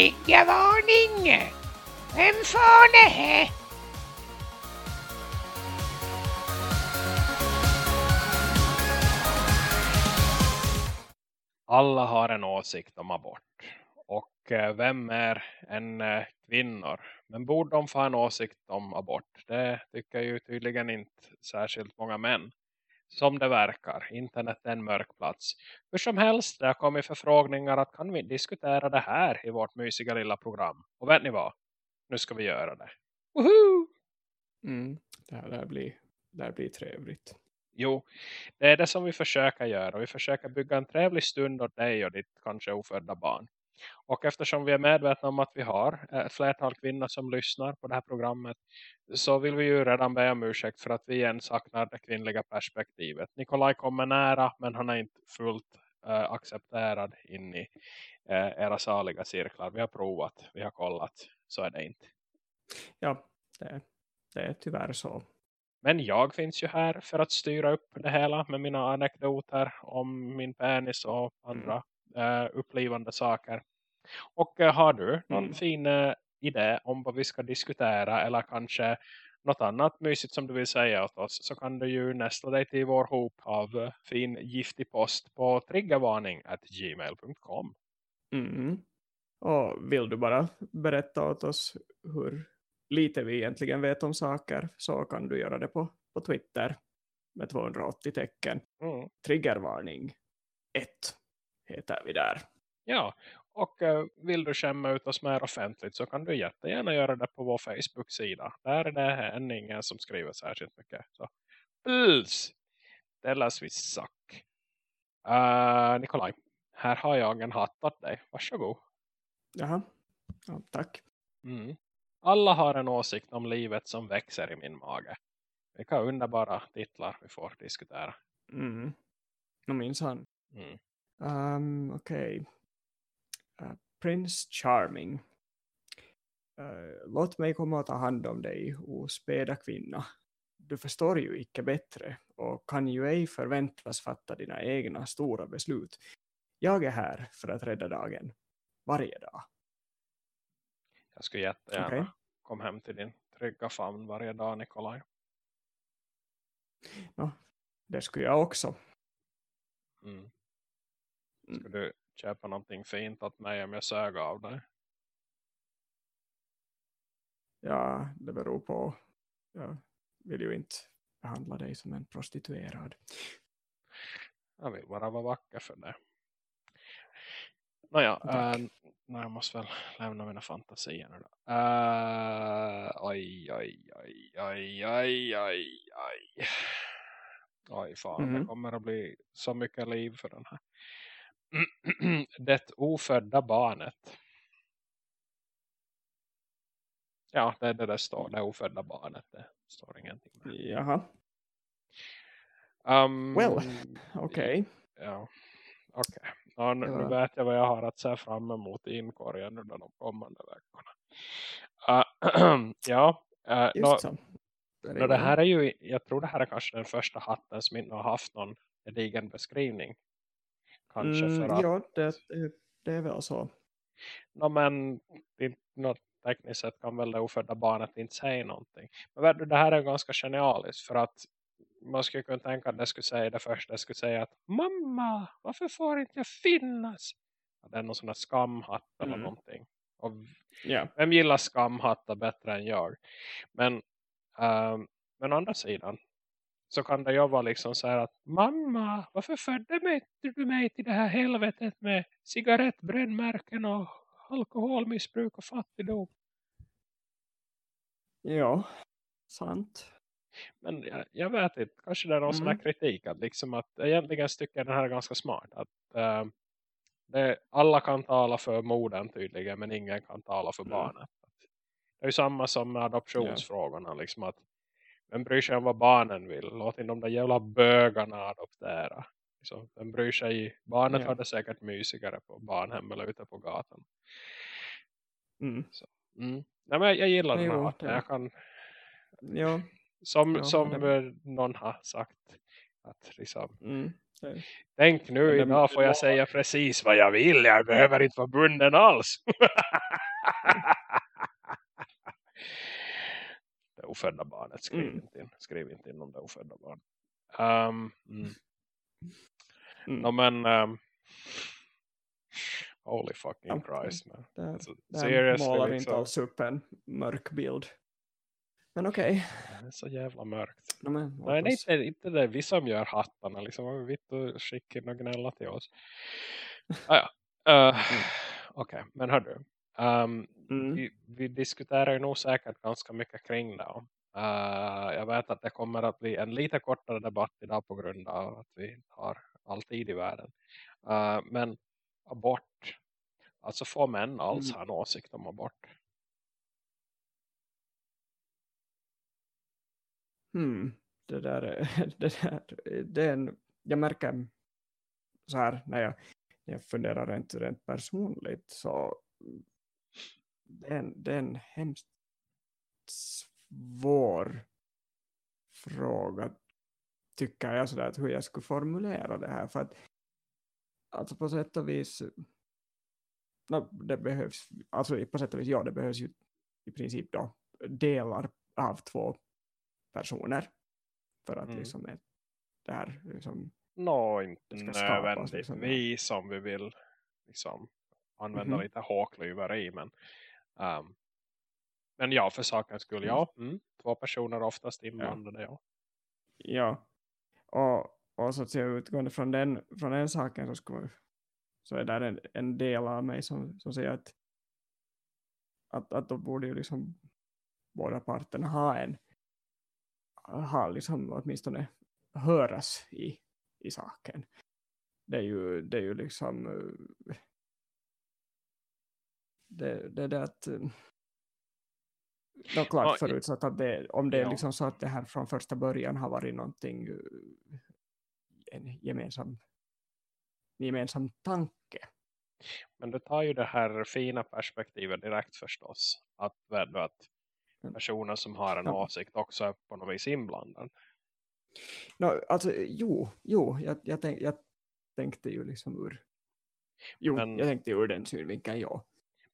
Triggervarning! Vem fan är det? Alla har en åsikt om abort. Och eh, vem är en eh, kvinnor? Men borde de få en åsikt om abort? Det tycker ju tydligen inte särskilt många män. Som det verkar. Internet är en mörk plats. Hur som helst, det har kommit förfrågningar att kan vi diskutera det här i vårt mysiga lilla program. Och vet ni vad? Nu ska vi göra det. Woohoo! Mm, det här lär bli, lär bli trevligt. Jo, det är det som vi försöker göra. Vi försöker bygga en trevlig stund åt dig och ditt kanske ofödda barn. Och eftersom vi är medvetna om att vi har ett flertal kvinnor som lyssnar på det här programmet så vill vi ju redan be om ursäkt för att vi igen saknar det kvinnliga perspektivet. Nikolaj kommer nära men han är inte fullt äh, accepterad in i äh, era saliga cirklar. Vi har provat, vi har kollat, så är det inte. Ja, det, det är tyvärr så. Men jag finns ju här för att styra upp det hela med mina anekdoter om min penis och andra mm. uh, upplivande saker. Och uh, har du någon mm. fin uh, idé om vad vi ska diskutera eller kanske något annat mysigt som du vill säga åt oss så kan du ju nästla dig till vår hop av fin giftig post på triggervarning gmail.com. Mm. Och vill du bara berätta åt oss hur lite vi egentligen vet om saker så kan du göra det på, på Twitter med 280 tecken. Mm. Triggervarning 1 heter vi där. Ja, och uh, vill du skämma ut oss mer offentligt så kan du jättegärna göra det på vår Facebook-sida. Där är det ingen som skriver särskilt mycket. Så, tell us we suck. Uh, Nikolaj, här har jag en hatt åt dig. Varsågod. Jaha, ja, tack. Mm. Alla har en åsikt om livet som växer i min mage. Vilka underbara titlar vi får diskutera. Mm. Nu minns han. Mm. Um, Okej. Okay. Uh, Prince Charming. Uh, låt mig komma och ta hand om dig, o späda kvinna. Du förstår ju icke bättre och kan ju ej förväntas fatta dina egna stora beslut. Jag är här för att rädda dagen. Varje dag. Jag skulle jättegärna okay. komma hem till din trygga famn varje dag, Nikolaj. No, det skulle jag också. Mm. mm. Ska du köpa någonting fint åt mig om jag sög av dig? Ja, det beror på. Jag vill ju inte behandla dig som en prostituerad. Jag vill bara vara vacker för det. Nåja, äh, nej, jag måste väl lämna mina fantasier nu då. Uh, oj, oj, oj, oj, oj, oj, oj. Oj, fan, mm. det kommer att bli så mycket liv för den här. det ofödda barnet. Ja, det är det där står. Det ofödda barnet. Det står ingenting med. Jaha. Um, well, okej. Okay. Ja, okej. Okay. Ja, nu, nu, vet jag vad jag har att se fram emot i inkorgen under de kommande veckorna. Uh, ja, uh, Just då, det, då det här är ju, jag tror det här är kanske den första hatten som inte har haft någon gedigen beskrivning. Kanske mm, för att... Ja, det, det är väl så. No, men något tekniskt sett kan väl det ofödda barnet inte säga någonting. Men det här är ganska genialiskt för att man skulle kunna tänka att det skulle säga det första. Det skulle säga att mamma, varför får inte jag finnas? det är någon sån här skamhatt eller mm. någonting. Och yeah. Vem gillar skamhattar bättre än jag? Men, um, men å andra sidan så kan det ju vara liksom så här att mamma, varför födde mig, du mig till det här helvetet med cigarettbrännmärken och alkoholmissbruk och fattigdom? Ja, sant. Men jag, jag, vet inte, kanske det är någon mm. sån här kritik att, liksom att egentligen tycker jag den här är ganska smart. Att uh, det, alla kan tala för moden tydligen men ingen kan tala för mm. barnet. Det är ju samma som med adoptionsfrågorna. Yeah. Liksom att, vem bryr sig om vad barnen vill? Låt in de där jävla bögarna adoptera. Liksom, vem bryr sig? Barnet yeah. hade säkert mysigare på barnhem eller ute på gatan. Mm. Så, mm. Nej, men jag, jag gillar den här. Jag kan... Ja, som, ja, som det... någon har sagt. Att liksom, mm. Tänk nu, idag får jag säga precis vad jag vill. Jag behöver inte vara bunden alls. det ofödda barnet. Skriv, Mm. inte, in, skriv inte in om det ofödda barnet. Um, mm. Mm. no, men um, holy fucking Ja, Christ man. Det, Alltså, det målar inte liksom, alls upp en mörk bild. Men okej. det är så jävla mörkt. No, men, Nej, det är inte, inte det vi som gör hattarna. Liksom, vad vitt och skickar och gnälla till oss. Ah, ja. Uh, Okej, men hör du. Um, Mm. vi, vi diskuterar ju nog säkert ganska mycket kring det. Uh, jag vet att det kommer att bli en lite kortare debatt idag på grund av att vi har all tid i världen. Uh, men abort. Alltså får män alls Mm. ha en åsikt om abort? Hmm. Det där, är- det där det är en, jag märker så här när jag, när jag funderar rent, rent personligt så det är en, hemskt svår fråga tycker jag sådär att hur jag skulle formulera det här för att alltså på sätt och vis no, det behövs alltså på sätt och vis ja det behövs ju i princip då delar av två personer för att Mm. liksom det här liksom, Nå, inte Det ska skapas liksom, nödvändigtvis som vi vill liksom, använda Mhm. lite håklyveri. Men, um, men ja, för sakens skull, ja. Mm, två personer oftast inblandade, ja. ja och, och så att säga utgående från den, från den saken så, skulle, så är där en, en del av mig som, som säger att, att, att då borde ju liksom båda parterna ha en ha liksom åtminstone höras i, i saken. Det är ju, det är ju liksom det, det det att eh, då klart Ja, i- förutsatt att det, om det är Ja. liksom så att det här från första början har varit någonting eh, en gemensam gemensam tanke. Men du tar ju det här fina perspektivet direkt förstås. Att, att personer som har en Ja. åsikt också är på något vis inblandad. No, alltså, jo, jo jag, jag, tänk, jag tänkte ju liksom ur jo, Men- jag tänkte ur den synvinkeln, ja.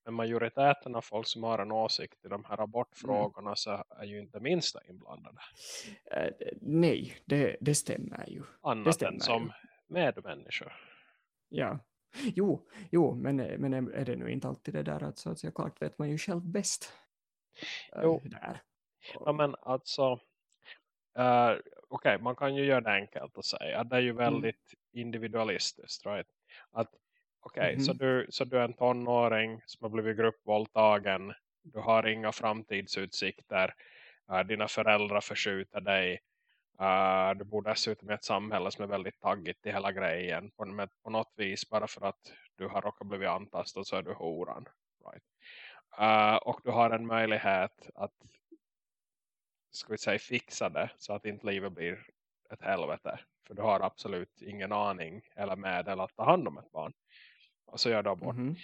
Men majoriteten av folk som har en åsikt i de här Mm. abortfrågorna så är ju inte minsta inblandade. Eh, nej, det, det stämmer ju. Annat stämmer än som medmänniskor. Ja. Jo, jo men, men är det nu inte alltid det där att så att säga, klart vet man ju själv bäst. eh, Jo. Där. Ja men alltså, eh, okej man kan ju göra det enkelt att säga. Det är ju väldigt individualistiskt, right? Att okej, så, Mhm. du, så du är en tonåring som har blivit gruppvåldtagen. Du har inga framtidsutsikter. eh, dina föräldrar förskjuter dig. eh, du bor dessutom i ett samhälle som är väldigt taggigt i hela grejen. På, med, på något vis bara för att du har råkat blivit antastad så är du horan. Right? Eh, och du har en möjlighet att ska vi säga fixa det så att inte livet blir ett helvete. För du har absolut ingen aning eller medel att ta hand om ett barn. Och så gör du abort. Mhm.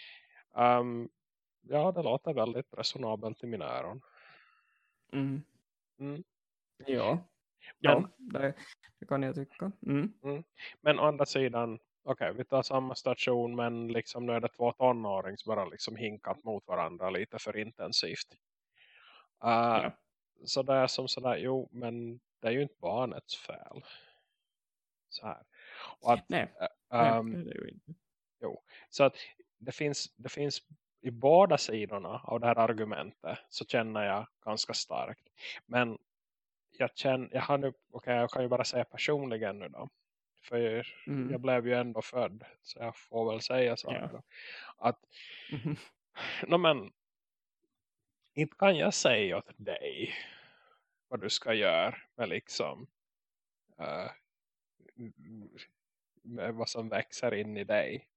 Um, ja, det låter väldigt resonabelt i mina öron. Mm. Mm. Ja, Men- ja det, det kan jag tycka. Mm. Men å andra sidan, okej, vi tar samma station men liksom nu är det två tonåringar som bara liksom hinkat mot varandra lite för intensivt. Uh, Ja. Så det är som sådär, jo, men det är ju inte barnets fel. Så här. Och att, Nej, äh, nej, ehm, det är det ju inte. Så att det finns, det finns i båda sidorna av det här argumentet så känner jag ganska starkt. Men jag känner, jag, har nu, okay, jag kan ju bara säga personligen nu då. För Mm. jag blev ju ändå född. Så jag får väl säga så. Ja. Då. Att, Mhm. no, men, inte kan jag säga åt dig vad du ska göra med liksom eh, med vad som växer in i dig.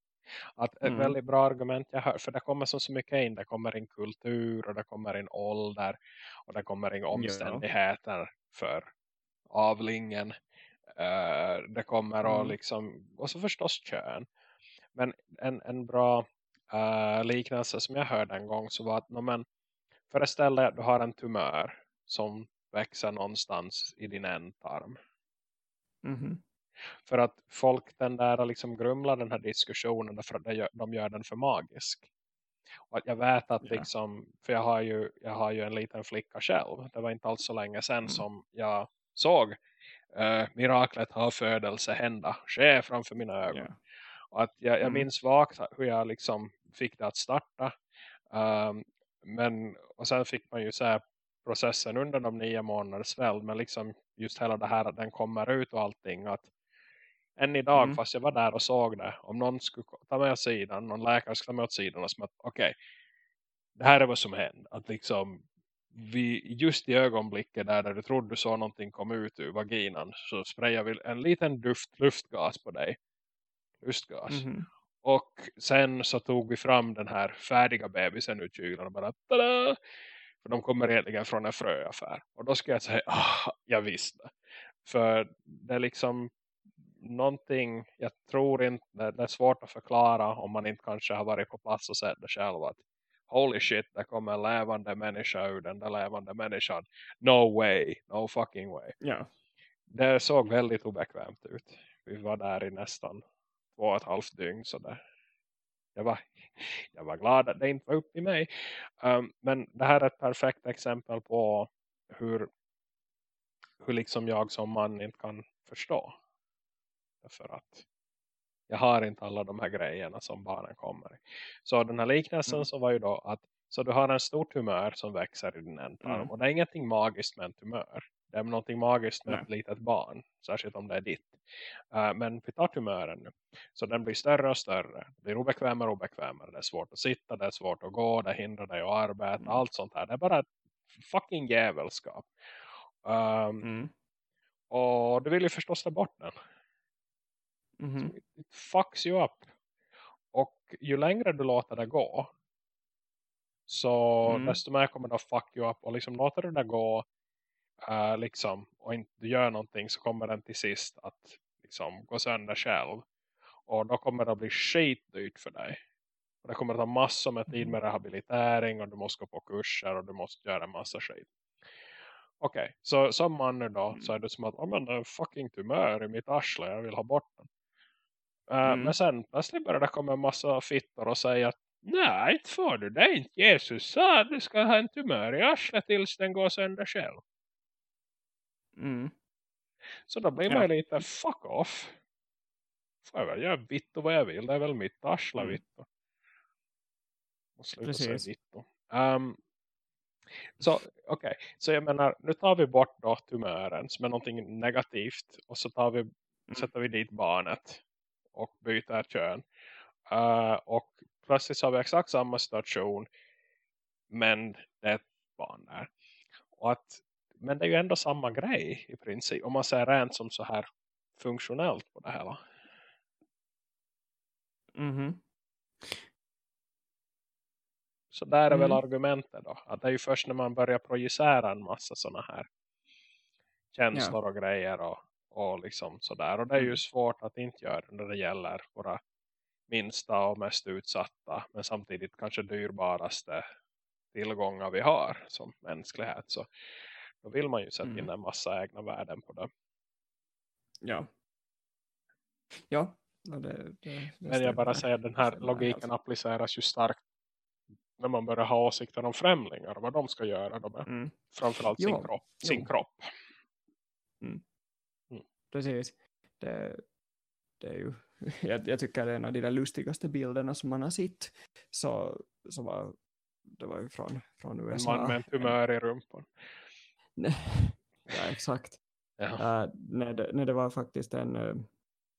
Att ett Mm. väldigt bra argument jag hör, för det kommer så, så mycket in, det kommer in kultur och det kommer in ålder och det kommer in omständigheter för avlingen. Eh, det kommer och Mm. liksom, och så förstås kön. Men en, en bra eh, liknelse som jag hörde en gång så var att, no, men, föreställ dig att du har en tumör som växer någonstans i din ändtarm. Mhm. För att folk den där liksom grumlar den här diskussionen därför att de gör, de gör den för magisk. Och jag vet att Ja. liksom, för jag har, ju, jag har ju en liten flicka själv. Det var inte alls så länge sedan Mm. som jag såg eh, miraklet ha födelse hända, ske framför mina ögon. Ja. Och att jag, jag Mm. minns vagt hur jag liksom fick det att starta. Um, men, och sen fick man ju så här processen under de nio månaders väl. Men liksom just hela det här att den kommer ut och allting. Att än idag, Mm. fast jag var där och såg det. Om någon skulle ta mig åt sidan, någon läkare skulle ta mig åt sidan och som att okej, det här är vad som hände. Att liksom vi, just i ögonblicket där, där du trodde du såg någonting komma ut ur vaginan så sprayar vi en liten duft, luftgas på dig. Lustgas. Mhm. Och sen så tog vi fram den här färdiga bebisen ur kylen och bara tada! För de kommer egentligen från en fröaffär. Och då ska jag säga, ah, jag visste. För det är liksom någonting, jag tror inte, det är svårt att förklara om man inte kanske har varit på plats och sett det själv. Att holy shit, det kommer en levande människa ur den där levande människan. No way, no fucking way Ja. det såg väldigt obekvämt ut. Vi var där i nästan två och ett halvt dygn. Så det, jag, var, jag var glad att det inte var upp i mig. Um, men det här är ett perfekt exempel på hur, hur liksom jag som man inte kan förstå. Därför att jag har inte alla de här grejerna som barnen kommer i. Så den här liknelsen Mm. så var ju då att så du har en stor tumör som växer i din ändtarm. Mm. Och det är ingenting magiskt med en tumör. Det är någonting magiskt med Nej. ett litet barn. Särskilt om det är ditt. Uh, men vi tar tumören nu. Så den blir större och större. Det blir obekvämare och obekvämare. Det är svårt att sitta, det är svårt att gå, det hindrar dig att arbeta. Mm. Allt sånt här. Det är bara ett fucking jävelskap. Um, Mm. Och du vill ju förstås ta bort den. Mhm. It, it fucks you up. Och ju längre du låter det gå. Så Mm. desto mer kommer det att fuck you up. Och liksom låter du det gå. eh, liksom, och inte gör någonting. Så kommer den till sist att liksom, gå sönder själv. Och då kommer det att bli skitdyrt för dig. Och det kommer att ta massor med tid Mhm. med rehabilitering. Och du måste gå på kurser. Och du måste göra en massa skit. Okej, så som man nu då. Så är det som att oh, men det är en fucking tumör i mitt arsle. Jag vill ha bort den. Eh, Mm. Men sen plötsligt börjar det komma en massa fittor och säga att nej, inte får du det. Inte Jesus sa att du ska ha en tumör i arslet tills den går sönder själv. Mm. Så då blir Ja. man ju lite fuck off. Får jag väl göra vitt och vad jag vill. Det är väl mitt arsle Mm. vitt. Och sluta säga Precis. vitt. Um, så okej, så jag menar, nu tar vi bort då tumören som är någonting negativt. Och så tar vi, sätter vi dit barnet. Och byter kön. Uh, och plötsligt så har vi exakt samma situation. Men det är ett barn där. Och att, men det är ju ändå samma grej i princip. Om man ser rent som så här funktionellt på det hela. Mhm. Så där är väl Mm. argumentet då. Att det är ju först när man börjar projicera en massa sådana här känslor och grejer och, och liksom sådär. Och det är ju Mm. svårt att inte göra när det gäller våra minsta och mest utsatta. Men samtidigt kanske dyrbaraste tillgångar vi har som mänsklighet. Så då vill man ju sätta in Mm. en massa egna värden på det. Ja. Ja. det, det, det Men jag bara säger den här logiken helt. appliceras ju starkt när man börjar ha åsikter om främlingar och vad de ska göra. De är Mm. framförallt sin Ja, kropp. jo. Sin kropp. Precis. Det, det är ju, jag, jag tycker det är en av de där lustigaste bilderna som man har sett. Så, så var, det var ju från, från En USA. man med en tumör i rumpan. ja, exakt. Ja. Uh, när, det, när det var faktiskt en, eh,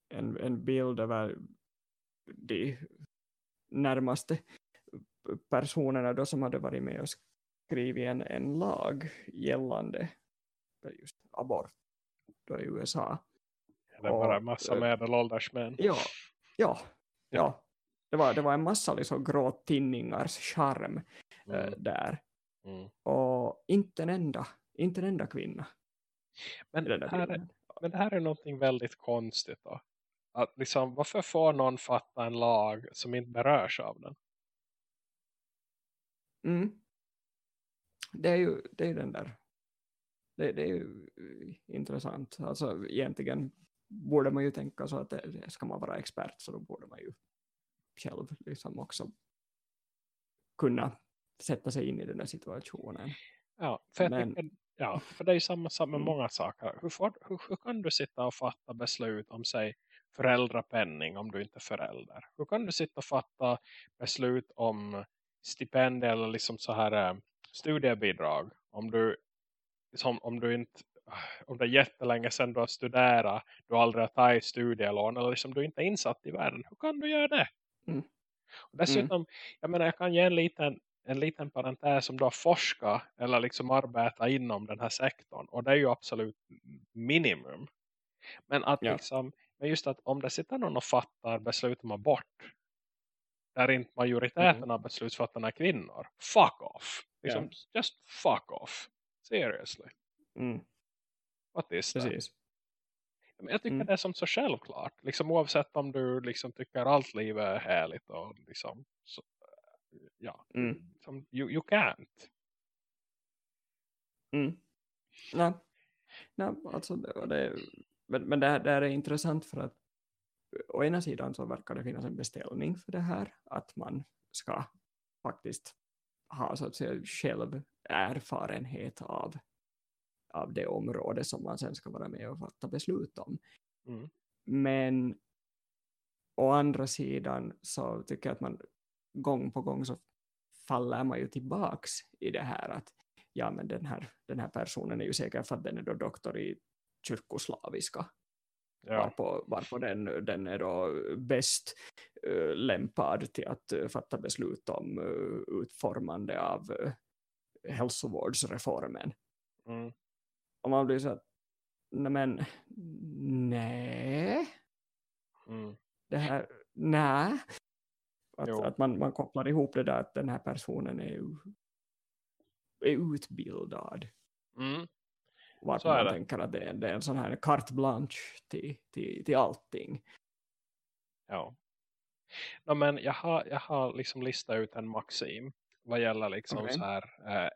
en, en bild över de närmaste personerna då som hade varit med och skrivit en, en lag gällande just abort då i USA. Det är bara en och, massa eh, medelålders män. Ja, ja, ja. Det var, det var en massa liksom gråtinningars charm eh, Mm. där. Mm. Och inte en enda, inte en enda kvinna Men, det här är, men det här är någonting väldigt konstigt då. Att liksom, varför får någon fatta en lag som inte berörs av den? Mm. Det är ju det är den där. Det, det är ju eh, intressant. Alltså egentligen borde man ju tänka så att det, ska man vara expert så då borde man ju själv liksom också kunna sätta sig in i den här situationen. Ja, för, Men- tycker, ja, för det är ju samma sak med Mm. många saker. Hur, får, hur, hur kan du sitta och fatta beslut om sig föräldrapenning om du inte är förälder? Hur kan du sitta och fatta beslut om stipendier eller liksom så här eh, studiebidrag om du, som, om du inte om det är jättelänge sedan du har studerat du aldrig har tagit studielån eller liksom du inte är insatt i världen. Hur kan du göra det? Mm. Och dessutom, jag menar jag kan ge en liten en liten parentes som du har forskat eller liksom arbeta inom den här sektorn. Och det är ju absolut minimum. Men att Ja. liksom, men just att om det sitter någon och fattar beslut om abort. Där inte majoriteten Mm. av beslutsfattarna är kvinnor. Fuck off. Liksom, Just fuck off. Seriously. Mm, What is that? precis. Men jag tycker Mm. det är som så självklart. Liksom oavsett om du liksom tycker allt liv är härligt. Och liksom, så, ja. Mm. Som, you, you can't. Mm. Nej. Nej, alltså det, det, men, men det, här, det här är intressant för att å ena sidan så verkar det finnas en beställning för det här, att man ska faktiskt ha så att säga själv erfarenhet av, av det område som man sen ska vara med och fatta beslut om. Mm. Men å andra sidan så tycker jag att man gång på gång så faller man ju tillbaks i det här att ja men den här, den här personen är ju säker för att den är då doktor i kyrkoslaviska Ja. varpå, varpå den, den är då bäst uh, lämpad till att uh, fatta beslut om uh, utformande av uh, hälsovårdsreformen. Mm. Och man blir så att nej men nej, Mm. det här, nej. Att, att man, man kopplar ihop det där att den här personen är, är utbildad. Mm. Är man det. tänker att det är, det är en sån här carte blanche till, till, till allting. Ja. No, men jag har, jag har liksom listat ut en maxim vad gäller liksom Okej. så här eh,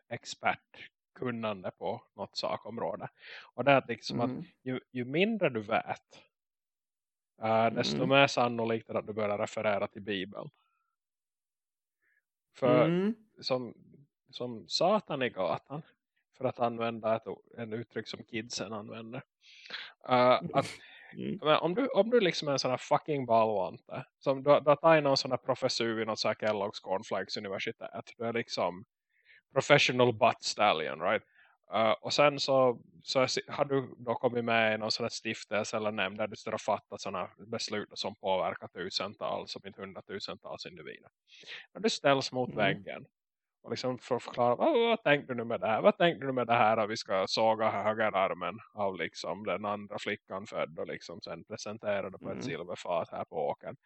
expertkunnande på något sakområde. Och det är att liksom att Mm. ju, ju mindre du vet eh, desto Mm. mer sannolikt är att du börjar referera till Bibeln. För Mm. som, som satan i gatan för att använda ett, en uttryck som kidsen använder. Eh, att Mm. men om du, om du liksom är en sån här fucking ballvante. Som du, du har tagit någon sån här professur i något så här Kellogg's Cornflakes universitet. Du är liksom professional butt stallion, right? Uh, och sen så, så har du då kommit med i någon sån här stiftelse eller nämnd där du står och fattar sådana beslut som påverkar tusentals och inte hundratusentals individer. När du ställs mot Mm. väggen och liksom får förklara vad, vad tänkte du nu med det här? Vad tänkte du med det här att vi ska såga högerarmen av liksom den andra flickan född och liksom sen presenterade på Mm. ett silverfat här på åken.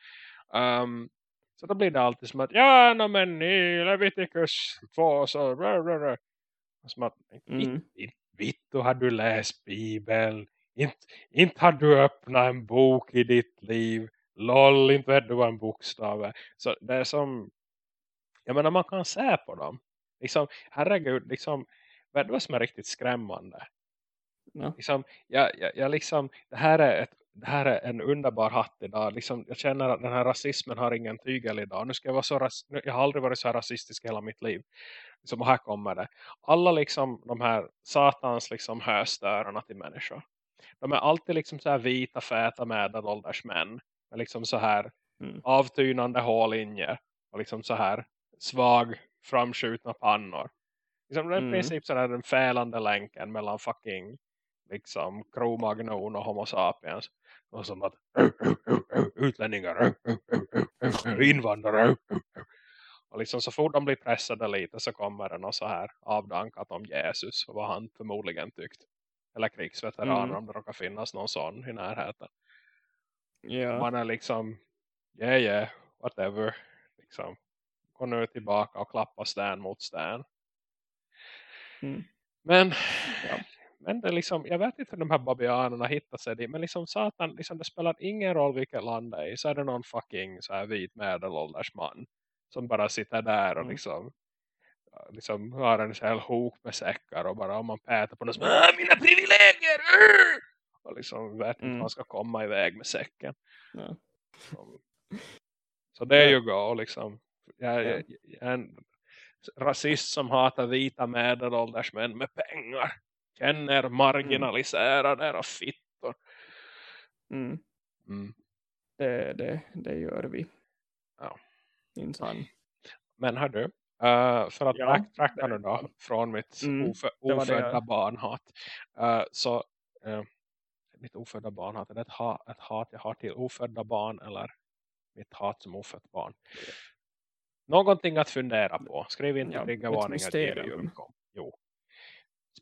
Um, så då blir det alltid som att ja no, men i Leviticus 2 så rör, rör, rör. Och Som att Mm. Vittu har du läst Bibeln inte, inte har du öppnat en bok i ditt liv LOL, inte vet du vad en bokstav är så det är som jag menar man kan se på dem liksom, herregud, liksom vet du vad som är riktigt skrämmande Ja. liksom, jag, jag, jag liksom, det här är ett det här är en underbar hatt idag. Liksom, jag känner att den här rasismen har ingen tygel idag. Nu ska jag vara så jag har aldrig varit så här rasistisk hela mitt liv. Liksom, och här kommer det. Alla liksom de här satans liksom höstörarna till människor. De är alltid liksom så här vita, fäta medelålders män. Med liksom så här Mm. avtynande hållinjer. Och liksom så här svag framskjutna pannor. Liksom, det är i Mm. princip så här den fälande länken mellan fucking liksom kromagnon och homo sapiens. Och som att utlänningar, invandrare. Och liksom så fort de blir pressade lite så kommer det något så här avdankat om Jesus och vad han förmodligen tyckt. Eller krigsveteraner Mm. om det råkar finnas någon sån i närheten. Ja. Man är liksom, yeah yeah, whatever. Liksom, gå nu tillbaka och klappa sten mot sten. Mm. Men, Ja. Men det liksom, jag vet inte hur de här babianerna hittar sig dit. Men liksom satan, liksom, det spelar ingen roll vilket land det är. Så är det någon fucking så här vit medelålders man. Som bara sitter där och Mm. liksom, liksom har en hel hop med säckar. Och bara om man päter på det så "Ah, mina privilegier! uh!" Och liksom vet inte Mm. man ska komma iväg med säcken. Ja. Så- Så det är ju gå liksom. Jag, Ja. jag, jag, en- rasist som hatar vita medelålders män med pengar. Känner marginaliserade och fittor. Mm. Mm. Det, det, det gör vi. Ja. Minsann. Men hör du, uh, för att Ja, backtracka nu då från mitt Mm, ofö ofödda jag- barnhat. Uh, så uh, mitt ofödda barnhat, är det ett, ha ett hat jag har till ofödda barn eller mitt hat som ofött barn? Någonting att fundera på. Skriv in Ja, till triggervarningar. mysterium. Jo,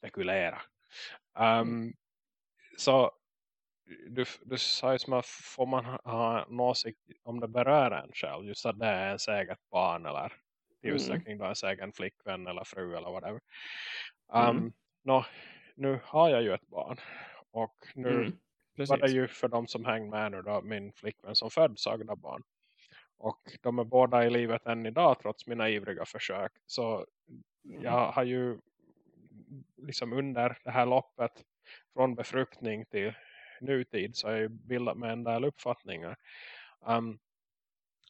spekulera. Um, Så du, du sa ju som att får man ha- en åsikt om det berör en själv. Just att det är ens eget barn eller i Mm. utsträckning då ens egen flickvän eller fru eller whatever. Um, Mm. nå, nu har jag ju ett barn. Och nu Mm. var det ju för de som hängde med nu då min flickvän som född sagda barn. Och de är båda i livet än idag trots mina ivriga försök. Så Mm. jag har ju liksom under det här loppet från befruktning till nutid så har jag bildat mig en del uppfattningar. Um,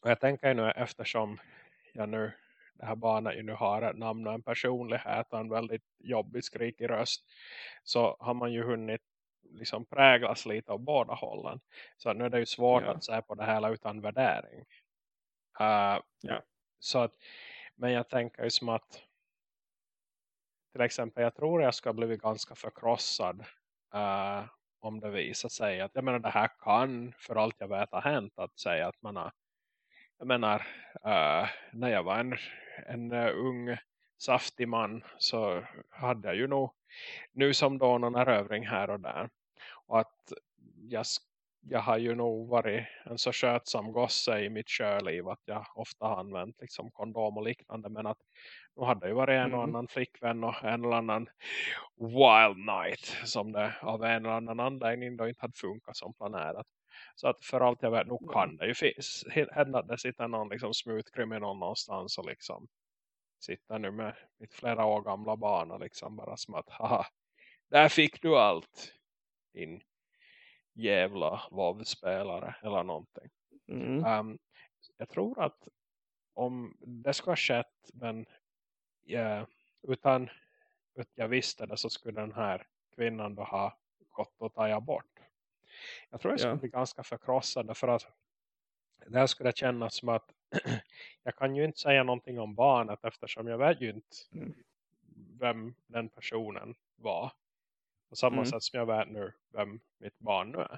och jag tänker ju nu eftersom jag nu det här barnet ju nu har ett namn och en personlighet och en väldigt jobbig skrikig röst så har man ju hunnit liksom präglas lite av båda hållen. Så nu är det ju svårt Ja. att se på det hela utan värdering. Uh, Ja. Så att, men jag tänker ju som att till exempel jag tror jag ska ha blivit ganska förkrossad uh, om det visar sig att jag menar det här kan för allt jag vet ha hänt att säga att man har jag menar uh, när jag var en, en uh, ung saftig man så hade jag ju nog nu som då någon erövring här och där och att jag, jag har ju nog varit en så skötsam gosse i mitt körliv att jag ofta har använt liksom kondom och liknande men att nu hade det ju varit en och Mm. annan flickvän och en eller annan wild night som det av en eller annan anledning då inte hade funkat som planerat. Så att för allt jag vet, nog kan det ju hända att det sitter någon liksom smooth criminal någonstans och liksom sitter nu med mitt flera år gamla barn och liksom bara som att haha, där fick du allt din jävla vovspelare eller någonting. Mm. Um, jag tror att om det skulle ha skett men ja, utan att jag visste det så skulle den här kvinnan då ha gått och tagit bort. Jag tror jag skulle Ja. bli ganska förkrossad för att det här skulle kännas som att jag kan ju inte säga någonting om barnet eftersom jag vet ju inte Mm. vem den personen var. På samma Mm. sätt som jag vet nu vem mitt barn nu är.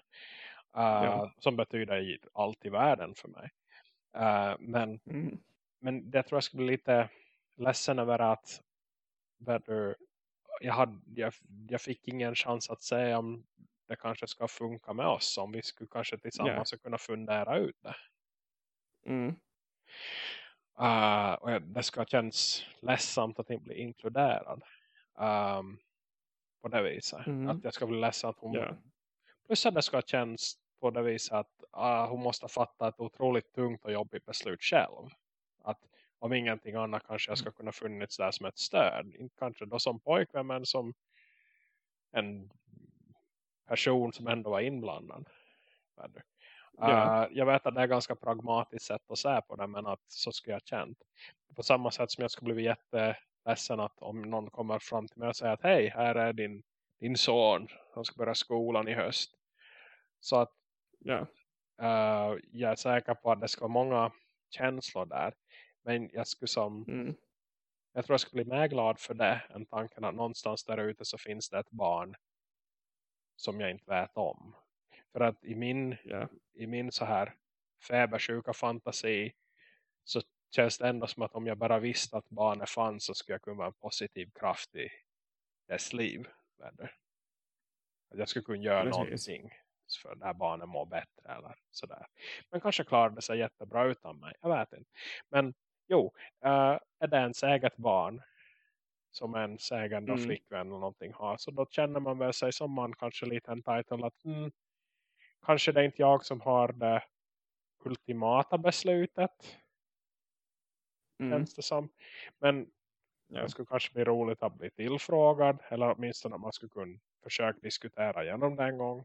Uh, Ja. Som betyder allt i världen för mig. Uh, men Mm. men det tror jag skulle bli lite ledsen över att du, jag, hade, jag, jag fick ingen chans att säga om det kanske ska funka med oss. Om vi skulle kanske tillsammans ja. kunna fundera ut det. Mm. Uh, och det ska känns ledsamt att inte bli inkluderad. Um, på det viset. Mm. Att jag ska bli ledsen att hon... Ja. Plus att det ska känns på det viset att uh, hon måste fatta ett otroligt tungt och jobbigt beslut själv. Att om ingenting annat kanske jag ska kunna funnits där som ett stöd. Inte kanske då som pojkvän men som en person som ändå var inblandad. Uh, jag vet att det är ganska pragmatiskt sätt att se på det men att så skulle jag känt. På samma sätt som jag skulle bli jätteledsen att om någon kommer fram till mig och säger att hej, här är din, din son. Han ska börja skolan i höst. Så att Ja. uh, jag är säker på att det ska vara många känslor där. Men jag skulle som Mm. jag tror jag skulle bli mer glad för det än tanken att någonstans där ute så finns det ett barn som jag inte vet om. För att i min, Ja. i min så här febersjuka fantasi så känns det ändå som att om jag bara visste att barnet fanns så skulle jag kunna vara en positiv kraft i dess liv. Att jag skulle kunna göra Precis. någonting för att det här barnet mår bättre eller sådär. Men kanske klarade sig jättebra utan mig. Jag vet inte. Men jo, eh, är det ens eget barn som en egen Mm. flickvän eller någonting har. Så då känner man väl sig som man kanske lite entitled att mm, kanske det är inte jag som har det ultimata beslutet. Mm. Känns det som. Men Ja. det skulle kanske bli roligt att bli tillfrågad. Eller åtminstone man skulle kunna försöka diskutera igenom det en gång.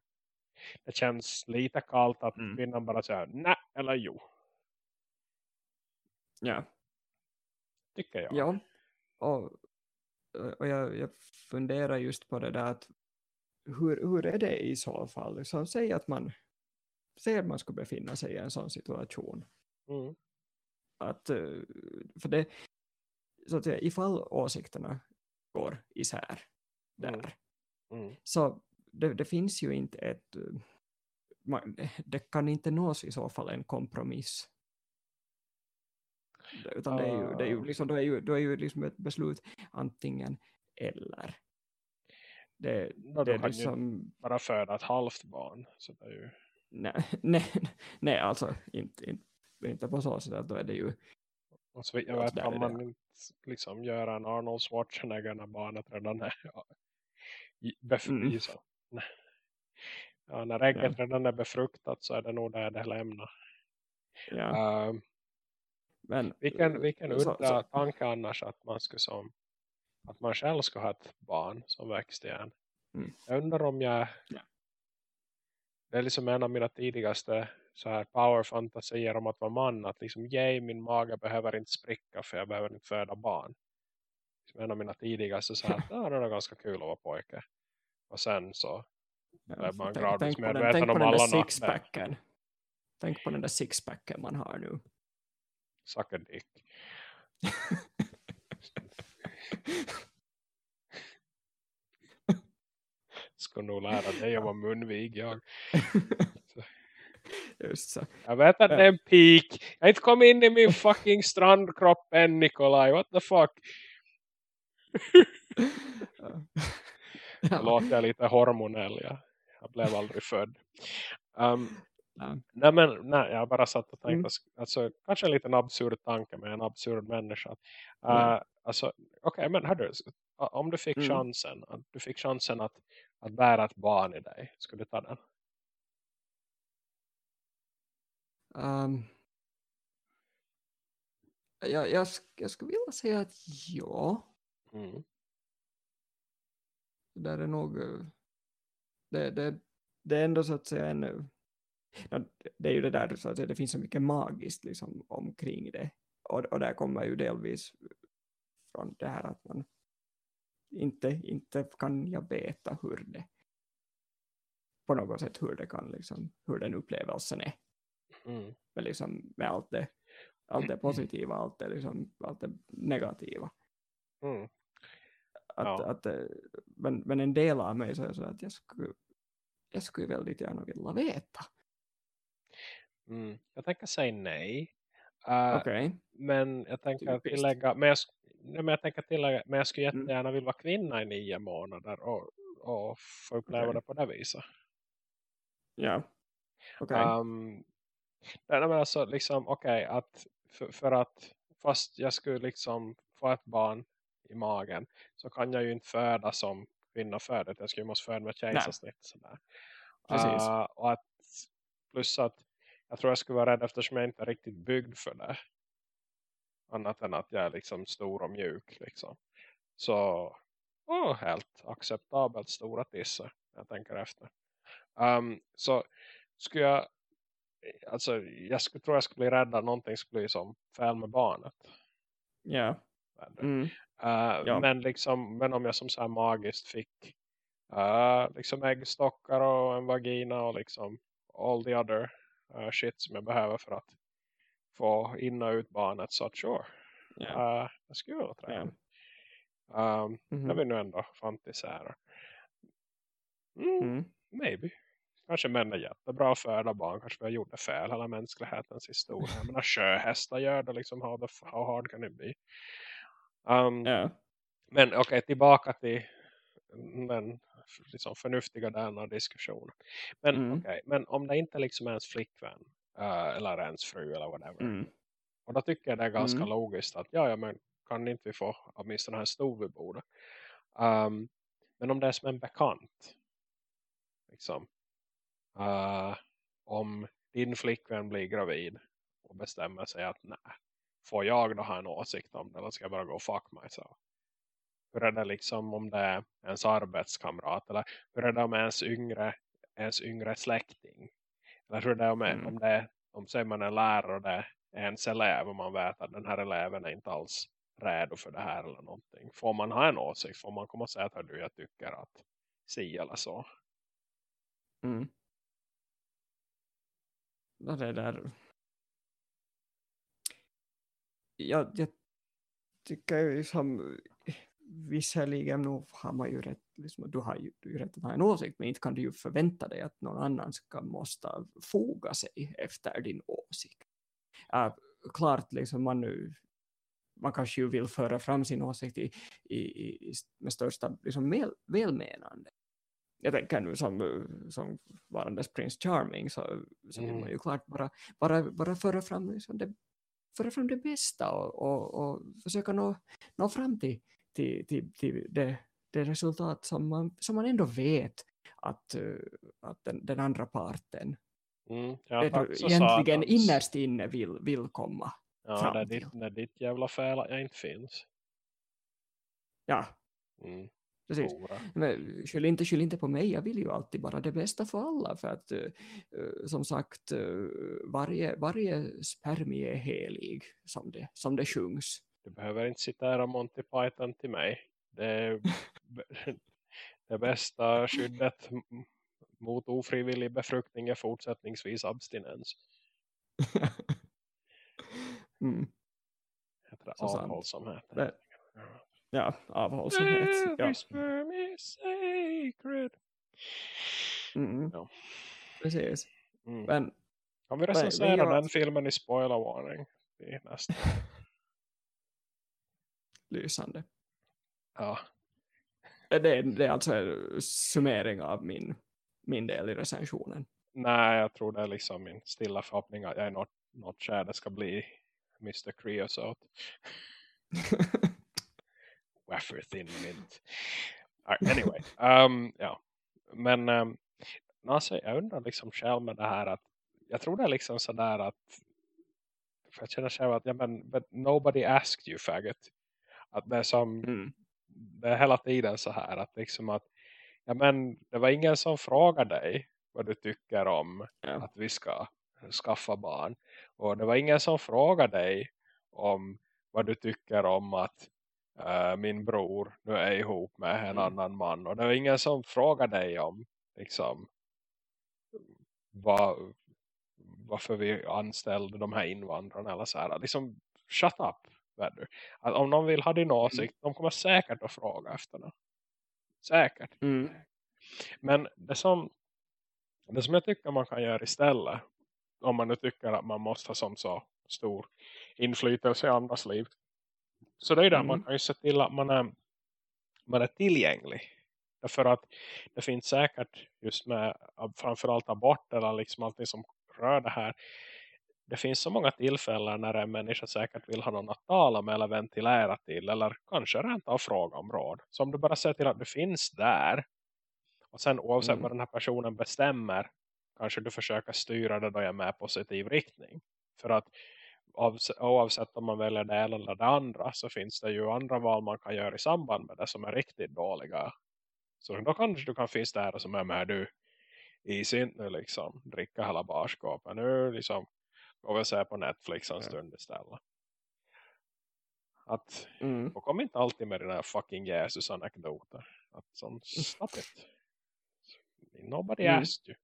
Det känns lite kallt att Mm. kvinnan bara säger nej eller jo. Ja. Tycker jag. Ja. och, och jag, jag funderar just på det där att hur, hur är det i så fall? Liksom, säg att man säg att man skulle befinna sig i en sån situation. Mm. Att, eh, för det, så att säga, ifall åsikterna går isär där, Mm. Mm. så det, det finns ju inte ett eh, man, det kan inte nås i så fall en kompromiss. Utan det är ju, det är ju, Ah. liksom, då är ju, då är ju liksom ett beslut antingen eller. Det, Ja, det är liksom, bara föda ett halvt barn. Så det är ju... nej, nej, nej, alltså inte, inte, inte på så sätt att då är det ju, Och så vitt jag Ja, vet kan man inte liksom göra en Arnold Schwarzenegger när barnet redan är ja, i- bef- Mm. Ja, när ägget redan är befruktat så är det nog där det lämnar. ja, Ehm, men vilken vilken så- udda tanke annars att man skulle som att man själv ska ha ett barn som växt igen. Mm. Jag undrar om jag Ja. det är liksom en av mina tidigaste så här power-fantasier om att vara man. Att liksom, yay, min mage behöver inte spricka för jag behöver inte föda barn. Liksom en av mina tidigaste så här, ja, det är ganska kul att vara pojke. Och sen så, Ja, man tänk, tänk på den, medveten tänk på om den där sixpacken. Tänk på den där sixpacken man har nu. suck a dick. Ska nog lära dig vara munvig jag. Just så. Jag vet att det är en peak. Jag har inte kommit in i min fucking strandkropp än Nikolaj. What the fuck? Ja. Låter jag lite hormonell. Ja. Jag blev aldrig född. Um, Ja. nej men nej, jag bara satt och tänkte. Mm. Alltså, kanske en liten absurd tanke med en absurd människa. Uh, Ja. Alltså, okej men hördu. Om du fick Mm. chansen. Att du fick chansen att, att bära ett barn i dig. Skulle du ta den? Um, jag, jag, jag skulle vilja säga att ja. Mm. Det där är nog... eh, Det, det, det är ändå så att säga en... eh, Det är ju det där så att säga, det finns så mycket magiskt liksom omkring det. Och, och där kommer ju delvis från det här att man inte, inte kan jag veta hur det på något sätt hur det kan liksom, hur den upplevelsen är. Mm. Men liksom med allt det, allt det positiva, allt det, liksom, allt det negativa. Mm. Att, Ja. att, men, men en del av mig är så att jag skulle, jag skulle väldigt gärna vilja veta. Mm. Jag tänker säga nej. Uh, Okej. Men jag tänker Typiskt. tillägga, men jag, men jag tänker tillägga, men jag skulle Mm. jättegärna vilja vara kvinna i nio månader och, och få uppleva Okej. det på det viset. Ja. Okej. Um, nej, men alltså liksom, okej, att för, för att fast jag skulle liksom få ett barn i magen så kan jag ju inte föda som kvinna föder. Jag skulle ju måste föda med kejsarsnitt. Sådär. Precis. Uh, och att, plus att jag tror jag skulle vara rädd eftersom jag inte är riktigt byggd för det. Annat än att jag är liksom stor och mjuk. Liksom. Så oh, helt acceptabelt stora tissar. Jag tänker efter. Um, så skulle jag alltså jag skulle, tror jag skulle bli rädd att någonting skulle bli som fel med barnet. Ja. Mm. Uh, Ja. men, liksom, men om jag som så här magiskt fick uh, liksom äggstockar och en vagina och liksom all the other uh, shit som jag behöver för att få in och ut barnet så sure. Ja. Uh, det skulle vara trevligt. Um, Mhm. Jag vill nu ändå fantisera. Mm, Mm. maybe. Kanske män är jättebra att föda barn. Kanske vi har gjort det fel hela mänsklighetens historia. Jag menar sjöhästar gör det liksom. How, the, how hard can it be? Um, Ja. Men okej, tillbaka till den liksom förnuftiga delen av diskussionen. Men Mm. okej, men om det inte liksom är ens flickvän eh, eller ens fru eller whatever. Mm. Och då tycker jag det är ganska Mm. logiskt att ja, ja, men kan inte vi få åtminstone en stol vid bordet. Um, men om det är som en bekant. Liksom. Eh, om din flickvän blir gravid och bestämmer sig att nej, får jag då ha en åsikt om det eller ska jag bara gå och fuck myself? Hur är det liksom om det är ens arbetskamrat eller hur är det om ens yngre, ens yngre släkting? Eller hur är det om, Mm. om det om säger man är lärare och det är ens elev och man vet att den här eleven är inte alls redo för det här eller någonting. Får man ha en åsikt? Får man komma och säga att du, jag tycker att si eller så? Mm. Ja, det där... Jag, jag tycker ju liksom visserligen nog har man ju rätt, liksom, du har ju, du har ju rätt att ha en åsikt men inte kan du ju förvänta dig att någon annan ska måste foga sig efter din åsikt. Äh, klart liksom man nu man kanske ju vill föra fram sin åsikt i, i, i med största liksom, väl, välmenande. Jag tänker nu som, som varandes Prince Charming så, så vill man ju klart bara, bara, bara föra, fram liksom det, föra fram det bästa och, och, och försöka nå, nå fram till, till, till, till det, det resultat som man, som man ändå vet att, uh, att den, den andra parten Mm, ja, egentligen innerst inne vill, vill komma. Ja, fram när till. ditt, när ditt jävla fel inte finns. Ja, Mm, precis. Men skyll inte, skyll inte på mig, jag vill ju alltid bara det bästa för alla för att eh, eh, som sagt eh, varje, varje spermie är helig som det, som det sjungs. Du behöver inte citera Monty Python till mig. Det är det bästa skyddet mot ofrivillig befruktning är fortsättningsvis abstinens. mm. Heter det avhållsamhet. Det- Ja, avhållsamhet. Ja. Mm. Ja. Precis. Mm. Men Kan vi men recensera jag- den filmen i spoiler warning? i nästa? lysande. Ja. Det, är- det är alltså en summering av min, min del i recensionen. Nej, jag tror det är liksom min stilla förhoppning att jag i något, något skärde ska bli Mr. Creosote. Wafer thin mint. Uh, Anyway, um, ja. Men um, alltså, jag undrar liksom själv med det här att jag tror det är liksom sådär att för jag känner själv att ja, men, but nobody asked you faggot. Att det är som Mm. det är hela tiden så här att liksom att ja men det var ingen som frågade dig vad du tycker om Ja. att vi ska skaffa barn och det var ingen som frågade dig om vad du tycker om att eh, min bror nu är ihop med en Mm. annan man och det var ingen som frågade dig om liksom vad, varför vi anställde de här invandrarna eller så här. Liksom, shut up. Att om någon vill ha din åsikt, de kommer säkert att fråga efter det. Säkert. Mm. Men det som, det som jag tycker man kan göra istället, om man nu tycker att man måste ha som så stor inflytelse i andras liv. Så det är där Mm. man kan ju se till att man är, man är tillgänglig. Därför att det finns säkert just med framförallt abort eller liksom allting som rör det här. Det finns så många tillfällen när en människa säkert vill ha någon att tala med eller ventilera till. Eller kanske rent av fråga om råd. Så om du bara ser till att du finns där. Och sen oavsett Mm. vad den här personen bestämmer. Kanske du försöker styra det då i en mer positiv riktning. För att oavsett om man väljer det ena eller det andra. Så finns det ju andra val man kan göra i samband med det som är riktigt dåliga. Så då kanske du kan finnas där som är med du i sin nu liksom dricka hela barskåpen. Nu liksom går vi och ser på Netflix en stund istället. Att Mm. och kom inte alltid med dina fucking Jesus-anekdoter. Att som, stop it. Nobody Mm. asked you.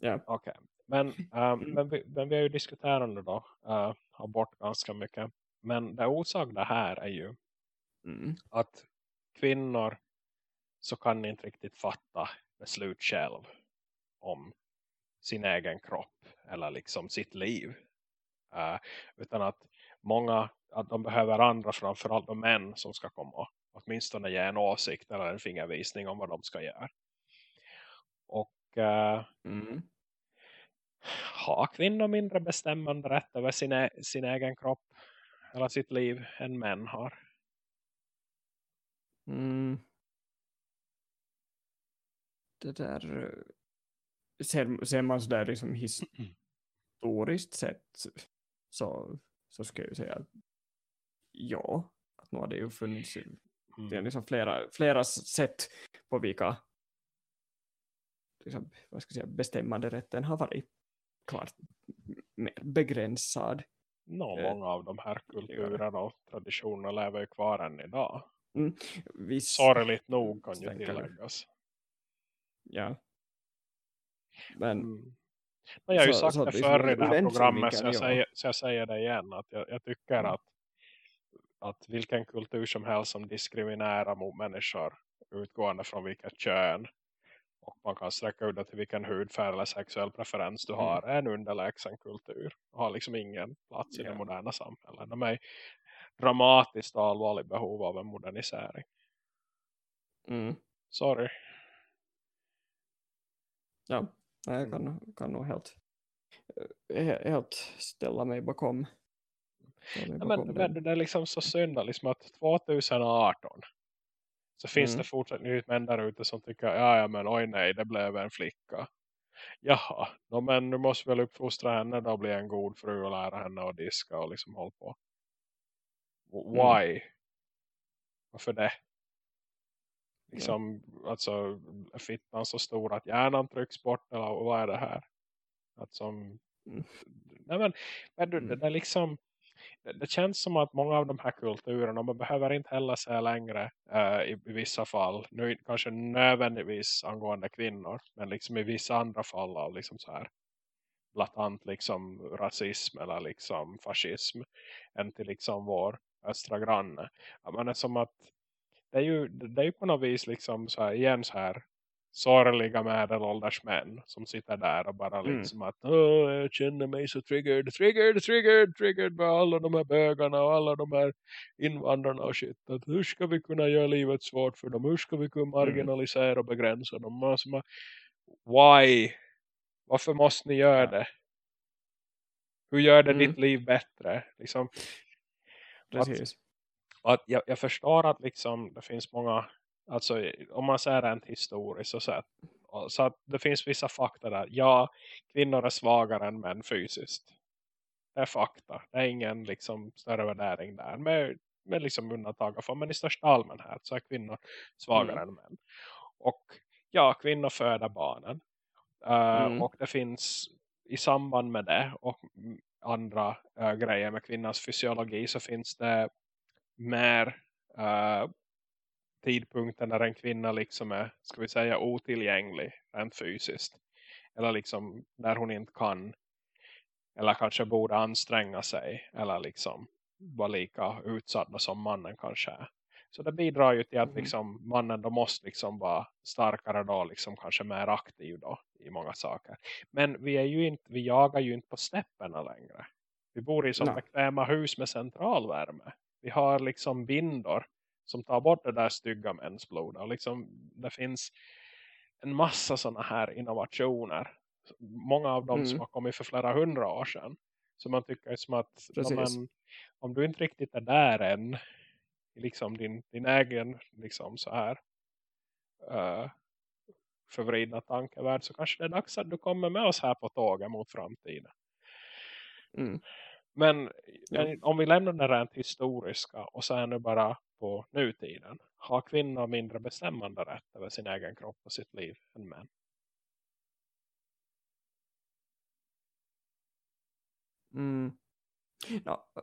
Ja. Okej. Men, Mm. men, vi, men vi har ju diskuterat nu då. Uh, har bort ganska mycket. Men det osagda här är ju Mm. att kvinnor så kan inte riktigt fatta beslut själv om sin egen kropp eller liksom sitt liv. Eh, utan att många att de behöver andra, framförallt de män som ska komma åtminstone ge en åsikt eller en fingervisning om vad de ska göra. Och eh, Mm. Har kvinnor mindre bestämmande rätt över sin, e- sin egen kropp eller sitt liv än män har? Mm. Det där eh, ser, ser man sådär liksom historiskt sett så, så ska jag ju säga ja, att nu har det ju funnits det är Mm. liksom flera, flera sätt på vilka liksom, vad ska jag säga, bestämmande rätten har varit klart mer begränsad Nå, Eh, många av de här kulturerna och traditionerna lever ju kvar än idag. Viss, Sorgligt nog kan ju tilläggas. Ja. Men Mm. Men jag har ju Så- sagt så det förr i det här programmet så jag, ja. säger, så jag säger det igen. Att jag, jag tycker Mm. att, att vilken kultur som helst som diskriminerar mot människor utgående från vilket kön och man kan sträcka ut det till vilken hudfärg eller sexuell preferens du Mm. har är en underlägsen kultur. Och har liksom ingen plats i Ja. det moderna samhället. De är i dramatiskt och allvarligt behov av en modernisering. mm, Sorry. ja, jag kan, kan nog helt, eh, he- helt ställa mig bakom. ställa mig Ja, bakom men, den. men det är liksom så synd liksom att 2018 så finns Mm. det fortfarande män där ute som tycker ja, ja men oj nej det blev en flicka. Jaha, no, men nu måste väl uppfostra henne då och bli en god fru och lära henne att diska och liksom hålla på. W- Why? Varför det? Liksom, alltså är fittan så stor att hjärnan trycks bort eller vad är det här? Att som, Mm. nej men, men du, det, Mm. det är liksom det, känns som att många av de här kulturerna, man behöver inte heller säga längre uh, i, i vissa fall, nu kanske nödvändigtvis angående kvinnor, men liksom i vissa andra fall av liksom så här blatant liksom rasism eller liksom fascism än till liksom vår östra granne. Ja, men det är som att det är ju, det är ju på något vis liksom så här, igen så här sorgliga medelålders män som sitter där och bara Mm. liksom att Åh, jag känner mig så triggered, triggered, triggered, triggered med alla de här bögarna och alla de här invandrarna och shit. Att hur ska vi kunna göra livet svårt för dem? Hur ska vi kunna marginalisera och begränsa dem? Och så bara, Why? Varför måste ni göra det? Hur gör det Mm. ditt liv bättre? Liksom, Precis. och att jag, jag förstår att liksom det finns många, alltså om man säger rent historiskt så, sett, och så att det finns vissa fakta där. Ja, kvinnor är svagare än män fysiskt. Det är fakta. Det är ingen liksom större värdering där. Med, med liksom undantag för, men i största allmänhet så är kvinnor svagare än män. Och ja, kvinnor föder barnen. Eh, Mm. Och det finns i samband med det och mm, andra eh, grejer med kvinnans fysiologi så finns det mer uh, tidpunkter när en kvinna liksom är, ska vi säga, otillgänglig rent fysiskt. Eller liksom där hon inte kan eller kanske borde anstränga sig eller liksom vara lika utsatt som mannen kanske är. Så det bidrar ju till att Mhm. liksom, mannen då måste liksom vara starkare då, liksom kanske mer aktiv då i många saker. Men vi är ju inte, vi jagar ju inte på stäpperna längre. Vi bor i som Nej. bekväma hus med centralvärme. Vi har liksom vindor som tar bort det där stygga mensblod. Och liksom, det finns en massa sådana här innovationer. Många av dem Mm. som har kommit för flera hundra år sedan. Så man tycker som att men, om du inte riktigt är där än liksom din, din egen liksom så här uh, förvridna tankevärld så kanske det är dags att du kommer med oss här på tåget mot framtiden. Mm. Men Ja. om vi lämnar det rent historiska och är nu bara på nutiden. Har kvinnor mindre bestämmande rätt över sin egen kropp och sitt liv än män? Mm. Ja, äh,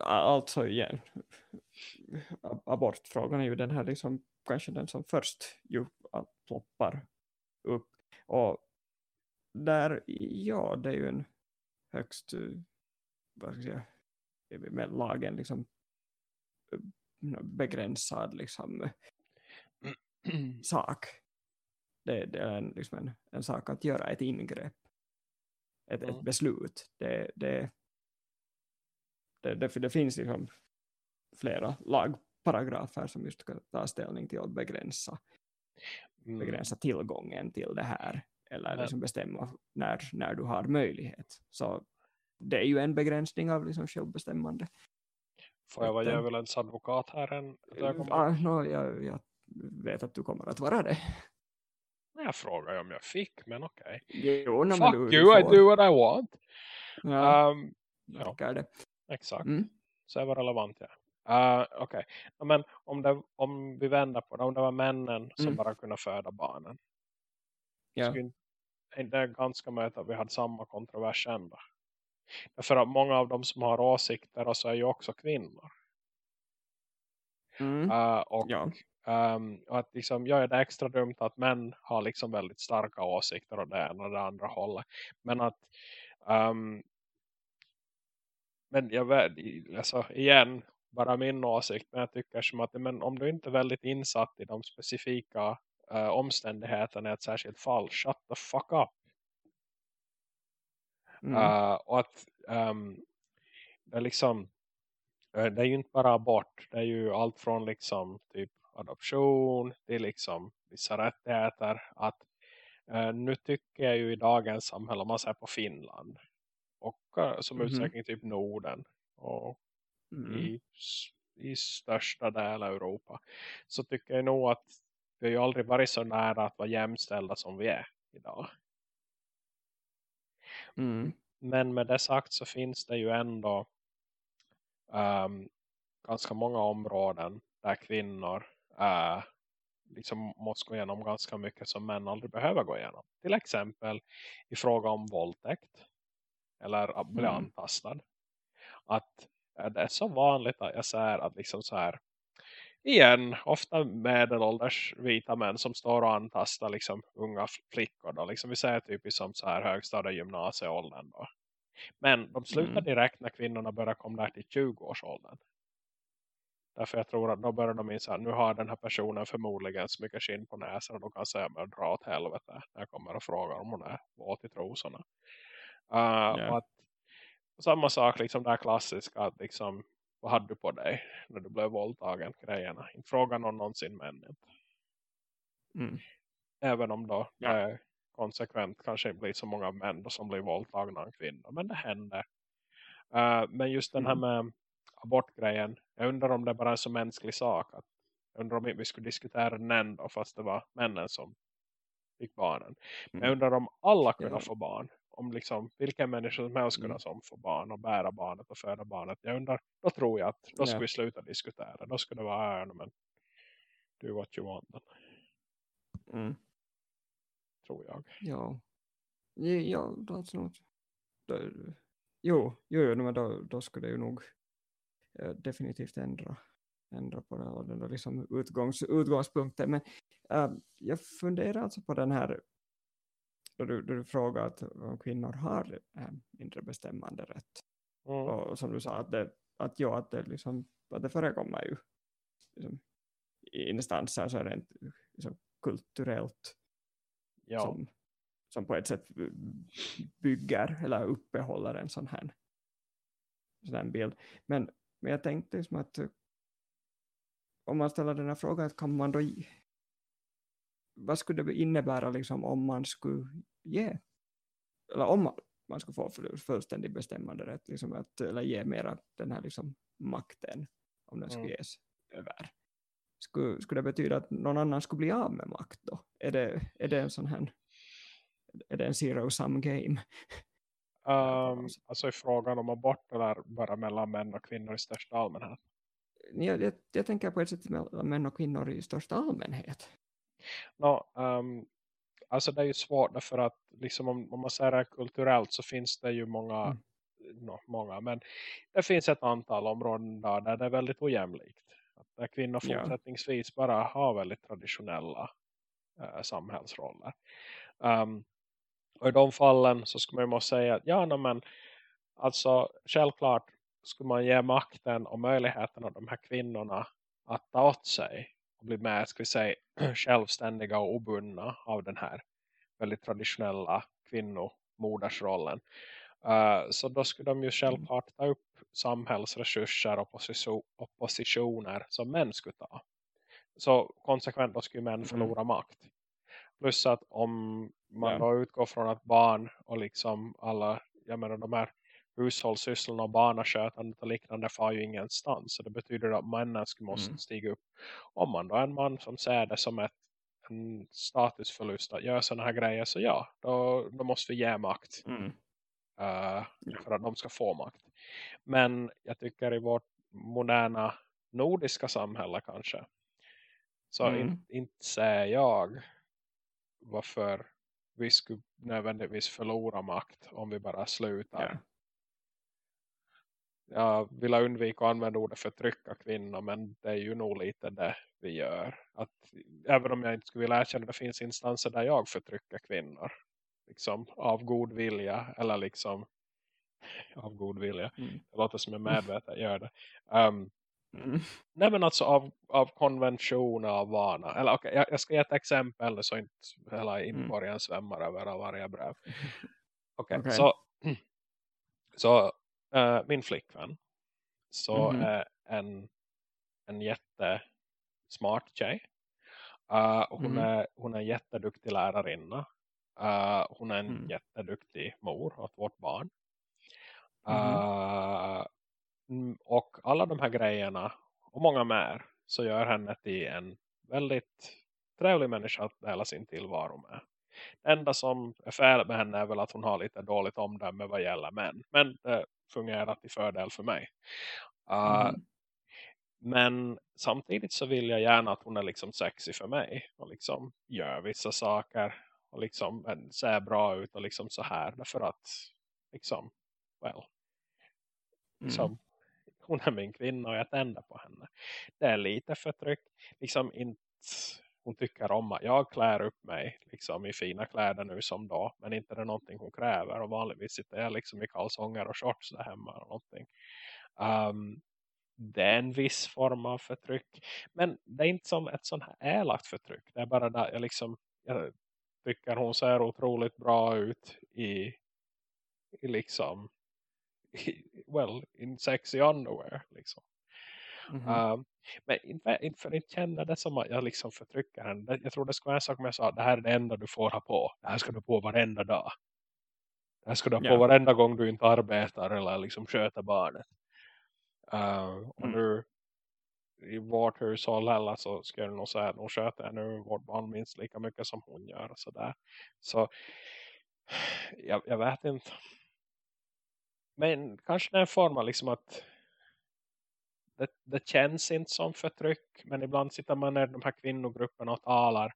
äh, alltså igen, abortfrågan är ju den här liksom, kanske den som först ju ploppar upp. Och där, ja, det är ju en högst, vad ska jag säga, med lagen liksom begränsad liksom sak. Det, det är en, liksom en, en sak att göra ett ingrepp. Ett, Mm. ett beslut. Det, det, det, det, det finns liksom flera lagparagrafer som just ska ta ställning till att begränsa, Mm. begränsa tillgången till det här. Eller Men- liksom bestämma när, när du har möjlighet. Så det är ju en begränsning av liksom självbestämmande. Får jag vara djävulens advokat här ögonblick? Ah, no, jag, jag vet att du kommer att vara det. Jag frågar om jag fick, men okej. Jo, men Fuck du, you, I får. do what I want. Ja, Um, ja, det. exakt. Mm. Så är vad relevant ja. Uh, Okej, Ja, men om, det, om vi vänder på det, om det var männen som Mm. bara kunde föda barnen. Ja. Skulle inte- är det ganska möjligt att vi hade samma kontrovers ändå? För att många av dem som har åsikter och så är ju också kvinnor. Mm. Uh, och, Ja. um, och att liksom, ja, det är extra dumt att män har liksom väldigt starka åsikter och det ena och det andra hållet. Men att um, men jag vet, alltså igen, bara min åsikt, men jag tycker som att men om du inte är väldigt insatt i de specifika uh, omständigheterna i ett särskilt fall, shut the fuck up. Mm. Uh, och att um, det är liksom eh, det är ju inte bara abort, det är ju allt från liksom typ adoption till liksom vissa rättigheter att uh, nu tycker jag ju i dagens samhälle om man ser på Finland och uh, som Mhm. utsträckning typ Norden och Mm. i, i största del av Europa så tycker jag nog att vi har ju aldrig varit så nära att vara jämställda som vi är idag. Mm. Men med det sagt så finns det ju ändå ehm, ganska många områden där kvinnor uh, liksom måste gå igenom ganska mycket som män aldrig behöver gå igenom. Till exempel i fråga om våldtäkt eller att bli Mm. antastad. Att eh, det är så vanligt att jag säger att liksom så här igen, ofta medelålders vita män som står och antastar liksom unga flickor då. Liksom vi säger typ i som så här högstadie gymnasieåldern då. Men de slutar Mm. direkt när kvinnorna börjar komma där till 20-årsåldern. Därför jag tror att då börjar de inse att nu har den här personen förmodligen så mycket skinn på näsan och de kan säga men dra åt helvete när jag kommer och frågar om hon är våt i trosorna. Uh, och att, samma sak liksom det här klassiska att liksom vad hade du på dig när du blev våldtagen grejerna. Inte frågar någon någonsin inte. Mm. Även om då Ja. konsekvent kanske inte blir så många män då som blir våldtagna av kvinnor. Men det händer. Uh, men just den här Mm. med abortgrejen. Jag undrar om det bara är en så mänsklig sak. Att, jag undrar om vi skulle diskutera den ändå fast det var männen som fick barnen. Men jag Mm. undrar om alla kunde Ja. få barn. Om liksom vilken människa som helst kunde Mm. som få barn och bära barnet och föda barnet. Jag undrar, då tror jag att då Ja. skulle vi sluta diskutera. Då skulle det vara här men do what you want. Mm. Tror jag. Ja. Ja, ja alltså något. Då, jo, jo, jo, men då, då skulle det ju nog eh, definitivt ändra, ändra på det och den där liksom utgångs, utgångspunkten. Men eh, jag funderar alltså på den här då du, då du frågar att om kvinnor har eh, mindre bestämmande rätt. Mm. Och som du sa, att det, att, ja, att, det, liksom, att det förekommer ju liksom, i instanser så är det inte liksom, kulturellt Ja. som, som på ett sätt bygger eller uppehåller en sån här, sån här bild. Men, men jag tänkte liksom att om man ställer den här frågan, kan man då vad skulle det innebära liksom om man skulle ge eller om man, man skulle få full- fullständig bestämmande rätt liksom att, eller ge mera den här liksom makten om den skulle Mm. ges över skulle, skulle det betyda att någon annan skulle bli av med makt då? Är det, är det en sån här är det en zero sum game? Um, alltså i frågan om abort eller bara mellan män och kvinnor i största allmänhet. Jag, jag, jag tänker på ett sätt mellan män och kvinnor i största allmänhet. No, um, alltså det är ju svårt därför att liksom om, om man säger det kulturellt så finns det ju många, Mm. no, många men det finns ett antal områden där, där det är väldigt ojämlikt. Att där kvinnor Ja. fortsättningsvis bara har väldigt traditionella eh, samhällsroller. Um, och i de fallen så skulle man ju måste säga att ja no, men alltså självklart skulle man ge makten och möjligheten av de här kvinnorna att ta åt sig bli med, ska vi säga, självständiga och obundna av den här väldigt traditionella kvinnomodersrollen. Uh, så då skulle de ju självklart ta upp samhällsresurser och position, och positioner som män skulle ta. Så konsekvent då skulle män förlora makt. Plus att om man Ja. då utgår från att barn och liksom alla, jag menar de här hushållssysslorna och barnaskötandet och liknande far ju ingenstans. Så det betyder att männen skulle måste Mm. stiga upp. Om man då är en man som ser det som ett, en statusförlust att göra sådana här grejer så ja, då, då måste vi ge makt. Mm. eh, för att de ska få makt. Men jag tycker i vårt moderna nordiska samhälle kanske så Mm. inte, inte säger jag varför vi skulle nödvändigtvis förlora makt om vi bara slutar jag vill undvika att använda ordet förtrycka kvinnor men det är ju nog lite det vi gör. Att, även om jag inte skulle vilja erkänna att det finns instanser där jag förtrycker kvinnor. Liksom av god vilja eller liksom av god vilja. Mm. Det låter som jag medvetet gör det. Um, Mm. nej men alltså av, av konventioner av vana. Eller okay, jag, jag ska ge ett exempel så inte hela inborgen svämmar över av varje brev. Okej, Okej. så, så eh, min flickvän så Mhm. är en, en jättesmart tjej. Uh, hon, Mhm. är, hon är en jätteduktig lärarinna. Uh, hon är en Mm. jätteduktig mor åt vårt barn. Uh, mm, och alla de här grejerna och många mer så gör henne till en väldigt trevlig människa att dela sin tillvaro med. Det enda som är fel med henne är väl att hon har lite dåligt omdöme vad gäller män. Men det fungerar till fördel för mig. Uh, Mhm. Men samtidigt så vill jag gärna att hon är liksom sexy för mig. Och liksom gör vissa saker. Och liksom ser bra ut och liksom så här. Därför att liksom, well, Mm. som hon är min kvinna och jag tänder på henne. Det är lite förtryck. Liksom inte, hon tycker om att jag klär upp mig liksom i fina kläder nu som då. Men inte är det någonting hon kräver. Och vanligtvis sitter jag liksom i kalsonger och shorts där hemma. Eller någonting. Um, det är en viss form av förtryck. Men det är inte som ett sånt här elakt förtryck. Det är bara där jag liksom jag tycker hon ser otroligt bra ut i, i liksom i, well, in sexy underwear liksom. Mhm. Um, men inte, inte för att känna det som att jag liksom förtrycker henne. Jag tror det ska vara en sak om jag sa det här är det enda du får ha på. Det här ska du på varenda dag. Det här ska du ha på Ja. varenda gång du inte arbetar eller liksom sköter barnet. Uh, och Mm. nu i vårt hushåll heller så ska jag nog säga att hon sköter nu vårt barn minst lika mycket som hon gör. Och sådär. Så jag, jag vet inte. Men kanske det är en form av liksom att det, det känns inte som förtryck. Men ibland sitter man i de här kvinnogrupperna och talar.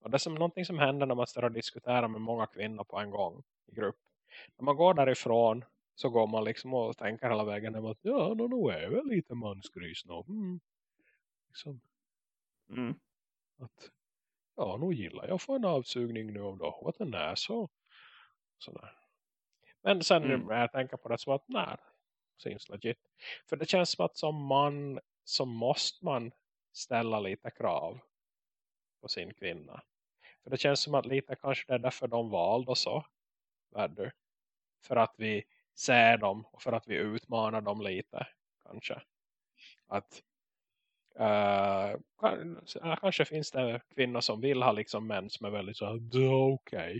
Och det är som någonting som händer när man står och diskuterar med många kvinnor på en gång i grupp. När man går därifrån så går man liksom och tänker hela vägen om att ja, nu no, är väl lite mansgris nu. Mm. Liksom, Mm. att ja, nu gillar jag att få en avsugning nu och då. What a näsa. Sådär. Men sen Mm. när jag tänker på det som att nej, seems legit. För det känns som att som man så måste man ställa lite krav på sin kvinna. För det känns som att lite kanske det är därför de valde och så. Värder. För att vi ser dem och för att vi utmanar dem lite kanske. Att Uh, kanske finns det kvinnor som vill ha liksom män som är väldigt så okej. Okay.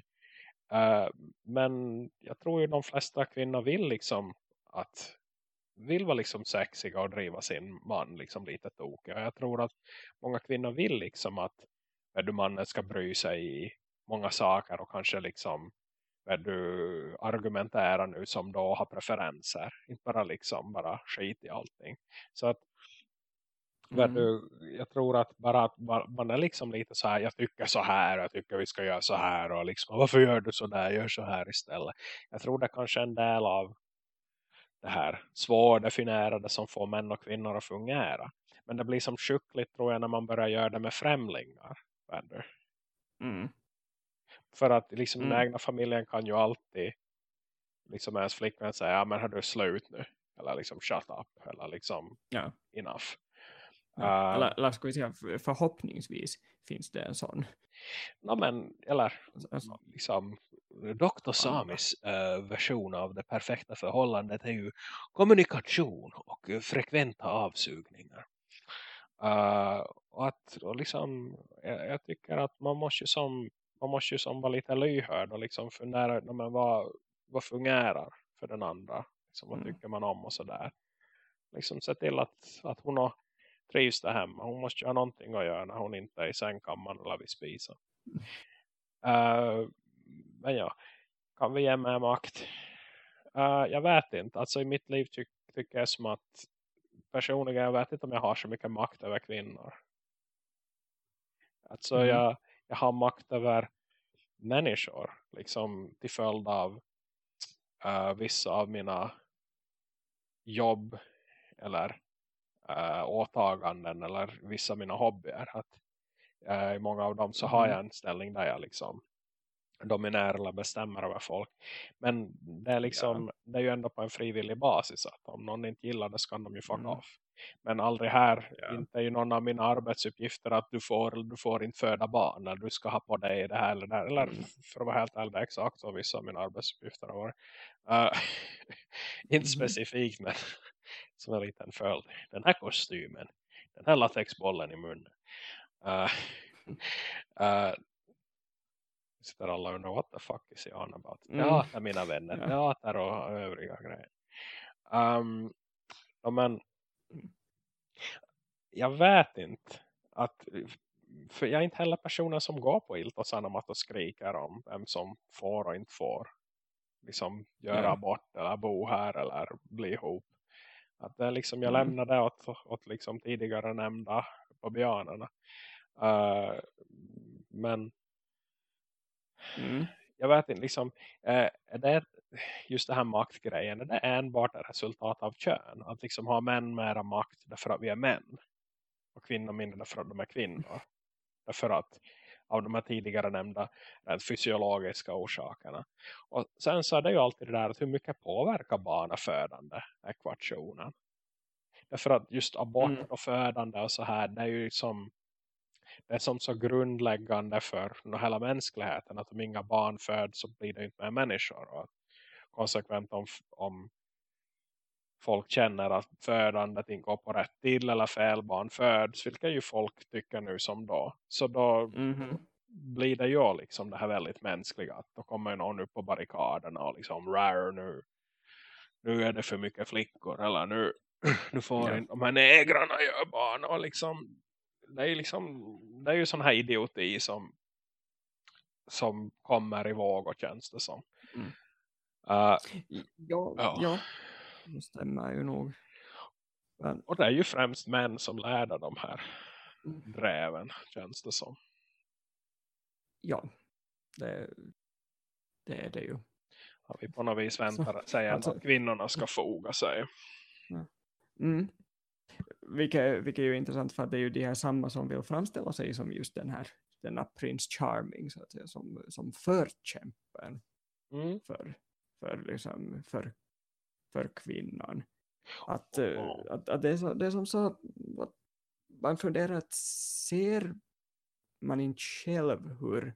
Uh, okej. Men jag tror ju de flesta kvinnor vill liksom att vill vara liksom sexiga och driva sin man liksom lite tokig. Och jag tror att många kvinnor vill liksom att du, mannen ska bry sig i många saker och kanske liksom du, argumentera nu som då har preferenser. Inte bara liksom bara skit i allting. Så att Mm. du, jag tror att bara att man är liksom lite så här, jag tycker så här, jag tycker vi ska göra så här och liksom, varför gör du så där, gör så här istället. Jag tror det är kanske är en del av det här svårdefinierade som får män och kvinnor att fungera. Men det blir som sjukligt tror jag när man börjar göra det med främlingar. Mm. För att liksom den Mm. egna familjen kan ju alltid liksom ens flickvän säga, ja men har du slut nu? Eller liksom shut up, eller liksom Ja. enough. Ja. Eh, Eller, eller ska vi säga för- förhoppningsvis finns det en sån. Ja, men, eller sån. liksom Dr. Samis eh, version av det perfekta förhållandet är ju kommunikation och eh, frekventa avsugningar. Eh, och att och liksom, jag, jag tycker att man måste som man måste som vara lite lyhörd och liksom fundera no, men vad, vad fungerar för den andra. Liksom, vad Mm. tycker man om och sådär. Liksom se till att, att hon har trivs där hemma. Hon måste ju ha någonting att göra när hon inte är i sängkammaren eller vid spisen. Uh, men ja, kan vi ge mer makt? Uh, jag vet inte. Alltså i mitt liv ty tycker jag som att personligen, jag vet inte om jag har så mycket makt över kvinnor. Alltså Mm. jag, jag har makt över människor. Liksom till följd av uh, vissa av mina jobb eller äh, åtaganden eller vissa av mina hobbyer. Att, äh, I många av dem så har jag en ställning där jag liksom dominerar eller bestämmer över folk. Men det är liksom ja. det är ju ändå på en frivillig basis att om någon inte gillar det så kan de ju fuck mm. off. Men aldrig här, ja. inte är ju någon av mina arbetsuppgifter att du får, du får inte föda barn eller du ska ha på dig det här eller det här. Eller mm. för att vara helt ärlig, exakt så vissa av mina arbetsuppgifter har varit. Uh, inte mm. specifikt men som en liten följd. Den här kostymen, den här latexbollen i munnen. Uh, uh, sitter alla och undrar what the fuck is on about? Mm. Teater mina vänner, ja. teater och övriga grejer. Um, ja, men jag vet inte att för jag är inte heller personen som går på Iltosanom och skriker om vem som får och inte får liksom göra ja. bort eller bo här eller bli ihop. Att det liksom, jag mm. lämnar det åt, åt liksom tidigare nämnda babianerna. Uh, men mm. jag vet inte, liksom, uh, är det just det här maktgrejen, är det enbart ett resultat av kön? Att liksom ha män mera makt därför att vi är män och kvinnor mindre därför att de är kvinnor. Därför att av de här tidigare nämnda fysiologiska orsakerna. Och sen så är det ju alltid det där att hur mycket påverkar barnafödande ekvationen. Därför att just abort mm. och födande och så här, det är ju liksom det är som så grundläggande för hela mänskligheten att om inga barn föds så blir det inte mer människor och konsekvent om, om folk känner att födandet inte går på rätt till eller fel barn föds, vilket ju folk tycker nu som då. Så då mm -hmm. blir det ju liksom det här väldigt mänskliga. Att då kommer någon upp på barrikaderna och liksom rare nu. Nu är det för mycket flickor eller nu, nu får ja. de här negrarna göra barn och liksom det är ju liksom det är ju sån här idioti som som kommer i våg och känns det som. Mm. Uh, ja, ja. ja, det stämmer ju nog. Men... Och det är ju främst män som lärde de här mm. dräven, känns det som. Ja, det, det är det ju. Har vi på något vis väntar säger alltså, att kvinnorna ska foga sig. Mm. Vilket, vilket är ju intressant för det är ju de här samma som vill framställa sig som just den här denna Prince Charming så att säga, som, som förkämpen mm. för för, liksom, för, för kvinnan. Att, oh. att, att det, är så, det är som så att man funderar att ser man inte själv hur,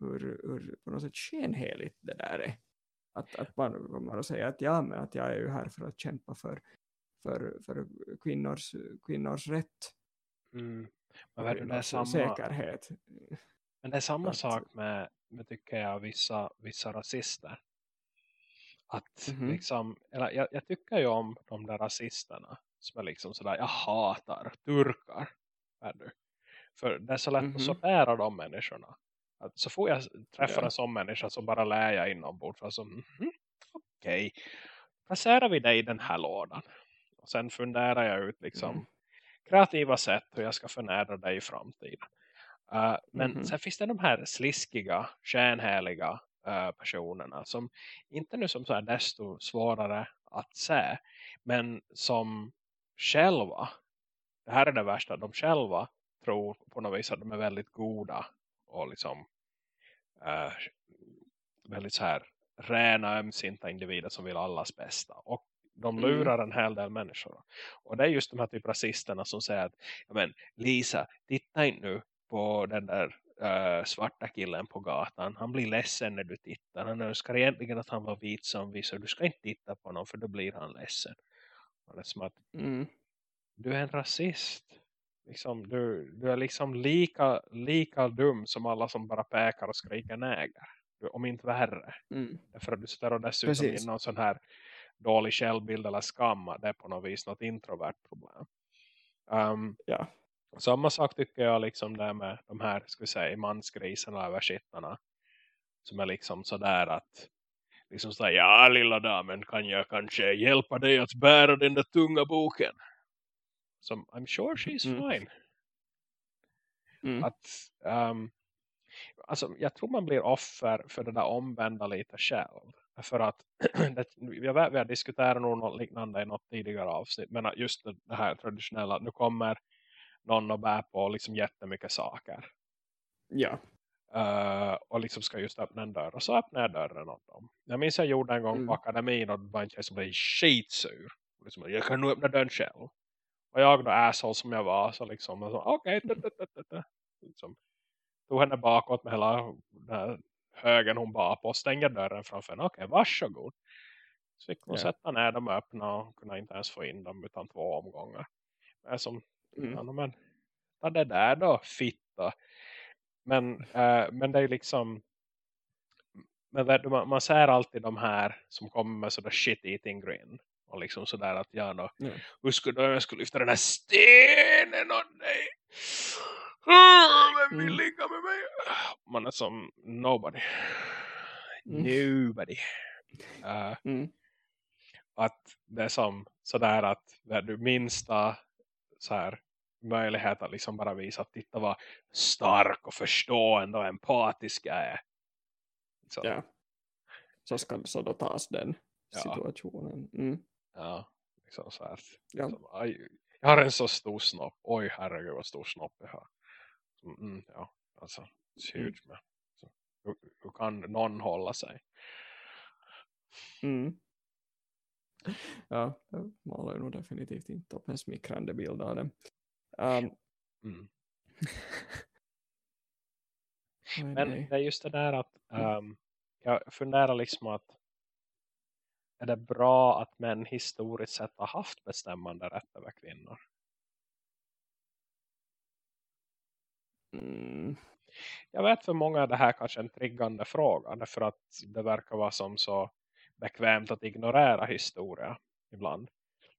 hur, hur på något sätt skenheligt det där är. Att, att man kommer att säga att ja, men att jag är ju här för att kämpa för, för, för kvinnors, kvinnors rätt. Mm. Men det är samma, säkerhet. Men det är samma att, sak med, med tycker jag, vissa, vissa rasister. Att mm -hmm. liksom, eller jag, jag, tycker ju om de där rasisterna som är liksom sådär, jag hatar turkar. du? För det är så lätt mm -hmm. att mhm. sortera de människorna. Att så får jag träffa ja. en sån människa som bara lär jag inombords. Alltså, mm -hmm, okej, okay. placerar vi dig i den här lådan. Och sen funderar jag ut liksom mm. kreativa sätt hur jag ska förnära dig i framtiden. Uh, men mm sen finns det de här sliskiga, skänheliga uh, personerna som inte nu som så här desto svårare att se men som själva det här är det värsta, de själva tror på något vis att de är väldigt goda och liksom uh, väldigt så här rena ömsinta individer som vill allas bästa och de mm. lurar en hel del människor. Och det är just de här typ rasisterna som säger att men, Lisa, titta inte nu på den där uh, svarta killen på gatan. Han blir ledsen när du tittar. Han önskar egentligen att han var vit som vi. Så du ska inte titta på honom för då blir han ledsen. Och är som att mm. du är en rasist. Liksom, du, du är liksom lika, lika dum som alla som bara pekar och skriker näger. Om inte värre. Mm. Därför att du sitter och dessutom Precis. i någon sån här dålig självbild eller skamma. Det är på något vis något introvert problem. Um, ja. Samma sak tycker jag liksom där med de här, ska vi säga, mansgrisarna och översittarna. Som är liksom sådär att liksom sådär, ja lilla damen kan jag kanske hjälpa dig att bära den där tunga boken. Som, I'm sure she's mm. fine. Mm. Att, um, alltså jag tror man blir offer för det där omvända lite själv. För att vi har diskuterat nog något liknande i något tidigare avsnitt. Men just det här traditionella, att nu kommer någon och bär på liksom jättemycket saker. Ja. Uh, och liksom ska just öppna en dörr. Och så öppnar jag dörren åt dem. Jag minns jag gjorde en gång Mm. på akademin och det var en tjej som blev skitsur. Och Liksom, jag kan nog öppna dörren själv. Och jag då asshole som jag var så liksom, okej, okay, liksom, tog henne bakåt med hela högen hon bar på och stängde dörren framför henne. Okej, okay, varsågod. Så fick hon Ja. sätta ner dem och öppna och kunde inte ens få in dem utan två omgångar. Men som, Mm. ja, men, ta det där då, fitta. Men, eh, men det är liksom men man, man ser alltid de här som kommer med sådär shit eating grin. Och liksom sådär att ja då, Ja. hur skulle jag skulle lyfta den här stenen åt dig? Ah, Vem vill Mm. ligga med mig? Man är som nobody. Mm. Nobody. Eh, Mm. att det är som sådär att när du minsta så här möjlighet att liksom bara visa att titta vad stark och förstående och empatisk jag är. Så, Ja. Så ska så då tas den Ja. situationen. Mm. ja, liksom så här. Ja. Som, jag har en så stor snopp. Oj, herregud vad stor snopp jag har. Mm, ja, alltså, it's Mm. huge. Men, så, hur, hur kan någon hålla sig? Mm. Ja, jag målar ju nog definitivt inte upp en smickrande bild av det. Um, Mm. Men det är just det där att ehm, jag funderar liksom att är det bra att män historiskt sett har haft bestämmande rätt över kvinnor? Mm. Jag vet för många är det här kanske en triggande fråga därför att det verkar vara som så bekvämt att ignorera historia ibland.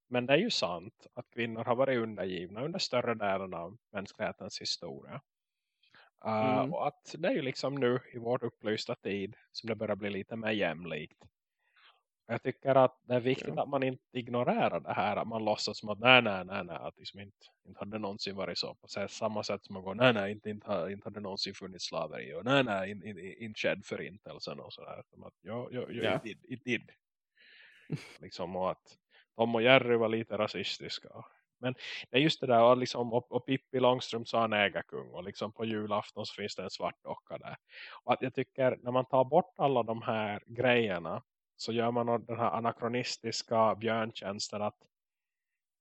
Men det är ju sant att kvinnor har varit undergivna under större delen av mänsklighetens historia. Uh, Mm. Och att det är ju liksom nu i vår upplysta tid som det börjar bli lite mer jämlikt. Jag tycker att det är viktigt Ja. att man inte ignorerar det här. Att man låtsas som att nej, nej, nej, nej. Att liksom inte, inte hade någonsin varit så. På samma sätt som man går, nej, nej, inte, inte, inte hade någonsin funnits slaveri. Och nej, nej, inte in, in, inte skedd förintelsen och sådär. Som att, ja, ja, ja, Ja. it it did. liksom och att Tom och Jerry var lite rasistiska. Men det är just det där, och, liksom, och, och Pippi Långström sa en ägarkung och liksom på julafton så finns det en svart docka där. Och att jag tycker när man tar bort alla de här grejerna så gör man den här anakronistiska björntjänsten att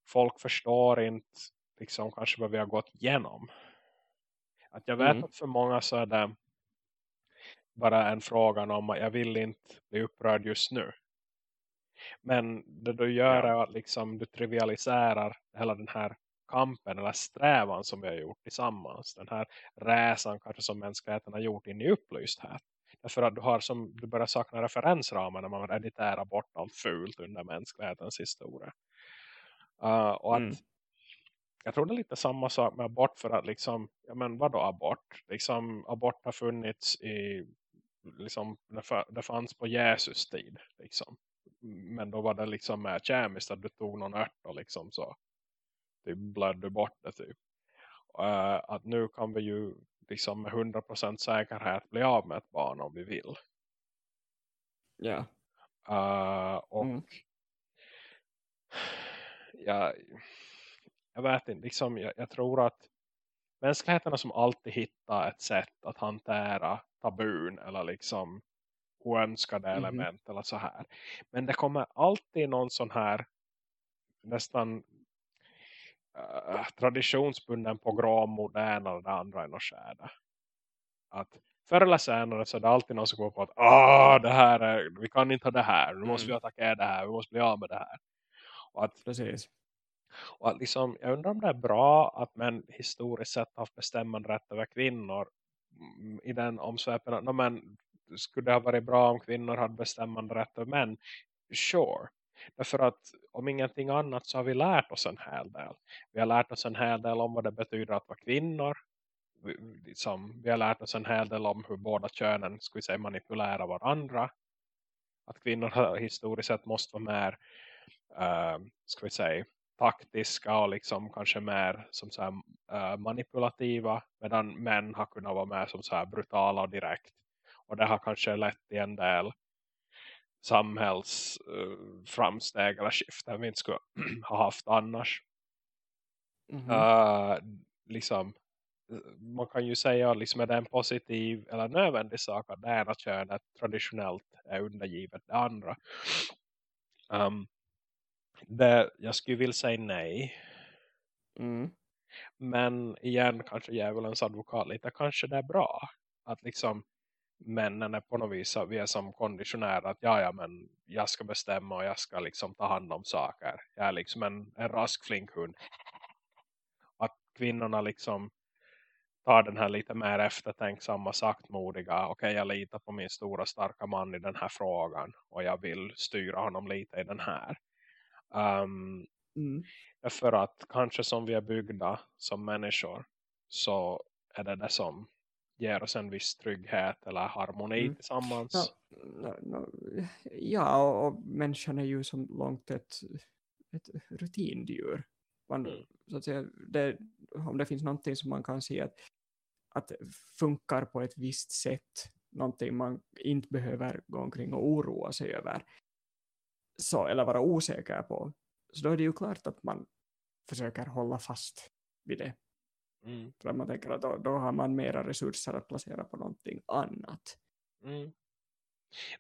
folk förstår inte liksom kanske vad vi har gått igenom. Att jag vet Mm. att för många så är det bara en fråga om att jag vill inte bli upprörd just nu. Men det du gör är att liksom du trivialiserar hela den här kampen eller strävan som vi har gjort tillsammans. Den här resan kanske som mänskligheten har gjort in i upplysthet. Därför att du har som du börjar sakna referensramar när man editerar bort allt fult under mänsklighetens historia. Uh, och att Mm. jag tror det är lite samma sak med abort för att liksom, ja men vadå abort? Liksom abort har funnits i liksom, det, fa- det fanns på Jesus tid liksom. Men då var det liksom mer kemiskt att du tog någon ört och liksom så typ blödde bort det typ. Uh, att nu kan vi ju liksom med 100% säkerhet bli av med ett barn om vi vill. Ja. Uh, och Mm. jag, jag vet inte, liksom, jag, jag tror att mänskligheten har som alltid hittat ett sätt att hantera tabun eller liksom oönskade Mhm. element eller så här. Men det kommer alltid någon sån här nästan uh, traditionsbunden pogrom mot det ena eller det andra i något skärde. Att förr eller senare så är det alltid någon som går på att ah, det här är, vi kan inte ha det här, nu måste Mm. vi attackera det här, vi måste bli av med det här. Och att Precis. och att liksom, jag undrar om det är bra att män historiskt sett har haft bestämmande rätt över kvinnor mm, i den omsväpen att no, men, skulle det ha varit bra om kvinnor hade bestämmande rätt över män? Sure. Därför att om ingenting annat så har vi lärt oss en hel del. Vi har lärt oss en hel del om vad det betyder att vara kvinnor. Vi, liksom, vi har lärt oss en hel del om hur båda könen skulle säga, manipulera varandra. Att kvinnor har historiskt sett måste vara mer uh, ska vi säga taktiska och liksom kanske mer som så här, uh, manipulativa medan män har kunnat vara mer som så här brutala och direkt och det har kanske lett till en del samhällsframsteg uh, eller skiften vi inte skulle ha haft annars. Mhm. Uh, liksom man kan ju säga liksom är det en positiv eller nödvändig sak att det ena könet traditionellt är undergivet det andra. Um, det, jag skulle vilja säga nej. Mm. Men igen kanske djävulens advokat lite kanske det är bra att liksom männen är på något vis vi är som konditionära att ja, ja men jag ska bestämma och jag ska liksom ta hand om saker. Jag är liksom en, en rask flink hund. Att kvinnorna liksom tar den här lite mer eftertänksamma saktmodiga okej okay, jag litar på min stora starka man i den här frågan och jag vill styra honom lite i den här. Um, Mm. för att kanske som vi är byggda som människor så är det det som ger oss en viss trygghet eller harmoni Mm. tillsammans. Ja, no, no, ja och, och människan är ju som långt ett, ett rutindjur. Man, Mm. så att säga, det, om det finns någonting som man kan se att, att funkar på ett visst sätt, någonting man inte behöver gå omkring och oroa sig över, så, eller vara osäker på, så då är det ju klart att man försöker hålla fast vid det. Mm. För att man tänker att då, då har man mera resurser att placera på någonting annat. Mm.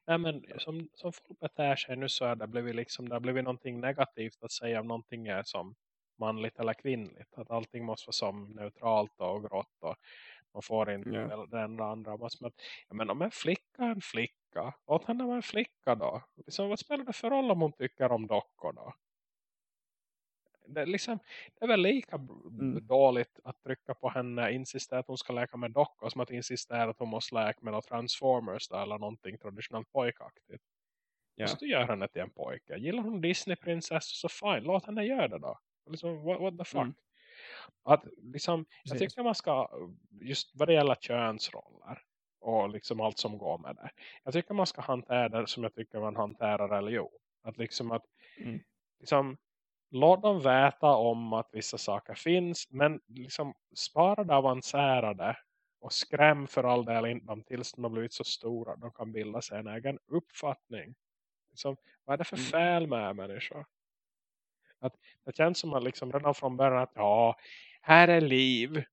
Nej men som, som folk beter sig nu så är det blivit liksom det har blivit någonting negativt att säga om någonting är som manligt eller kvinnligt. Att allting måste vara som neutralt och grått och man får inte yeah. den eller andra. Att, ja, men om en flicka är en flicka, låt henne vara en flicka då. Liksom, vad spelar det för roll om hon tycker om dockor då? Det är, liksom, det är väl lika Mm. dåligt att trycka på henne insistera att hon ska läka med dockor som att insistera att hon måste läka med några Transformers då, eller någonting traditionellt pojkaktigt. Ja. Måste du göra henne till en pojke? Gillar hon Disney-prinsessor så fine, låt henne göra det då. Liksom, what, what the fuck? Mm. Att, liksom, jag Precis. tycker man ska, just vad det gäller könsroller och liksom allt som går med det. Jag tycker man ska hantera det som jag tycker man hanterar religion. Att liksom att Mm. liksom, låt dem veta om att vissa saker finns men liksom spara det avancerade och skräm för all del inte dem tills de har blivit så stora att de kan bilda sig en egen uppfattning. Liksom, vad är det för Mm. fel med människor? Att det känns som att liksom redan från början att ja, här är liv.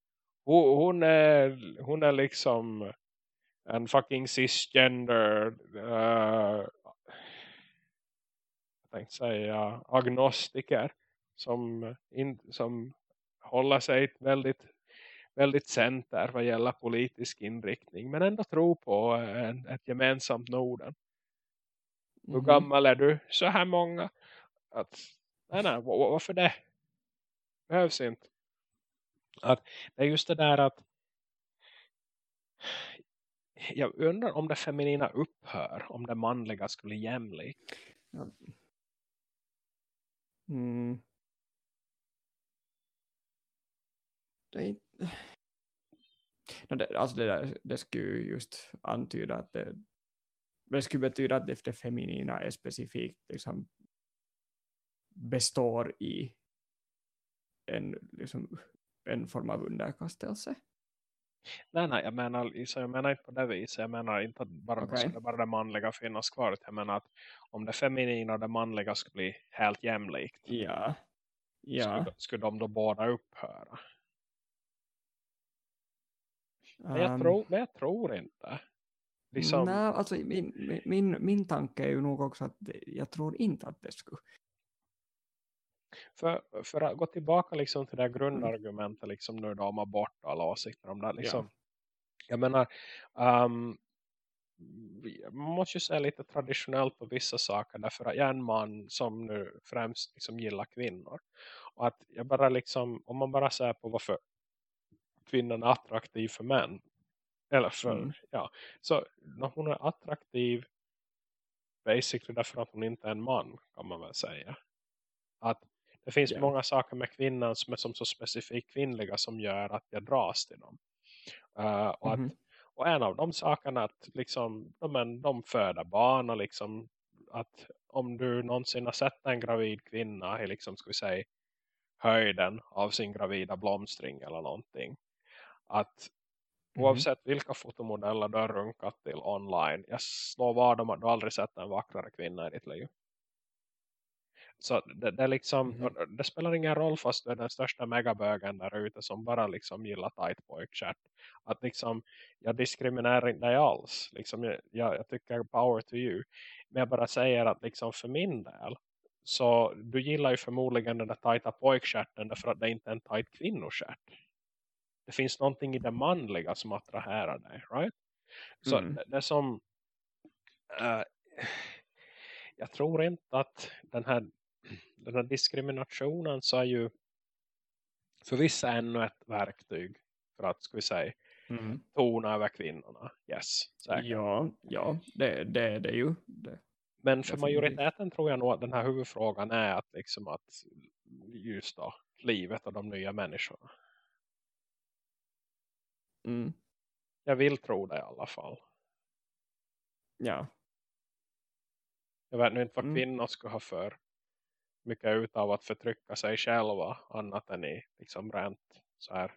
Hon, hon, är, hon är liksom en fucking cisgender uh, jag tänkte säga agnostiker som, in, som håller sig väldigt väldigt center vad gäller politisk inriktning men ändå tror på en, ett gemensamt Norden. Hur Mhm. gammal är du? Så här många. Att, nej, nej, va- varför det? Behövs inte. Att, det är just det där att jag undrar om det feminina upphör om det manliga skulle jämlikt. Ja. Mm. Det, är inte... no, det, alltså det, där, det skulle ju just antyda att det, det skulle betyda att det feminina är specifikt liksom består i en, liksom, en form av underkastelse. Nej, nej, jag menar, så jag menar inte på det viset. Jag menar inte att bara, Okej. skulle bara det manliga finnas kvar. Jag menar att om det feminina och det manliga skulle bli helt jämlikt. Ja. Ja. Skulle, skulle de då båda upphöra? Men jag, Ehm, tror, men jag tror inte. Liksom, Nej, alltså min, min- min, tanke är ju nog också att jag tror inte att det skulle. För, för att gå tillbaka liksom till det här grundargumentet liksom nu då om abort och alla åsikter om det. Liksom, Jag menar, vi- man måste ju säga lite traditionellt på vissa saker därför att jag är en man som nu främst liksom gillar kvinnor. Och att jag bara liksom, om man bara säger på varför kvinnan är attraktiv för män. Eller för, Mm. ja. Så när hon är attraktiv basically därför att hon inte är en man kan man väl säga. Att det finns Ja. många saker med kvinnan som är som så specifikt kvinnliga som gör att jag dras till dem. Eh, och, att, Mhm. och en av de sakerna att liksom, de, de föder barn och liksom att om du någonsin har sett en gravid kvinna i liksom, ska vi säga, höjden av sin gravida blomstring eller någonting. Att Oavsett vilka fotomodeller du har runkat till online. Jag slår vad om att du aldrig sett en vackrare kvinna i ditt liv. Så det, det, liksom, Mhm. det spelar ingen roll fast du är den största megabögen där ute som bara liksom gillar tight pojkchat. Att liksom, jag diskriminerar inte dig alls. Liksom, jag, jag, tycker power to you. Men jag bara säger att liksom för min del så du gillar ju förmodligen den där tajta pojkchatten därför att det inte är en tajt kvinnochatt. Det finns någonting i det manliga som attraherar dig, right? Så Mm. det, det som eh, jag tror inte att den här, den här diskriminationen så är ju för vissa ännu ett verktyg för att, ska vi säga, Mm. tona över kvinnorna. Yes, säkert. Ja, ja det, det, det är ju det. Men för majoriteten tror jag nog att den här huvudfrågan är att liksom att just då, livet och de nya människorna. Mm. Jag vill tro det i alla fall. Ja. Jag vet nu inte vad Mm. kvinnor skulle ha för mycket ut av att förtrycka sig själva annat än i liksom rent så här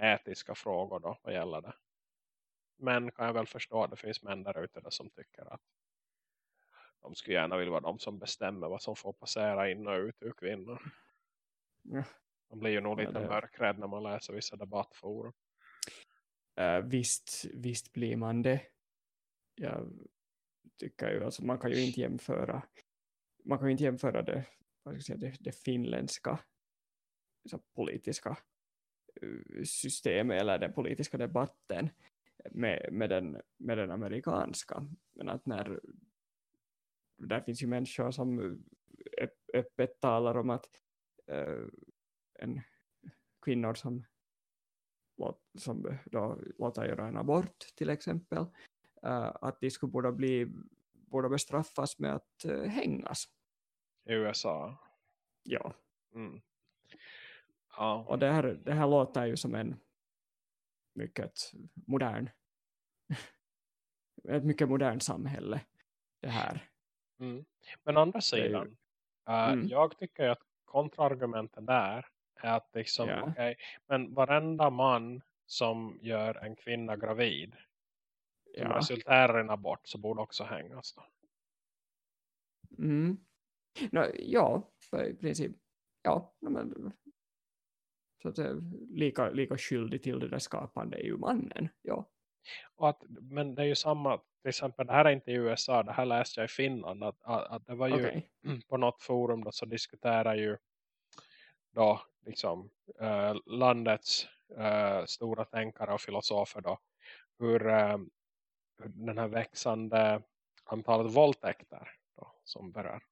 etiska frågor då vad gäller det. Men kan jag väl förstå att det finns män där ute där som tycker att de skulle gärna vilja vara de som bestämmer vad som får passera in och ut ur kvinnor. Ja. Man blir ju nog Ja, lite det- mörkrädd när man läser vissa debattforum. Uh, visst, visst blir man det. Jag tycker ju, alltså man kan ju inte jämföra man kan ju inte jämföra det, vad ska jag säga, det, det finländska så politiska eh, systemet eller den politiska debatten med, med, den, med den amerikanska. Men att när där finns ju människor som eh, öppet talar om att äh, en kvinnor som, som då låter göra en abort till exempel, äh, att de skulle borde, bli, borde bestraffas med att eh, hängas. I USA. Ja, Mm. Ja. och det här, det här låter ju som en mycket modern ett mycket modern samhälle det här. Mm. Men andra är ju- sidan. eh, Mm. Jag tycker att kontraargumentet där är att liksom, Ja. okej, men varenda man som gör en kvinna gravid Ja. resulterar i en abort så borde också hängas då. Mm. No, ja, i princip. Ja, men, så att säga, lika, lika skyldig till det där skapande är ju mannen. Ja. Att, men det är ju samma, till exempel det här är inte i USA, det här läste jag i Finland att, att, att det var ju Okej. på något forum då så diskuterar ju då liksom eh, landets eh, stora tänkare och filosofer då hur eh, den här växande antalet våldtäkter då, som börjar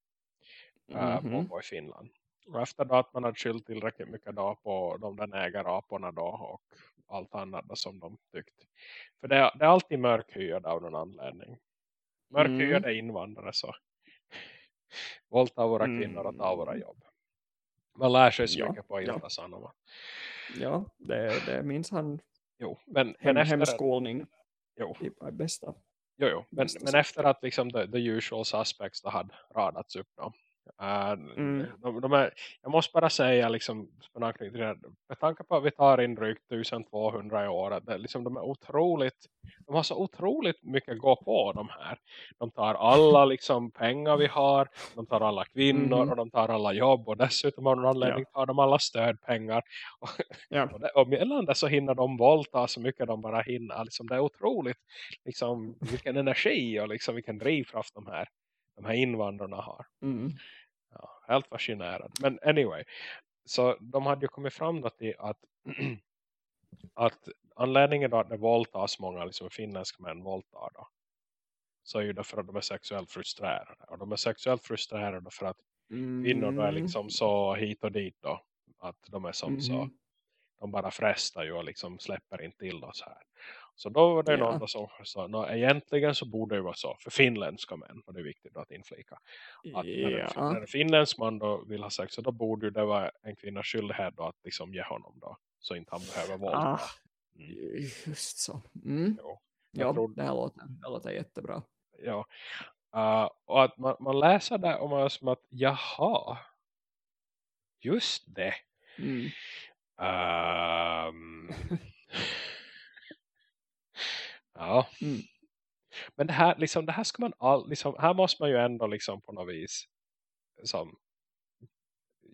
eh, Mhm. pågå i Finland. Och efter då att man hade skyllt tillräckligt mycket då på de där nägaraporna då och allt annat som de tyckte. För det, är- det är alltid mörkhyade av någon anledning. Mörkhyade invandrare så våldtar våra Mm. kvinnor och tar våra jobb. Man lär sig så Ja, mycket på ja. Ilta Sanoma. Ja, det, det minns han. Jo, men, men efter... Jo, i bästa. jo, jo. Men, Bästa men efter att liksom the, the usual suspects hade radats upp då. Uh, Mm. de, de är, jag måste bara säga liksom, med tanke på att vi tar in drygt 1200 i år, att det, liksom, de är otroligt de har så otroligt mycket gå på de här. De tar alla liksom pengar vi har, de tar alla kvinnor Mhm. och de tar alla jobb och dessutom av någon anledning tar de alla stödpengar. Ja. Och, det, och mellan det så hinner de våldta så mycket de bara hinner. Liksom, det är otroligt liksom, vilken energi och liksom, vilken drivkraft de här, de här invandrarna har. Mm. Helt fascinerad. Men anyway. Så de hade ju kommit fram till att, att anledningen då att det våldtas många liksom, finländska män våldtar då. Så är ju därför att de är sexuellt frustrerade. Och de är sexuellt frustrerade för att kvinnor då är Mm. liksom så hit och dit då. Att de är som så. Mhm. De bara frestar ju och liksom släpper inte till oss här. Så då var det Ja. någon som sa, "Nå, egentligen så borde det vara så. För finländska män, och det är viktigt att inflika. Att när, en, Ja. när en finländsk man då vill ha sex så då borde det vara en kvinnas skyldighet då att liksom ge honom då. Så inte han behöver våld. Ah, Mm. just så. Mm. Jo. Jag Ja, tror- det här låter, det låter jättebra. Ja. Uh, och att man, man läser det och man är som att jaha. Just det. Mm. Ehm, Ja. Mm. Men det här, liksom, det här ska man all, liksom, här måste man ju ändå liksom på något vis som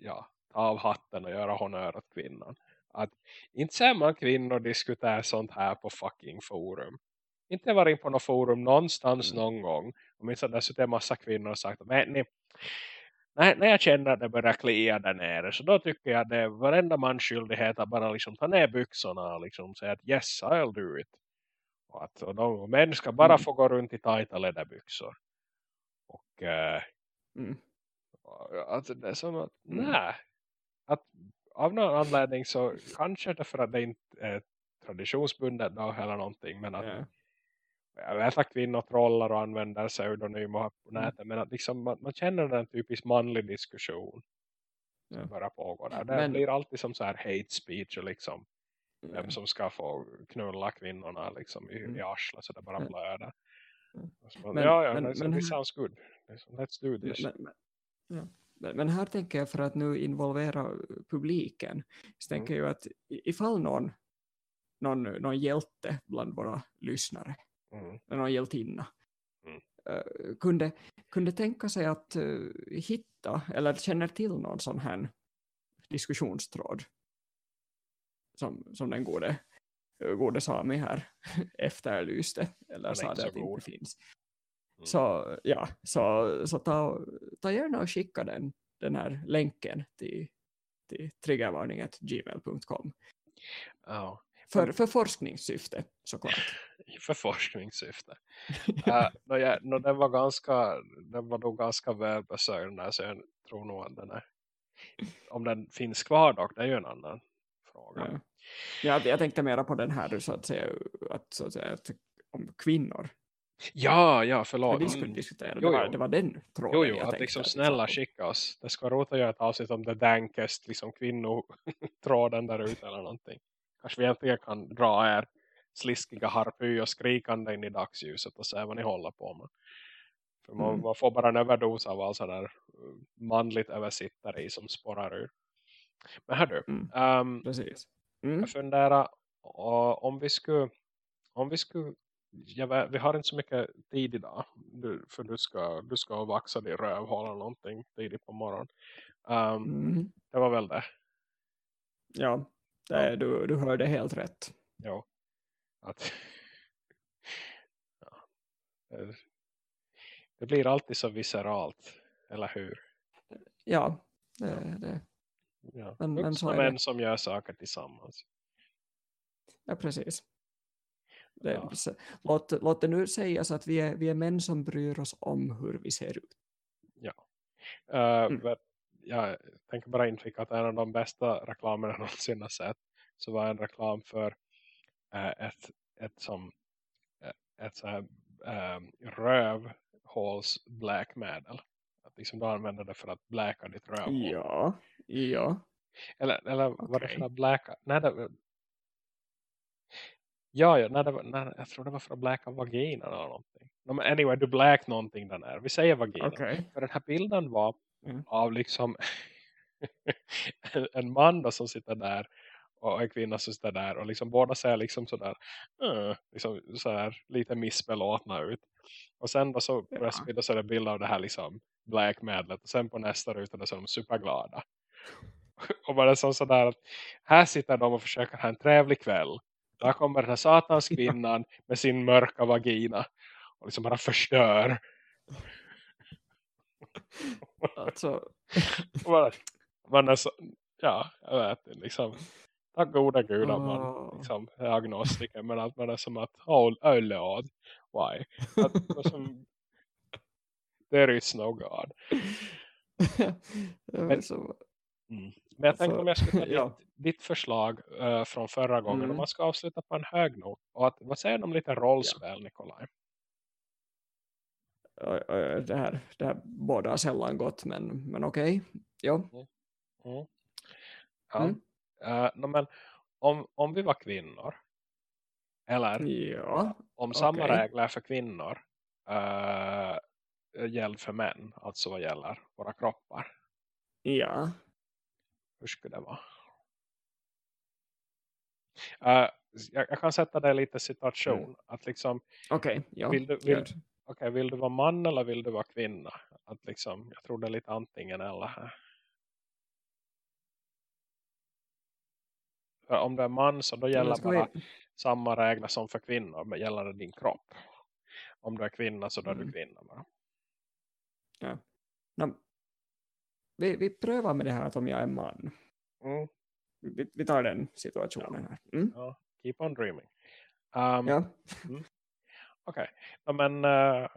ja, ta av hatten och göra honör åt kvinnan. Att inte ser man kvinnor diskutera sånt här på fucking forum. Inte var in på något forum någonstans Mm. någon gång. Och det suttit en massa kvinnor och sagt att ni, när, när jag känner att det börjar klia där nere så då tycker jag att det är varenda mans skyldighet att bara liksom ta ner byxorna och liksom säga att yes I'll do it. Att och män ska bara Mm. få gå runt i tajta läderbyxor. Och eh, Mm. Alltså det är som att, Mm. nej. Att av någon anledning så kanske det för att det inte är traditionsbundet då eller någonting. Men att Ja. jag vet att kvinnor trollar och använder pseudonymer på Mm. nätet. Men att liksom man, man känner den typiskt manlig diskussion som Ja. börjar pågå där. Det Men- blir alltid som så här hate speech och liksom vem Ja. som ska få knulla kvinnorna liksom i, Mm. i arslet så det bara Men- blöder. Mm. Men- ja, ja, men- men, men här- sounds good. Let's do this. men, men, ja. men, här tänker jag för att nu involvera publiken så Mm. tänker jag att ifall någon, någon, någon hjälte bland våra lyssnare Mm. någon hjältinna Mm. eh, kunde, kunde tänka sig att eh, hitta eller känner till någon sån här diskussionstråd som, som den gode, gode Sami här efterlyste eller sa det så att det inte finns. Mm. Så, ja, så, så ta, ta gärna och skicka den, den här länken till, till triggervarning.gmail.com Ja. för, för forskningssyfte såklart. för forskningssyfte. uh, no, ja, no, den var ganska den var nog ganska välbesökt så jag tror nog att den är om den finns kvar dock, det är ju en annan fråga. Ja. Ja, jag tänkte mera på den här så att säga, att, så att säga att, om kvinnor. Ja, ja, För förlåt. vi skulle Mm. diskutera, Jo, det, var, det var den tråden Jo, jo, jag att tänkte liksom snälla skicka oss. Det ska att göra ett avsnitt om det dankest, liksom kvinnotråden där ute eller någonting. Kanske vi egentligen kan dra er sliskiga harpy och skrikande in i dagsljuset och se vad ni håller på med. För man, Mm. man får bara en överdos av all sådär uh, manligt översittare i som spårar ur. Men hör du, Mm. ehm, Precis. Mm. jag funderar om vi skulle om vi skulle jag vi har inte så mycket tid idag du, för du ska, du ska vaxa din rövhål eller någonting tidigt på morgonen. Um, Mm. Det var väl det. Ja, det, du, du hörde helt rätt. Jo. Att, ja. Det- Det blir alltid så visceralt, eller hur? Ja, det, det, Ja. Men- men så män som gör saker tillsammans. ja precis. Det, Ja. låt, låt det nu sägas att vi är, vi är män som bryr oss om hur vi ser ut. Uh, Mm. men Jag tänker bara inflika att en av de bästa reklamerna jag någonsin har sett så var en reklam för eh, ett, ett som eh, ett så här um, rövhåls black medel. Liksom du använder det för att bläka ditt rövhål. Ja, ja. Eller, eller var det för att bläka? Nej, det, ja, ja nej, det nej, jag tror det var för att bläka vaginan eller någonting. No, anyway, du bläk någonting där nere. Vi säger vagina. Okej. För den här bilden var Mm. av liksom en- en man då som sitter där och en kvinna som sitter där och liksom båda ser liksom sådär uh, liksom sådär lite missbelåtna ut. Och sen då så Ja. så är det bild av det här liksom black medlet och sen på nästa ruta är de superglada. och bara som sådär att här sitter de och försöker ha en trevlig kväll. Där kommer den här satans kvinnan med sin mörka vagina och liksom bara förstör. Alltså, bara, man är så, ja, jag vet liksom. Tack goda gud att man Åh. liksom, är agnostiker. Men att man är som att, oh, oh lord, why? Att, som, there is no God. Men- så, Mm. Men jag tänkte om jag skulle ta Ja. ditt, ditt förslag eh, från förra gången. Mm. Om man ska avsluta på en hög not. Och att, vad säger du om lite rollspel, Nikolaj? Oj, oj, det här, det här båda sällan gott, men, men okej. Jo. Mm. Ja. Mm. Eh, no, men om, om vi var kvinnor. Eller Ja. om samma okej. regler för kvinnor uh, gäller för män. Alltså vad gäller våra kroppar. Ja. Hur skulle det vara? Uh, jag, jag kan sätta det lite situation. Mm. Att liksom, Okej, ja. Vill du- vill- okej, vill du vara man eller vill du vara kvinna? Att liksom, jag tror det är lite antingen eller här. För om du är man så då gäller bara vi- samma regler som för kvinnor men gällande din kropp. Om du är kvinna så då är du Mm. kvinna bara. Nå, vi, vi prövar med det här att om jag är man. Mm. Vi, vi tar den situationen här. Mm? Ja, keep on dreaming. Um, Ja. Okej, ja, men eh,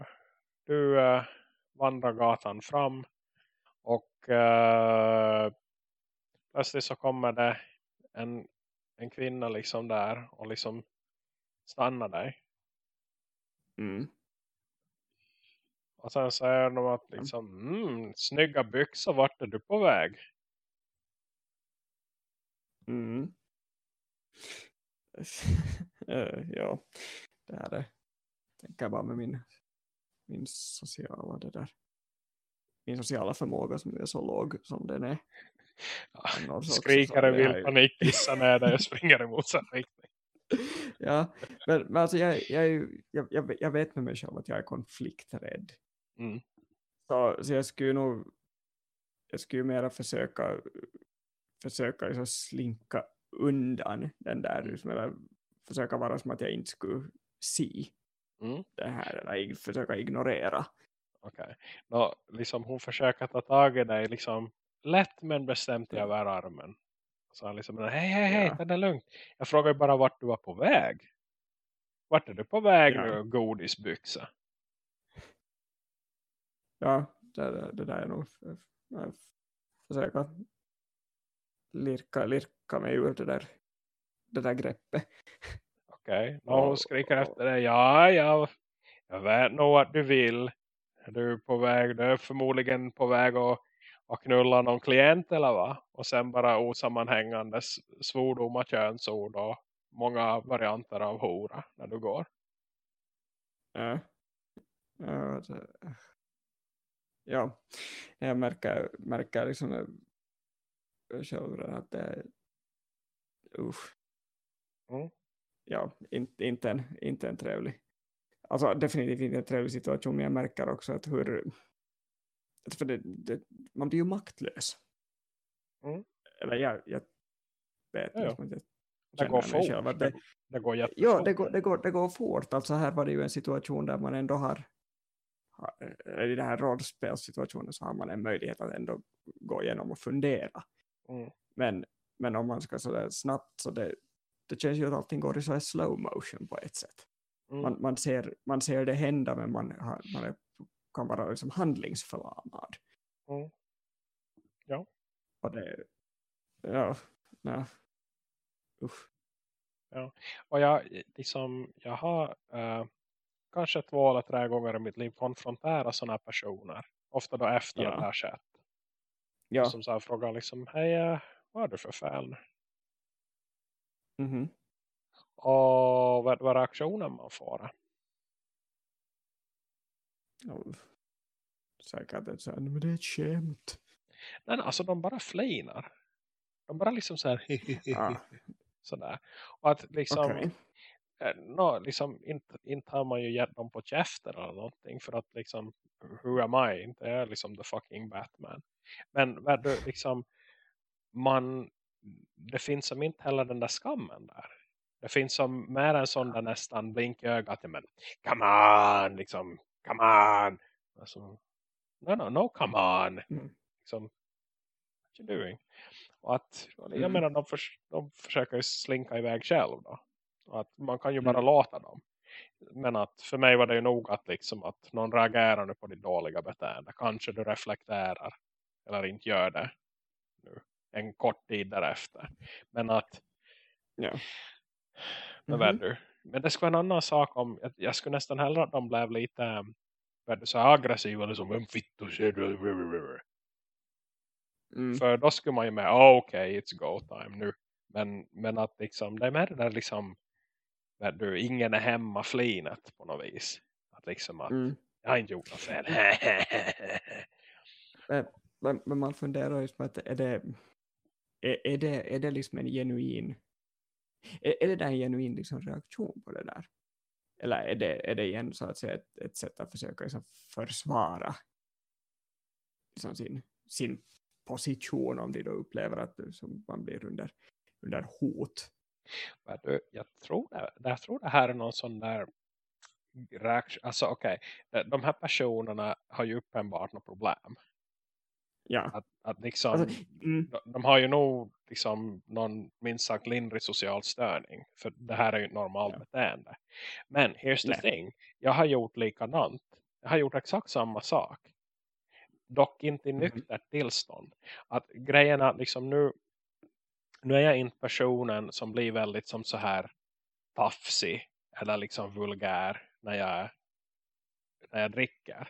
du eh, vandrar gatan fram och uh, plötsligt så kommer det en, en kvinna liksom där och liksom stannar dig. Mm. Och sen säger de att liksom, mm, snygga byxor, vart är du på väg? Mm. Eh, ja, det här är, tänker bara med min, min sociala det där. Min sociala förmåga som är så låg som den är. Här vild är- panik, kissar ner dig och springer i motsatt riktning. ja, men, men alltså jag, jag, jag, jag, jag vet med mig själv att jag är konflikträdd. Mm. Så, så jag skulle nog jag skulle mera försöka försöka liksom slinka undan den där liksom, eller försöka vara som att jag inte skulle se Mm. det här eller försöka ignorera. Okej. Nå, liksom hon försöker ta tag i dig liksom lätt men bestämt Ja. över armen. Så han liksom, hej hej hej, Ja. det lugnt. Jag frågar bara vart du var på väg. Vart är du på väg Ja. nu, godisbyxa? Ja, det, det, där är nog försöka lirka, lirka mig ur det där, det där greppet. Okej, och hon skriker efter dig. Ja, ja, jag vet nog vad du vill. Är du på väg, du är förmodligen på väg att, att knulla någon klient eller vad? Och sen bara osammanhängande svordomar, könsord och många varianter av hora när du går. Ja. Ja, ja. jag märker, märker liksom själv att det är usch. Mm. Ja, inte, inte, en, inte en trevlig alltså definitivt inte en trevlig situation men jag märker också att hur för det, det, man blir ju maktlös. Mm. Eller jag, jag vet Ja, ja. liksom Det går fort. det, Det, går jättefort. Ja, det går, det, går, det går fort. Alltså här var det ju en situation där man ändå har, i den här rollspelssituationen så har man en möjlighet att ändå gå igenom och fundera. Mm. Men, men om man ska sådär snabbt så det, det känns ju att allting går i så slow motion på ett sätt. Mm. Man, man, ser, man ser det hända men man, har, man är, kan vara liksom handlingsförlamad. Mm. Ja. Och det, ja, nej. Usch. Och jag, liksom, jag har eh, kanske två eller tre gånger i mitt liv konfronterat sådana här personer. Ofta då efter Ja. det har skett. Ja, Som så här frågar liksom, hej, eh, vad är du för fel? mhm. Och vad, vad reaktionen man får. Ja, Säkert ett sånt, men det är ett skämt. Nej, nej, alltså de bara flinar. De bara liksom så här, Ah, sådär. Och att liksom, Okej. Nå, liksom inte, inte har man ju gett dem på käften eller någonting. För att liksom, who am I? Inte är liksom the fucking Batman. Men du, liksom, man, det finns som inte heller den där skammen där. Det finns som mer en sån där nästan blink i ögat. Men come on, liksom, come on. Alltså, no, no, no, come on. Mm. Liksom, what you doing? Och att, jag Mm. menar, de, förs de försöker slinka iväg själv då. Att man kan ju bara Mm. låta dem. Men att för mig var det ju nog att liksom att någon reagerar nu på ditt dåliga beteende. Kanske du reflekterar. Eller inte gör det. Nu. En kort tid därefter. Men att Ja. men, Mhm. vet du, men det skulle vara en annan sak om jag, skulle nästan hellre att de blev lite du, så aggressiva liksom, vem fitto ser du Mm. för då skulle man ju med oh, okej it's go time nu men, men att liksom det är mer det där liksom vet du, ingen är hemma flinet på något vis att liksom att Mm. jag har inte gjort något fel Men, men man funderar ju som att är det, är, är det, är det liksom en genuin är, är det där en genuin liksom, reaktion på det där? Eller är det, är det igen så att säga ett, ett sätt att försöka liksom, försvara liksom, sin, sin position om de då upplever att som man blir under, under hot? Jag, tror det, jag tror det här är någon sån där reaktion. Alltså okej, okay, de här personerna har ju uppenbart något problem. Ja. Att, att liksom, Alltså, mm, de, de har ju nog liksom någon minst sagt lindrig social störning. För det här är ju ett normalt Ja. beteende. Men here's the Nej. thing. Jag har gjort likadant. Jag har gjort exakt samma sak. Dock inte i Mhm. nyktert tillstånd. Att grejen är att liksom nu, nu är jag inte personen som blir väldigt som så här tafsig eller liksom vulgär när jag, när jag dricker.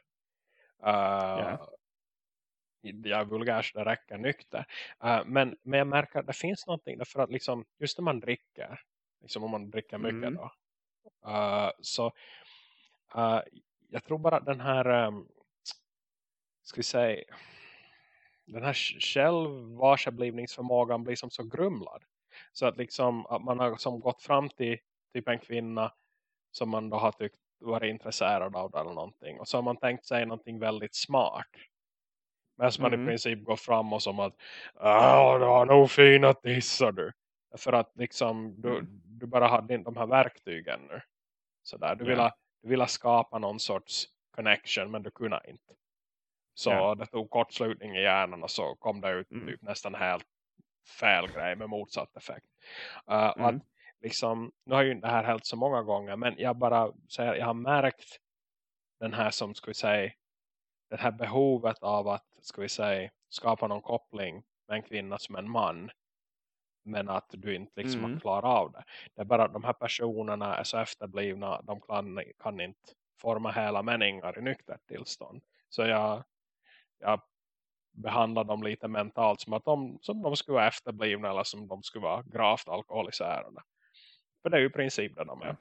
Uh, Ja. Jag är vulgär så det räcker nykter. Uh, men, men jag märker att det finns någonting därför att liksom, just när man dricker, liksom om man dricker mycket Mm. då, uh, så jag tror bara att den här um, ska vi säga den här självvarseblivningsförmågan blir som så grumlad. Så att liksom att man har som gått fram till typ en kvinna som man då har tyckt varit intresserad av eller någonting. Och så har man tänkt sig någonting väldigt smart. Men som man Mm. i princip går fram och som att ah, du har nog fina tissar du. För att liksom du, Mm. du bara hade inte de här verktygen nu. Så där, du, Ja. ville, du ville skapa någon sorts connection men du kunde inte. Så Ja. det tog kortslutning i hjärnan och så kom det ut Mm. typ nästan helt fel grej med motsatt effekt. Uh, Mm. att liksom, nu har ju inte det här hänt så många gånger men jag bara säger, jag har märkt den här som ska vi säga det här behovet av att ska vi säga skapa någon koppling med en kvinna som en man men att du inte liksom Mm. har klarat av det. Det är bara att de här personerna är så efterblivna de kan, kan inte forma hela meningar i nyktert tillstånd. Så jag, jag behandlar dem lite mentalt som att de, som de skulle vara efterblivna eller som de skulle vara gravt alkoholiserade. För det är ju i princip det de är.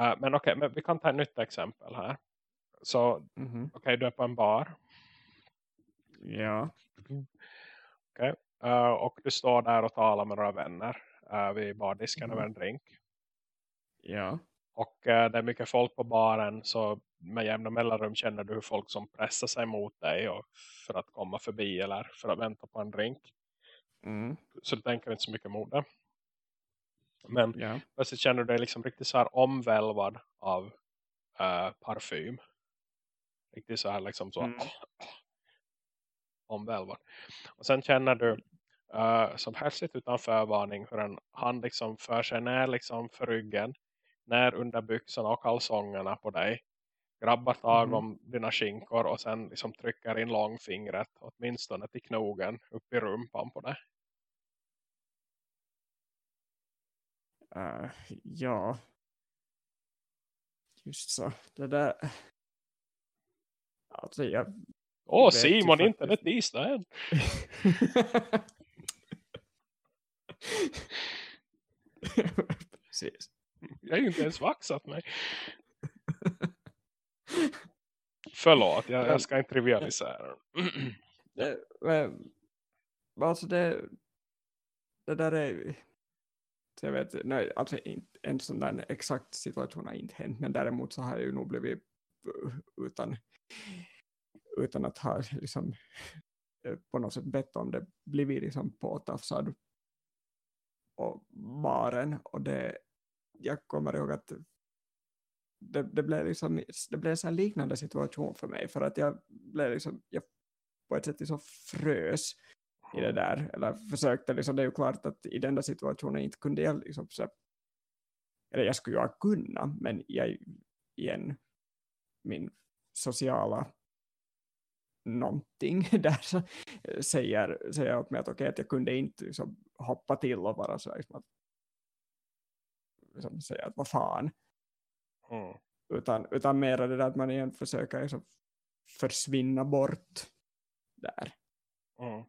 Uh, men okej, men vi kan ta ett nytt exempel här. Så Mhm. okej, du är på en bar. Ja. Uh, och du står där och talar med några vänner uh, vid bardisken över en drink. Ja. Och uh, det är mycket folk på baren så med jämna mellanrum känner du hur folk som pressar sig mot dig och för att komma förbi eller för att vänta på en drink. Mm. Så du tänker inte så mycket mot det. Men Ja. plötsligt känner du dig liksom riktigt så här omvälvad av uh, parfym. Riktigt så här liksom så Mm. omvälvad. Och sen känner du uh, som plötsligt utan förvarning hur en hand liksom för sig ner liksom för ryggen. Ner under byxorna och kalsongerna på dig. Grabbar tag om dina skinkor och sen liksom trycker in långfingret åtminstone till knogen upp i rumpan på dig. Uh, ja. Just så. Det där. Alltså jag. Åh ju Simon, inte det tisdag än. Precis. Jag har ju inte ens vaxat mig. Förlåt, jag, jag ska inte trivialisera. Det, men, alltså det, det där är jag vet, nej, alltså inte, en sån där exakt situation har inte hänt men däremot så har jag ju nog blivit utan utan att ha liksom eh, på något sätt bett om det blivit liksom påtafsad och baren och det jag kommer ihåg att det, det blev liksom det blev en liknande situation för mig för att jag blev liksom jag på ett sätt liksom frös i det där eller försökte liksom det är ju klart att i den där situationen inte kunde jag liksom så, eller jag skulle ju ha kunnat men jag igen min sociala någonting där så säger, säger åt mig att okej att jag kunde inte liksom hoppa till och bara så liksom att liksom säga att vad fan Mm. utan, utan mer det där att man igen försöker liksom försvinna bort där Mm.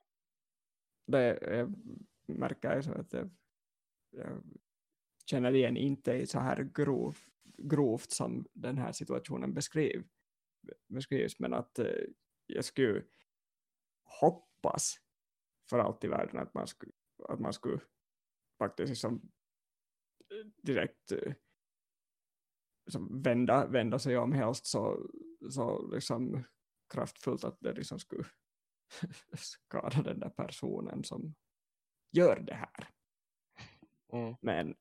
det jag märker jag så att jag, jag känner igen inte så här grov, grovt som den här situationen beskriv, beskrivs men att eh, jag skulle hoppas för allt i världen att man skulle, att man skulle faktiskt liksom direkt uh, liksom vända, vända sig om helst så, så liksom kraftfullt att det liksom skulle skada den där personen som gör det här. Mm. Men,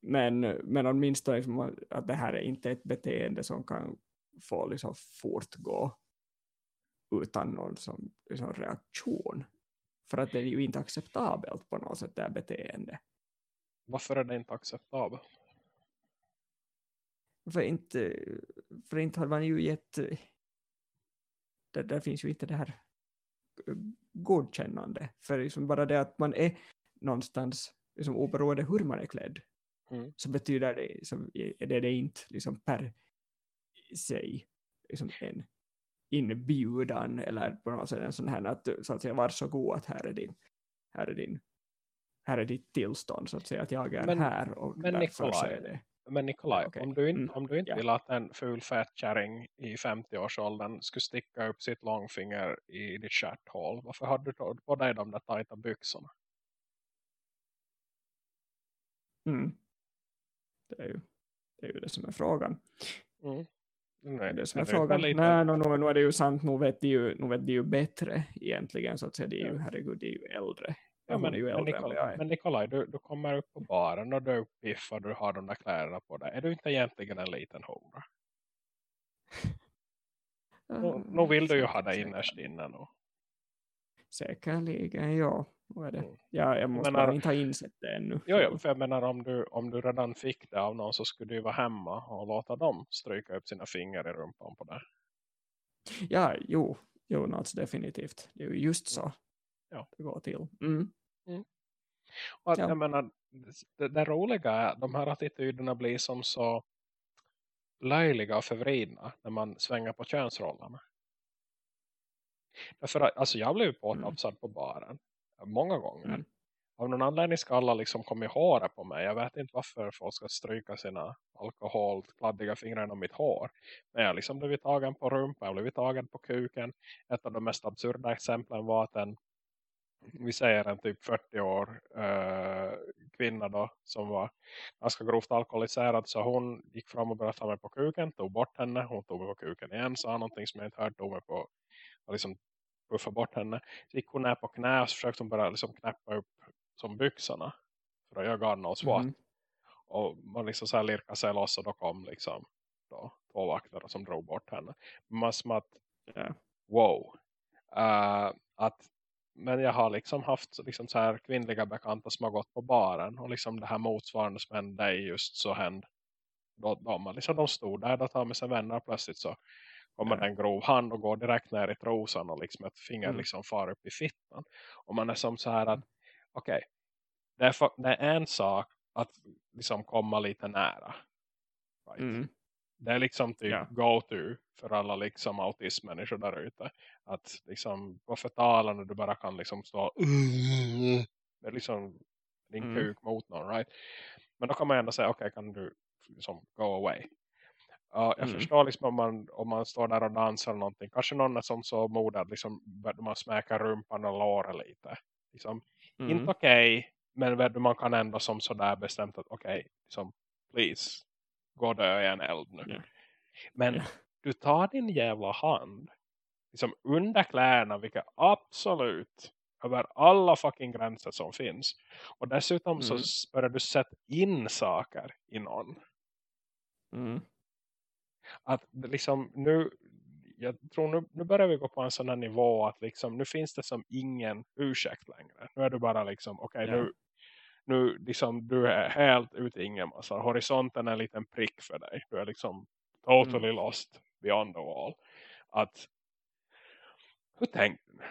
men, men åtminstone liksom att det här är inte ett beteende som kan få liksom fortgå utan någon som, liksom reaktion. För att det är ju inte acceptabelt på något sätt det här beteendet. Varför är det inte acceptabelt? För inte, för inte har man ju gett det, där finns ju inte det här godkännande. För liksom bara det att man är någonstans liksom oberoende hur man är klädd Mm. så betyder det, är det, det inte liksom per sig liksom en inbjudan eller på något sätt en sån här att så att säga varsågod att här är din här är din här är ditt tillstånd så att säga att jag är Men- här och men Nikolaj, är det Men Nikolaj, Okej. om du inte, Mm. om du inte Ja. vill att en ful fett kärring i 50-årsåldern skulle sticka upp sitt långfinger i ditt stjärthål, varför har du tagit på dig de där tajta byxorna? mm. det är ju det är ju det som är frågan Mm. Är Nej, det som är det frågan. lite- Nej, no, no, nu är det ju sant, nu vet de ju, nu vet de ju bättre egentligen så att säga, de är ju, herregud, de är ju äldre. Ja, men, ju men, äldre än vad jag Nikolaj, är. men Nikolaj, du, du kommer upp på baren och du är uppiffad och du har de där kläderna på dig. Är du inte egentligen en liten hora? Nu, nu vill du ju ha det Säkert, innerst inne nu. Säkerligen, ja. Är det. Mm. Ja, jag måste menar- inte ha insett det ännu. Jo, jo, för jag menar om du, om du redan fick det av någon så skulle du vara hemma och låta dem stryka upp sina fingrar i rumpan på dig. Ja, jo, jo alltså definitivt. Det är ju just så Ja. det går till. Mm. Och att, Ja. jag menar, det, det roliga är att de här attityderna blir som så löjliga och förvridna när man svänger på könsrollerna. Därför att, alltså jag blev påtapsad på baren många gånger. Mm. Av någon anledning ska alla liksom komma i håret på mig. Jag vet inte varför folk ska stryka sina alkoholkladdiga fingrar genom mitt hår. Men jag liksom blivit tagen på rumpan, jag blivit tagen på kuken. Ett av de mest absurda exemplen var att en vi säger en typ 40 år eh, kvinna då som var ganska grovt alkoholiserad så hon gick fram och började ta mig på kuken, tog bort henne, hon tog mig på kuken igen, sa någonting som jag inte hört, tog mig på och liksom puffa bort henne. Så gick hon ner på knä och så försökte hon börja liksom knäppa upp som byxorna för att göra knows what. Mhm. Och man liksom så här lirkade sig loss och då kom liksom då, två vakter som drog bort henne. Men man som att Ja. wow. Uh, att, men jag har liksom haft liksom så här kvinnliga bekanta som har gått på baren. Och liksom det här motsvarande som hände dig just så hände. Då, de, liksom de stod där, då tar med sig vänner och plötsligt så kommer Ja. en grov hand och går direkt ner i trosan och liksom ett finger Mm. liksom far upp i fittan. Och man är som så här att okej, det, är för- det är en sak att liksom komma lite nära. Right? Mm. Det är liksom typ Ja. go-to för alla liksom autismmänniskor där ute. Att liksom på förtalen när du bara kan liksom stå det är liksom din Mm. kuk mot någon, right? Men då kan man ändå säga, okej kan du liksom go away. Ja, jag Mm. förstår liksom om man, om man står där och dansar eller någonting. Kanske någon är som så modad, liksom man smäkar rumpan och låret lite. Liksom, Mm. inte okej, men vet du, man kan ändå som sådär bestämt att okej, liksom, please, gå och dö i en eld nu. Ja. Men Ja. du tar din jävla hand liksom under kläderna, vilka absolut över alla fucking gränser som finns. Och dessutom så Mm. s- börjar du sätta in saker i någon. Mm. Att liksom nu, jag tror nu, nu börjar vi gå på en sån här nivå att liksom, nu finns det som ingen ursäkt längre. Nu är du bara liksom, okej Ja. nu, nu liksom, du är helt ute ingen massa. Horisonten är en liten prick för dig. Du är liksom totally Mm. lost beyond the wall. Att, hur tänkte du?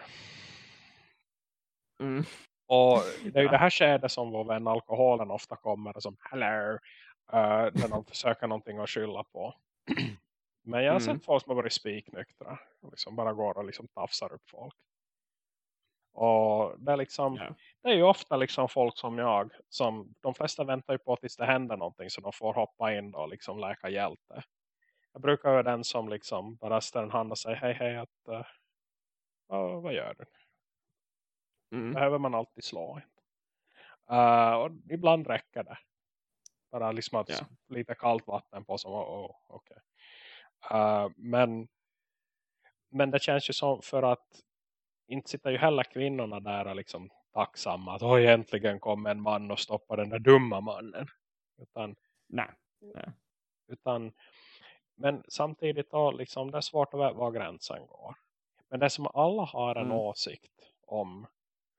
Mm. Och det är ju det här skedet som vår vän alkoholen ofta kommer som hello. Uh, när de försöker någonting att skylla på. Men jag har Mm. sett folk som har varit spiknyktra. Och liksom bara går och liksom tafsar upp folk. Och det är liksom Ja. det är ju ofta liksom folk som jag som de flesta väntar ju på tills det händer någonting så de får hoppa in och liksom läka hjälte. Jag brukar vara den som liksom bara ställer en hand och säger hej hej att uh, vad, vad gör du? Mm. behöver man alltid slå in. Uh, och ibland räcker det. Bara liksom att Ja. lite kallt vatten på som, oh, oh, okej. Eh, men, men det känns ju som för att inte sitter ju heller kvinnorna där och liksom tacksamma att oj äntligen kom en man och stoppade den där dumma mannen. Utan, Nej. utan men samtidigt då, liksom, det är svårt att veta var gränsen går. Men det som alla har en Mm. åsikt om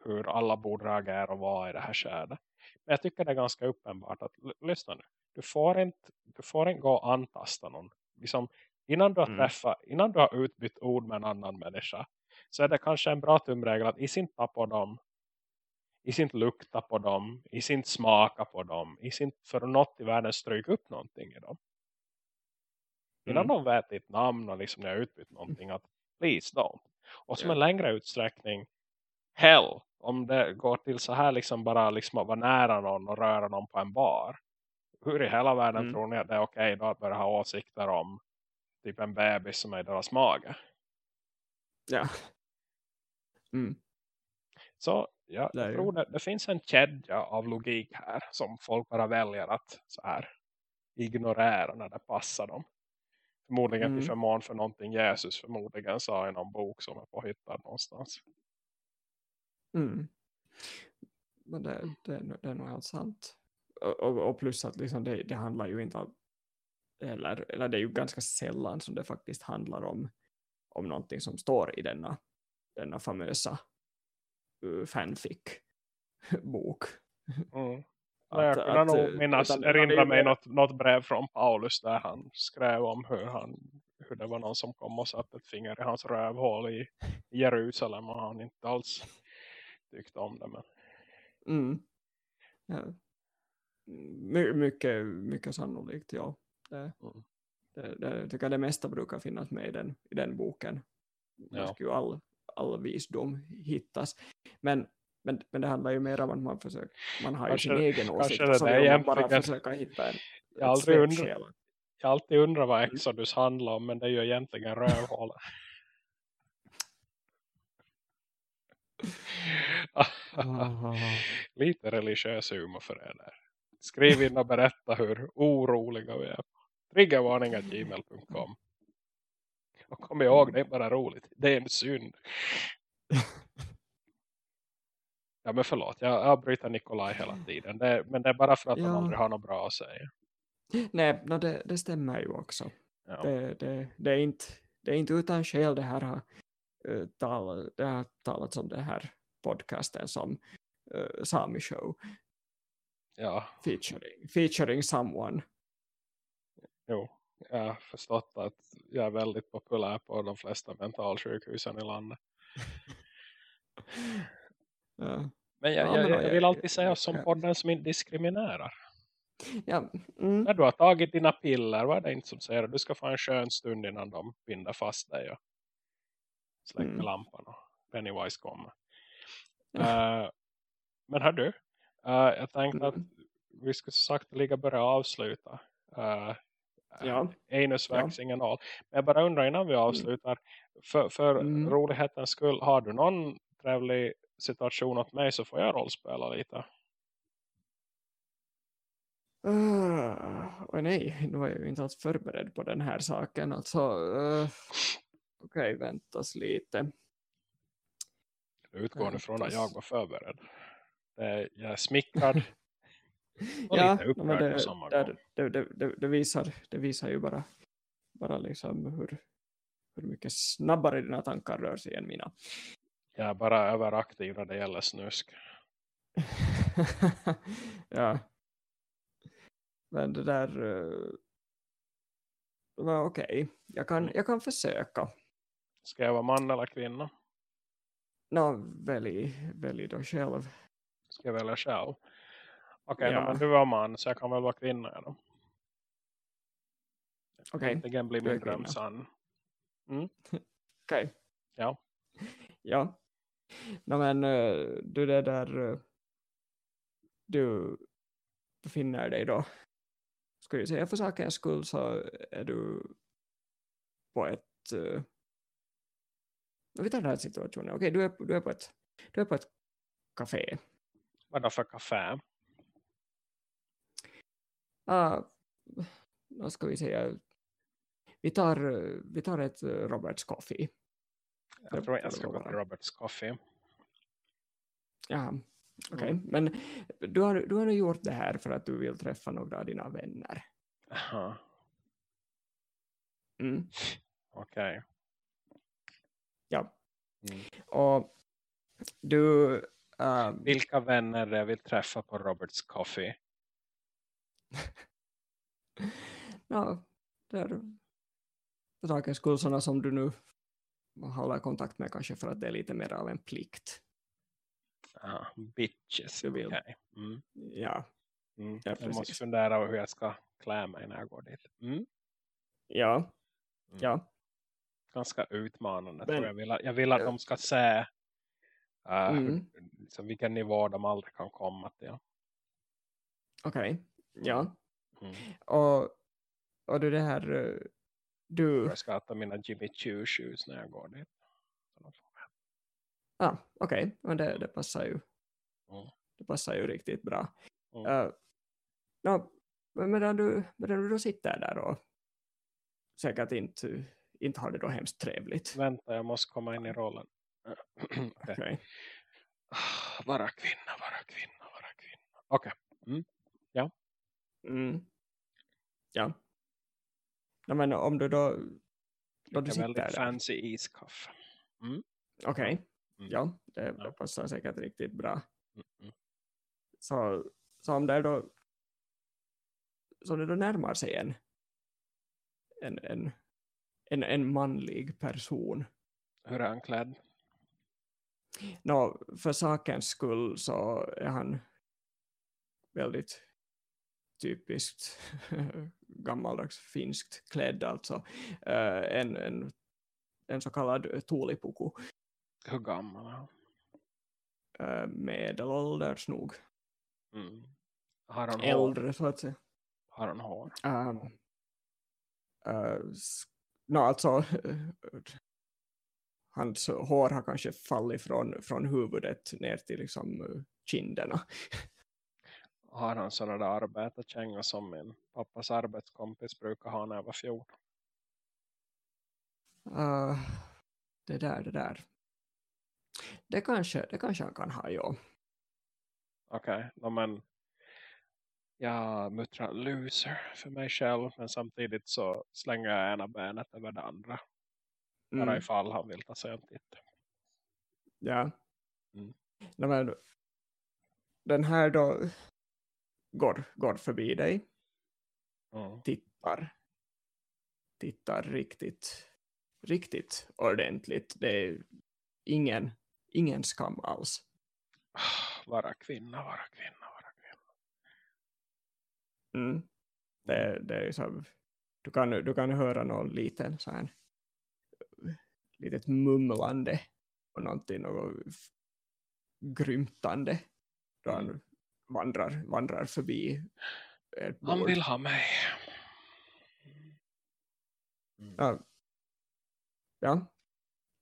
hur alla borde reagera och vara i det här skedet. Men jag tycker det är ganska uppenbart att, lyssna nu, du får inte, du får inte gå och antasta någon. Liksom, innan du har Mm. träffat, innan du har utbytt ord med en annan människa så är det kanske en bra tumregel att i inte ta på dem i inte lukta på dem, i inte smaka på dem, i inte för något i världen stryka upp någonting i dem. Innan Mm. de vet ditt namn och liksom ni har utbytt någonting att please don't. Och som en längre utsträckning hell om det går till så här liksom bara liksom att vara nära någon och röra någon på en bar. Hur i hela världen Mm. tror ni att det är okej då att börja ha åsikter om typ en bebis som är i deras mage? Ja. Mm. Så ja, Det jag ju- tror det, det finns en kedja av logik här som folk bara väljer att så här ignorera när det passar dem. Förmodligen Mm. till förmån för någonting Jesus förmodligen sa i någon bok som är påhittad någonstans. Mm. Men det, det, är nog- det är nog helt sant. Och, och, och plus att liksom det, det handlar ju inte om, eller, eller det är ju ganska sällan som det faktiskt handlar om, om någonting som står i denna, denna famösa uh, fanfic-bok. Mm. Att- jag kunde nog eh, minnas, erinra mig något, något brev från Paulus där han skrev om hur, han, hur det var någon som kom och satte ett finger i hans rövhål i Jerusalem och han inte alls tyckte om det. Men, Mm. Ja. My, mycket, mycket sannolikt, ja. Det, Mm. det, det, jag tycker det mesta brukar finnas med i den, i den boken. Ja. all, all visdom hittas. Men, men, men det handlar ju mer om att man försöker, man har ju sin egen åsikt. så vill man bara försöka hitta en, Jag aldrig svepskäl. jag alltid undrat vad Mm. Exodus handlar om men det är ju egentligen rövhålet. Lite religiös humor för er där. Skriv in och berätta hur oroliga vi är. Triggervarning.gmail.com Och kom ihåg, det är bara roligt. Det är en synd. Ja men förlåt, jag avbryter Nikolaj hela tiden. Det, men det är bara för att han Ja. aldrig har något bra att säga. Nej, no, det, det stämmer ju också. Ja. Det, det, det, är inte, det är inte utan skäl det här har, uh, tal, det har talats om den här podcasten som uh, Sami Show ja, featuring, featuring someone. jo. Jag har förstått att jag är väldigt populär på de flesta mentalsjukhusen i landet. Ja, Men jag, Ja, jag, jag jag- vill alltid säga som podden som inte diskriminerar. ja, mm, När du har tagit dina piller, vad är det inte som säger att du ska få en skön stund innan de binder fast dig och släcker Mm. lampan och Pennywise kommer. Ja. Eh, men hör du, eh, jag tänkte att Mm. vi skulle så sakteliga börja avsluta. Uh, Ja. Anus Ja. waxing. Men jag bara undrar innan vi avslutar, för, för Mm. rolighetens skull, har du någon trevlig situation åt mig så får jag rollspela lite. Uh, och nej, nu var jag ju inte alls förberedd på den här saken. Alltså, uh, okej, väntas lite. Jag utgår nu från att jag var förberedd. Jag är smickrad och ja, lite men upprörd det, på samma det, gång. det, det, visar, det visar ju bara, bara liksom hur, hur mycket snabbare dina tankar rör sig än mina. Jag är bara överaktiv när det gäller snusk. ja. Men det där... Uh, men okej, jag, kan, jag kan försöka. Ska jag vara man eller kvinna? Nå, välj, välj då själv. Ska jag välja själv? Okej, Ja. då, men du var man så jag kan väl vara kvinna då. Okej, Äntligen blir du min dröm sann. okej. Ja. Ja. No, men eh, du det där... eh, Du befinner dig då. Ska vi säga för sakens skull så är du på ett... eh, Vi tar den här situationen. Okej, du, är, du, är på ett, du är på ett café. Vad då för kafé? Uh, vad ska vi säga? Vi tar, vi tar ett Roberts Coffee. Jag tror jag ska gå till Roberts Coffee. Ja, okej. Mm. Men du har, du har gjort det här för att du vill träffa några av dina vänner. Aha, Mm. okej. Ja, Mm. och du... Uh, Vilka vänner jag vill träffa på Roberts Coffee? ja, det är för sakens skull sådana som du nu håller kontakt med kanske för att det är lite mer av en plikt. Aha, bitches, Du vill. Mm. Ja, Mm. Ja, jag måste fundera över hur jag ska klä mig när jag går dit. Mm. ja, Mm. ja. Ganska utmanande. Men- jag. Vill, att- jag vill att Ja. de ska se uh, hur, liksom, vilken nivå de aldrig kan komma till. Okej, ja. Mm. Och, och du det här, eh, du, Jag ska ta mina Jimmy Choo shoes när jag går dit. Får- ah, okej, men det, det passar ju, Mm. det passar ju riktigt bra. Mm. Uh, no, men medan du, medan du då sitter där och säkert inte, inte har det då hemskt trevligt. Vänta, jag måste komma in i rollen. Okej. Okej. Ah, Vara kvinna, vara kvinna, vara kvinna. Okej. Mm. Ja. No, men om du då, då du sitter väldigt där. fancy iskaffe. Okej, Mm. ja, det, Ja. det passar säkert riktigt bra. Mm, mm. Så, så om det då så det då närmar sig en en, en, en, en manlig person. Hur är han klädd? Nå, för sakens skull så är han väldigt typiskt gammaldags finskt klädd alltså. Eh, en, en, en så kallad tulipuku Hur gammal är han? uh, medelålders nog. Mm. Har han hår? Äldre så att säga. Har han hår? Um, uh, no, alltså, hans hår har kanske fallit från, från huvudet ner till liksom, eh, kinderna. Har han sådana där arbetarkängor som min pappas arbetskompis brukar ha när jag var 14? Uh, det där, det där. Det kanske, det kanske han kan ha, ja. Okej, okay. men jag muttrar loser för mig själv. Men samtidigt så slänger jag ena benet över det andra. Bara Mm, ifall han vill ta sig en titt. ja. Mm. No, men, den här då går, går förbi dig. Mm. tittar tittar riktigt riktigt ordentligt. Det är ingen, ingen skam alls. Ah, Vara kvinna, vara kvinna, vara kvinna. Mm. Det, det är så, du, kan, du kan höra någon liten så här, litet mumlande och någonting något grymtande då han Mm. Vandrar, vandrar förbi ett Han vill ha mig. Mm. Ja. Ja.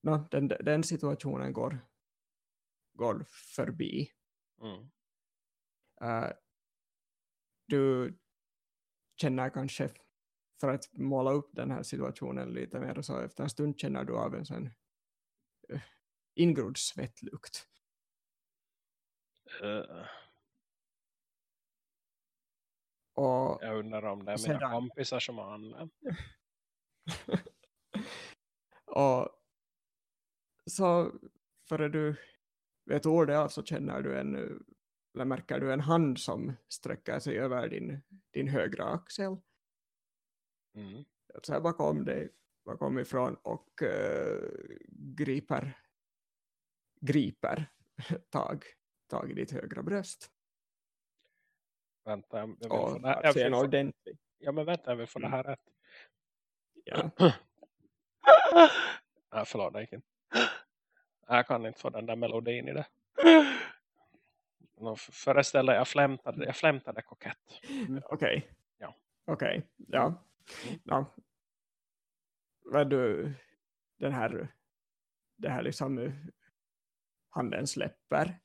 No, den, den situationen går, går förbi. Mm. Eh, du känner kanske, för att måla upp den här situationen lite mer, så efter en stund känner du av en sån uh, ingrodd svettlukt. Uh, Och jag undrar om det är mina Sedan- kompisar som har anlänt. och så före du vet ordet av så känner du en, eller märker du en hand som sträcker sig över din, din högra axel. Mm. Så här bakom dig, bakom ifrån och eh, griper, griper tag, tag i ditt högra bröst. Vänta, jag jag vill få här. Jag vill få, ordentlig. ja, men vänta, jag vill få det här rätt. Ja. Ja, förlåt, det inte. Jag kan inte få den där melodin i det. Nå, f- Föreställ dig, jag flämtade, jag flämtade kokett. Okej. Ja. Okej, ja. Mm. ja. Men du, den här, det här liksom handen släpper.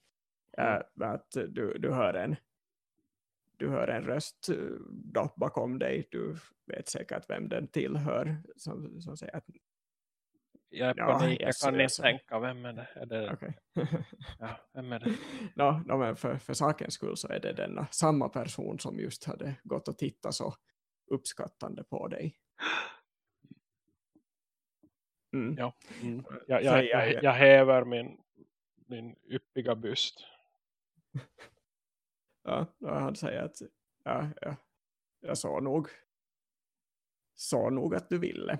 Mm. Äh, att du, du hör en du hör en röst eh, då bakom dig. Du vet säkert vem den tillhör. Som, som säger att Jag är Ja, panik, jag yes, kan yes. tänka, vem är det? Är det okej. ja, vem är det? no, no, men för, för sakens skull så är det denna samma person som just hade gått och tittat så uppskattande på dig. Mm. Ja. Mm. Jag, jag, jag. jag häver min, min yppiga byst. Ja, han säger att ja, ja, jag såg nog såg nog att du ville.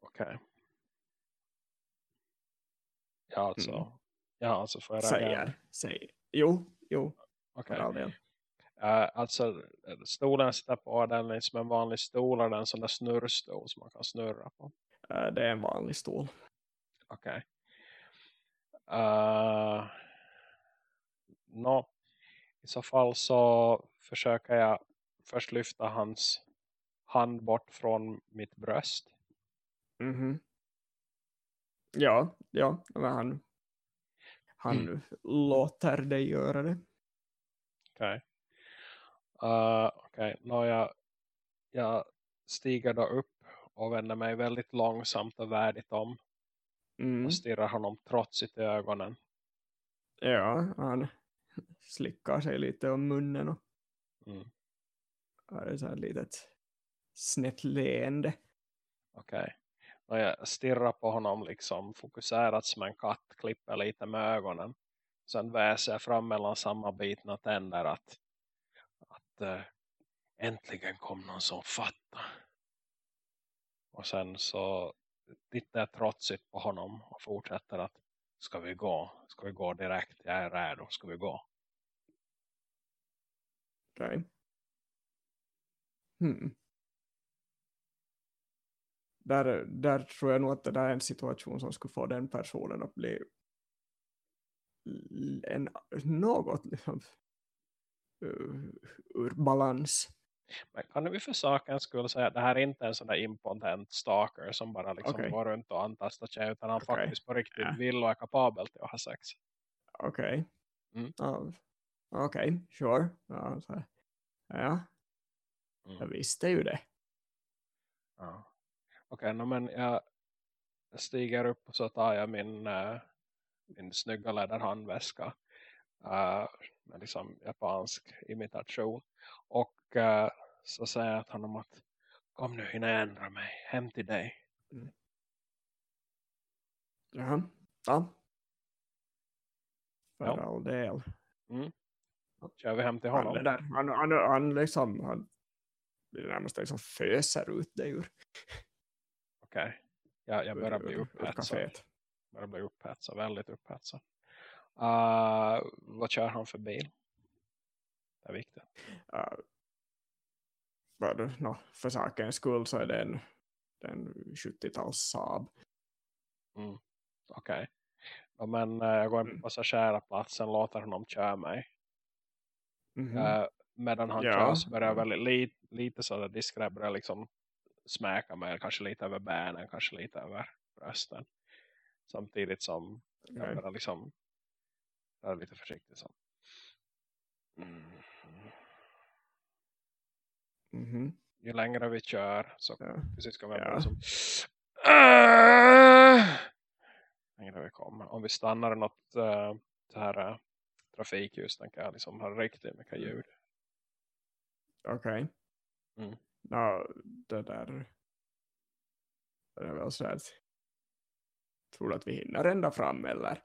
Okej. Ja, alltså. Mm. Ja, alltså får jag? Säger, säger. Jo, jo, Okej. del. Eh, alltså, stolen sitter på den är som en vanlig stol eller en sån där snurrstol som man kan snurra på. Eh, Det är en vanlig stol. Okej. Uh, Nå, i så fall så försöker jag först lyfta hans hand bort från mitt bröst. Mhm. Ja, ja, men han, han Mm. låter dig göra det. Okej. Uh, Okej, nå jag, jag stiger då upp och vänder mig väldigt långsamt och värdigt om Mm. och stirrar honom trotsigt i ögonen. Ja, han slickar sig lite om munnen och Mm. har ett så här litet snett leende. Okej. Och jag stirrar på honom liksom fokuserat som en katt. Klipper lite med ögonen. Sen väser jag fram mellan sammanbitna tänder att, att eh, äntligen kom någon som fattar. Och sen så tittar jag trotsigt på honom och fortsätter att ska vi gå? Ska vi gå direkt? Jag är redo. Ska vi gå? Okej. Hmm. Där, där tror jag nog att det där är en situation som skulle få den personen att bli en, något liksom, uh, ur balans. Men kan vi för sakens skull säga att det här är inte en sån där impotent stalker som bara liksom Okej. går runt och antastar sig utan han Okej. faktiskt på riktigt Ja. vill och är kapabel till att ha sex. Okej. Mm. Ja, Okej, sure. Ja, så här. ja, Mm. jag visste ju det. Ja. Okej, no, men jag stiger upp och så tar jag min, uh, min snygga läderhandväska uh, med liksom japansk imitation. Och eh, så säger jag till honom att kom nu hinner jag ändra mig hem till dig. Jaha. Ja. För Ja. all del. Kör vi hem till Han, honom? det där, han, han, han liksom, han blir närmast liksom föser ut dig ur, Okej. Jag, jag börjar bli upphetsad. börjar bli upphetsad, väldigt upphetsad. Uh, vad kör han för bil? Det är viktigt. Uh, för, no, för sakens skull så är det en, en 70-tals Saab. Mm. Okej. Ja, men uh, jag går in på Mm. passagerarplatsen låter honom köra mig. Mhm. Uh, medan han Ja. så börjar jag väldigt lite, lite sådär diskret börjar liksom smäka mig. Kanske lite över benen, kanske lite över brösten. Samtidigt som jag Okej. börjar liksom vara lite försiktig. Så. Mm. Mhm. Ju längre vi kör så Ja. precis ska vi Ja. som Äh! längre vi kommer. Om vi stannar i något uh, så här uh, trafikljus den kan liksom ha riktigt mycket ljud. Okej. Mm. Ja, det där. Det är väl så att. Tror du att vi hinner ända fram eller?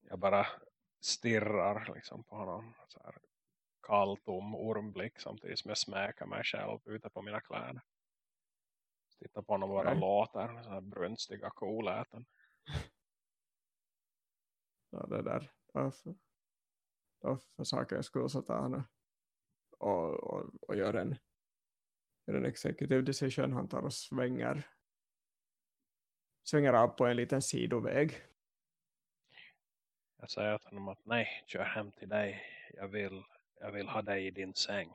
Jag bara stirrar liksom på honom. Så här kall, tom ormblick samtidigt som jag smäkar mig själv ute på mina kläder. Tittar på honom och bara Okej. låter. Så här brunstiga koläten. Ja, det där. Ja, för, ja, för sakens skull så tar han och, och, och gör en, gör en executive decision. Han tar och svänger svänger av på en liten sidoväg. Jag säger till honom att nej, kör hem till dig. Jag vill, jag vill ha dig i din säng.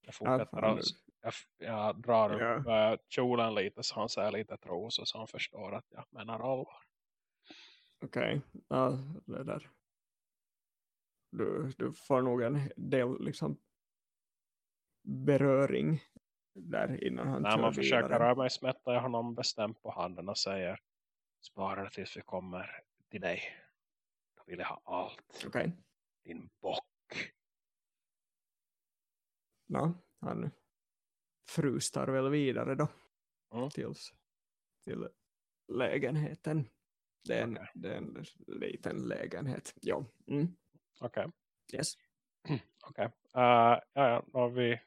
Jag Ja, fortsätter att jag, jag drar upp eh, kjolen lite så han ser lite tros och så han förstår att jag menar allvar. Okej, ja, det där. Du, du får nog en del liksom beröring där innan han När man försöker vidare. röra mig smättar jag honom bestämt på handen och säger spara det tills vi kommer till dig. Då vill jag ha allt. Okej, Din bock. ja, han frustar väl vidare då Mm. tills, till lägenheten. Det är, en, Okej. det är en liten lägenhet. Ja, mm. Okej. yes. Okej. Eh, ja, ja, vi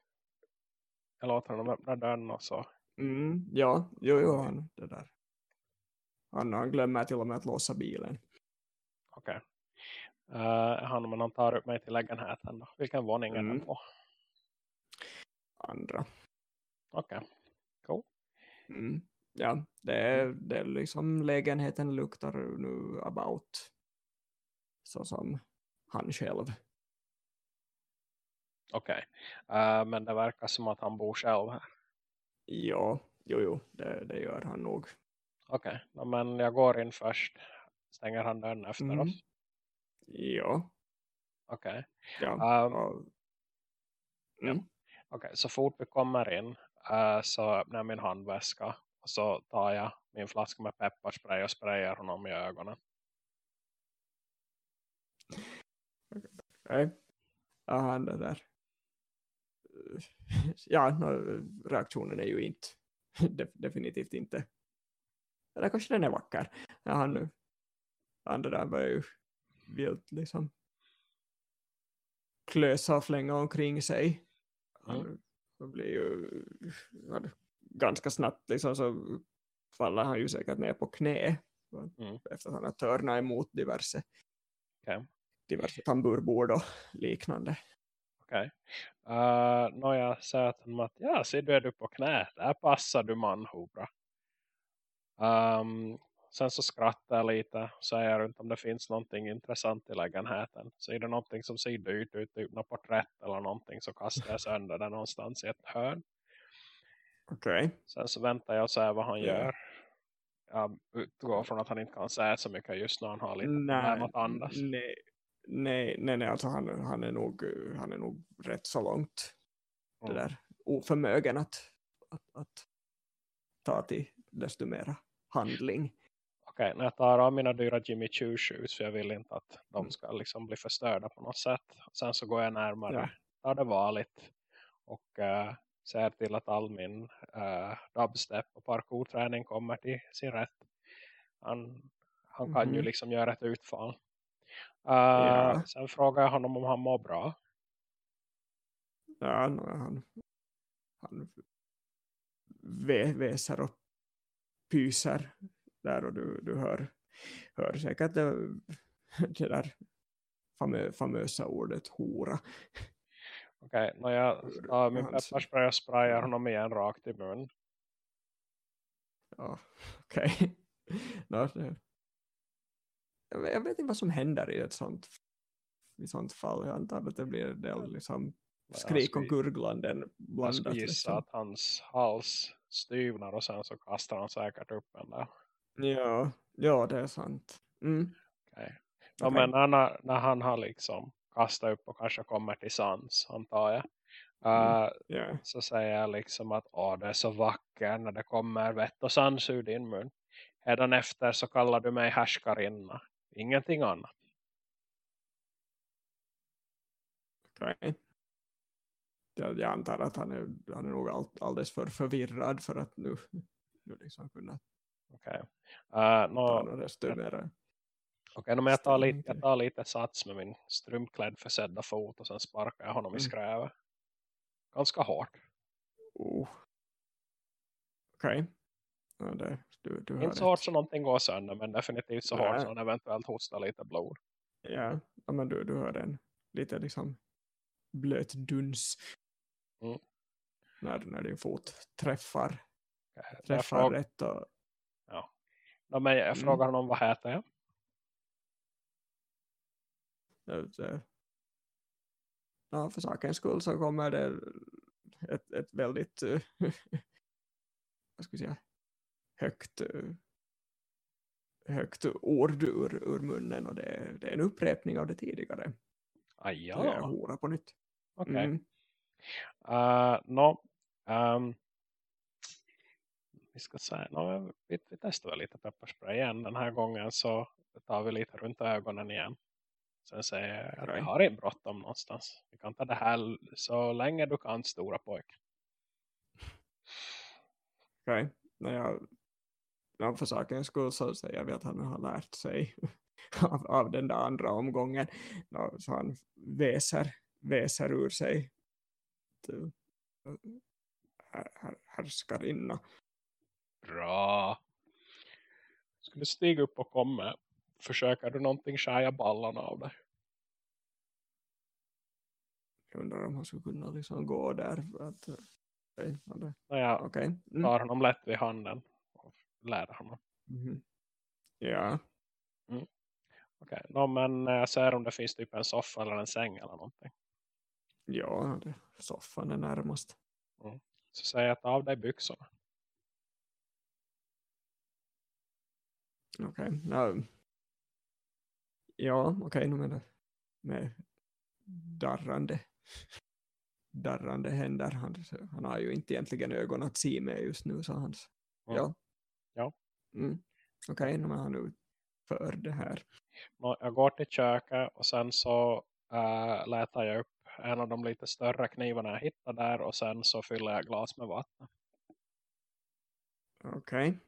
jag låter honom öppna dörren och så. Mm, ja, jo, jo, han, det där. Han, han glömmer till och med att låsa bilen. Okej. Eh, han, men han tar upp mig till lägenheten då. Vilken våning är Mm. den på? Andra. Okej. Cool. Mm. Ja, det är, det är liksom lägenheten luktar nu about så som han själv. Okej. Eh, men det verkar som att han bor själv här. Ja, jo, jo, det, det gör han nog. Okej. Ja, men jag går in först. Stänger han dörren efter Mm. oss? Ja, Okej. ja. Um, mm. Okej, så fort vi kommer in eh, så öppnar jag min handväska och så tar jag min flaska med pepparspray och sprayar honom i ögonen. Nej. Ja, han det där. Ja, reaktionen är ju inte de, definitivt inte. Eller kanske den är vacker. Ja, han, han det där var ju vilt liksom klösa och flänga omkring sig. Han, han blir ju han, ganska snabbt liksom så faller han ju säkert ner på knä. Mm. Efter att han har törnat emot diverse, Okej. diverse tamburbord och liknande. Okej. Uh, Nå, jag säger till honom att ja, ser du är du på knä. Där passar du manhora. Um, sen så skrattar jag lite. Säger jag runt om det finns någonting intressant i lägenheten. Så är det någonting som ser dyrt ut. Typ något porträtt eller någonting. Så kastar jag sönder det någonstans i ett hörn. Okej. Sen så väntar jag och ser vad han Ja. gör. Jag utgår från att han inte kan säga så mycket just när han har lite Nej, att andas. nej, nej, nej, nej, alltså han, han, är nog, han är nog rätt så långt det Mm. där oförmögen att, att, att ta till desto mera handling. Okej, när jag tar av mina dyra Jimmy Choo shoes för jag vill inte att de Mm. ska liksom bli förstörda på något sätt. Sen så går jag närmare, Ja. tar det varligt och uh, ser till att all min uh, dubstep och parkourträning kommer till sin rätt. Han, han kan ju Mhm. liksom göra ett utfall. Uh, Ja. Sen frågar jag honom om han mår bra. Ja, han, han vä, väser och pyser där och du, du hör, hör säkert det, det där famö, famösa ordet hora. Okej, när jag tar min pepparspray och sprayar honom igen rakt i mun. Ja, okej. No, det- jag, vet- jag inte vad som händer i ett sånt, i sånt fall. Jag antar att det blir en del liksom, Jag skrik och gurglanden Jag blandat. skulle gissa Liksom. att hans hals styvnar och sen så kastar han säkert upp en där. Ja, ja, det är sant. Mm. Okej. Ja, Okej. men när, när han har liksom kastat upp och kanske kommer till sans, antar jag. Mm. Uh, Ja. så säger jag liksom att Åh, det är så vacker när det kommer vett och sans ur din mun. Hädan efter så kallar du mig härskarinna. Ingenting annat. Okej. Jag, jag antar att han är, han är nog all, alldeles för förvirrad för att nu, nu liksom kunna Okej. Uh, ta nå- några större. Okej, men jag tar, lite, jag tar lite sats med min strumpklädd försedda fot och sen sparkar jag honom i Mm. skrävet. Ganska hårt. Oh. Okej. Ja, du har Inte så hårt så någonting går sönder men definitivt så hårt så han eventuellt hostar lite blod. Ja, ja men du, du hör en lite liksom blöt duns Mm. när, när din fot träffar, Jag, träffar frågar, rätt. Och, ja, men jag Mm. frågar honom vad heter jag? eh, ja, för sakens skull så kommer det ett, ett väldigt eh, vad ska jag säga, högt eh, högt ord ur, ur munnen och det, det är en upprepning av det tidigare. Ah, Så jag är ja, hora på nytt. okej. Mm. Uh, no, ehm, vi ska säga, no, vi, vi testar lite pepparspray igen. Den här gången så tar vi lite runt ögonen igen. Sen säger jag att vi har inte bråttom någonstans. Vi kan ta det här så länge du kan, stora pojk. Okej, när jag ja, för sakens skull så säger vi att han har lärt sig av, av den där andra omgången. Så han väser, väser ur sig till, här, här, härskarinna. Bra. Ska du stiga upp och komma? Försöker du någonting skära ballarna av dig? Jag undrar om han skulle kunna liksom gå där. för Att, eh, det- När jag okej. Mm. tar honom lätt vid handen och lär honom. Mhm. Ja, Okej, no, men jag ser om det finns typ en soffa eller en säng eller någonting. ja det, soffan är närmast. Så säger jag att av dig byxorna. Okej, ja. Ja, okej, nu med, det- med darrande darrande händer. Han, han har ju inte egentligen ögon att se med just nu, så hans, Mm. ja. Ja. Mm. Okej, nu är han nu för det här. Jag går till köket och sen så äh, letar jag upp en av de lite större knivarna jag hittar där och sen så fyller jag glas med vatten. Okej.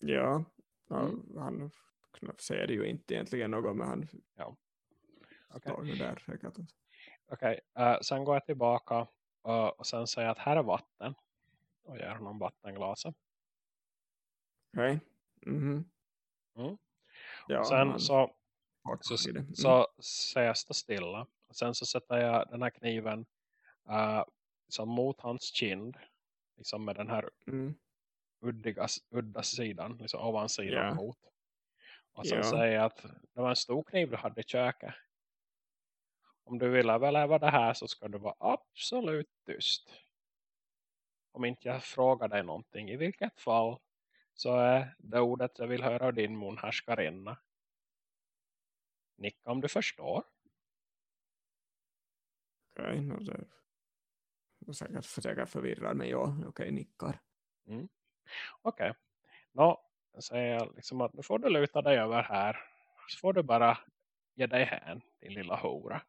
Ja, ja Mm. han ser ju inte egentligen något, men han står ju där säkert. Okej, äh, sen går jag tillbaka äh, och sen säger jag att här är vatten. Och ger honom vattenglaset. Okej. Mhm. Mm. Ja, sen han så, så. Mm. så säger jag stå stilla. Och sen så sätter jag den här kniven äh, liksom mot hans kind. Liksom med den här Mm. Uddiga, udda sidan, liksom ovansidan Ja. mot. Och sen Ja. säger att det var en stor kniv du hade i köket. Om du vill överleva det här så ska du vara absolut tyst. Om inte jag frågar dig någonting, i vilket fall så är det ordet jag vill höra av din mun härskarinna. Nicka om du förstår. Okej, no, det det är säkert, säkert förvirrar mig. Ja, okej, nickar. Okej. Nå, säger jag liksom att nu får du luta dig över här. Så får du bara ge dig hän, din lilla hora.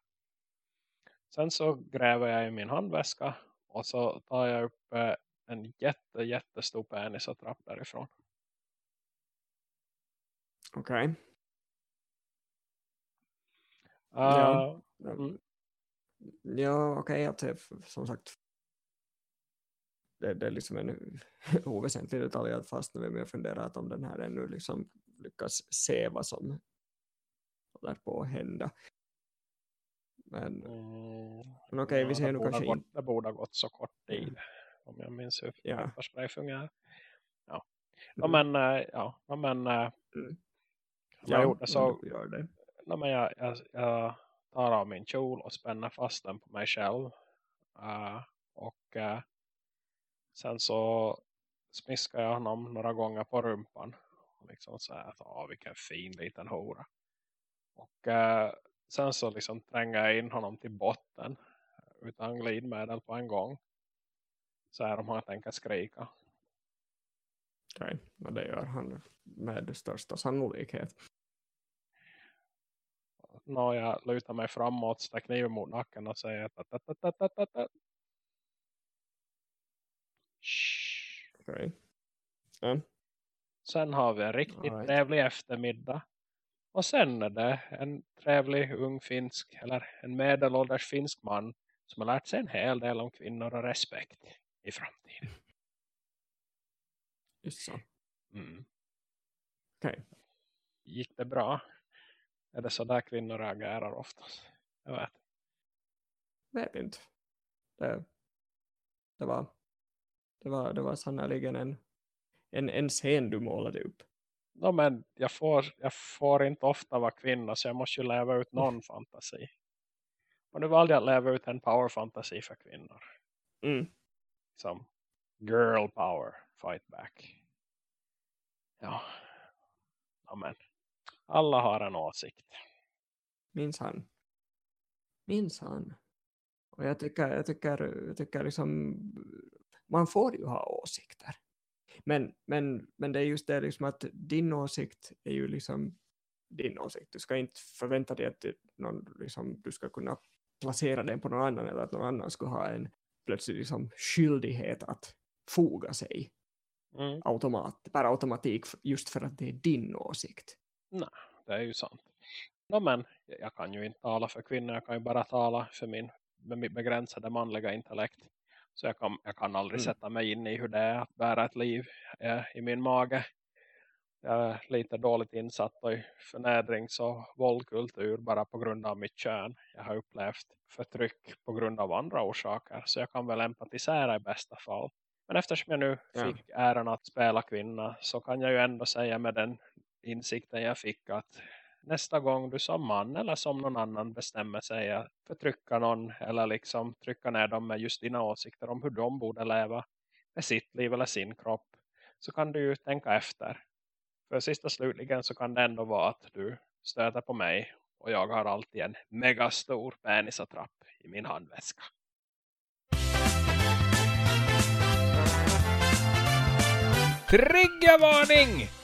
Sen så gräver jag i min handväska. Och så tar jag upp eh, en jätte, jättestor penis och trapp därifrån. Okej. Uh, Ja, Mm. ja okej, det, som sagt det, det är liksom en oväsentlig detalj att fast nu jag funderar att om den här ännu liksom lyckas se vad som håller på att hända. Men, mm, men okej, vi ja, ser det nu borde kanske ha inte. gått, Det borde ha gått så kort tid. Ja. Om jag minns hur Ja. pepparspray fungerar. Ja. Ja, Mm. men, eh, ja, ja, men eh, Mm. jag gjorde men så Gör det. Ja, men jag, jag, jag tar av min kjol och spänner fast den på mig själv. Uh, och uh, sen så smiskar jag honom några gånger på rumpan. Och liksom säger att åh, vilken fin liten hora. Och uh, sen så liksom tränger jag in honom till botten. Utan glidmedel på en gång. Så här om han tänker skrika. Okej, och det gör han med största sannolikhet. När jag lutar mig framåt, stack kniven mot nacken och säger att att- att- att- att- att- att- att. Shh. Okej. Ja. Sen har vi en riktigt right. trevlig eftermiddag. Och sen är det en trevlig ung finsk eller en medelålders finsk man som har lärt sig en hel del om kvinnor och respekt i framtiden. Just så. Mm. Okej. Gick det bra? Är det så där kvinnor reagerar oftast? Jag vet. vet inte. Det, det var det var, det var sannoliken en, en, en scen du målade upp. No, men jag får, jag får inte ofta vara kvinna så jag måste ju leva ut någon fantasi. Och nu valde jag att leva ut en power fantasi för kvinnor. Mm. Som girl power, fight back. Ja. Amen. Alla har en åsikt. Minns han. Minns han. Och jag tycker, jag tycker, jag tycker liksom, man får ju ha åsikter. Men, men, men det är just det liksom att din åsikt är ju liksom din åsikt. Du ska inte förvänta dig att någon, liksom, du ska kunna placera den på någon annan eller att någon annan skulle ha en plötslig liksom, skyldighet att foga sig Mm. automat, per automatik just för att det är din åsikt. Nej, det är ju sant. No, men jag kan ju inte tala för kvinnor. Jag kan ju bara tala för min, med mitt begränsade manliga intellekt. Så jag kan, jag kan aldrig Mm. sätta mig in i hur det är att bära ett liv eh, i min mage. Jag är lite dåligt insatt i förnedrings- och våldkultur bara på grund av mitt kön. Jag har upplevt förtryck på grund av andra orsaker. Så jag kan väl empatisera i bästa fall. Men eftersom jag nu Ja. fick äran att spela kvinna så kan jag ju ändå säga med den insikten jag fick att nästa gång du som man eller som någon annan bestämmer sig att förtrycka någon eller liksom trycka ner dem med just dina åsikter om hur de borde leva med sitt liv eller sin kropp så kan du ju tänka efter. För sista slutligen så kan det ändå vara att du stöter på mig och jag har alltid en megastor penisattrapp i min handväska. Triggervarning!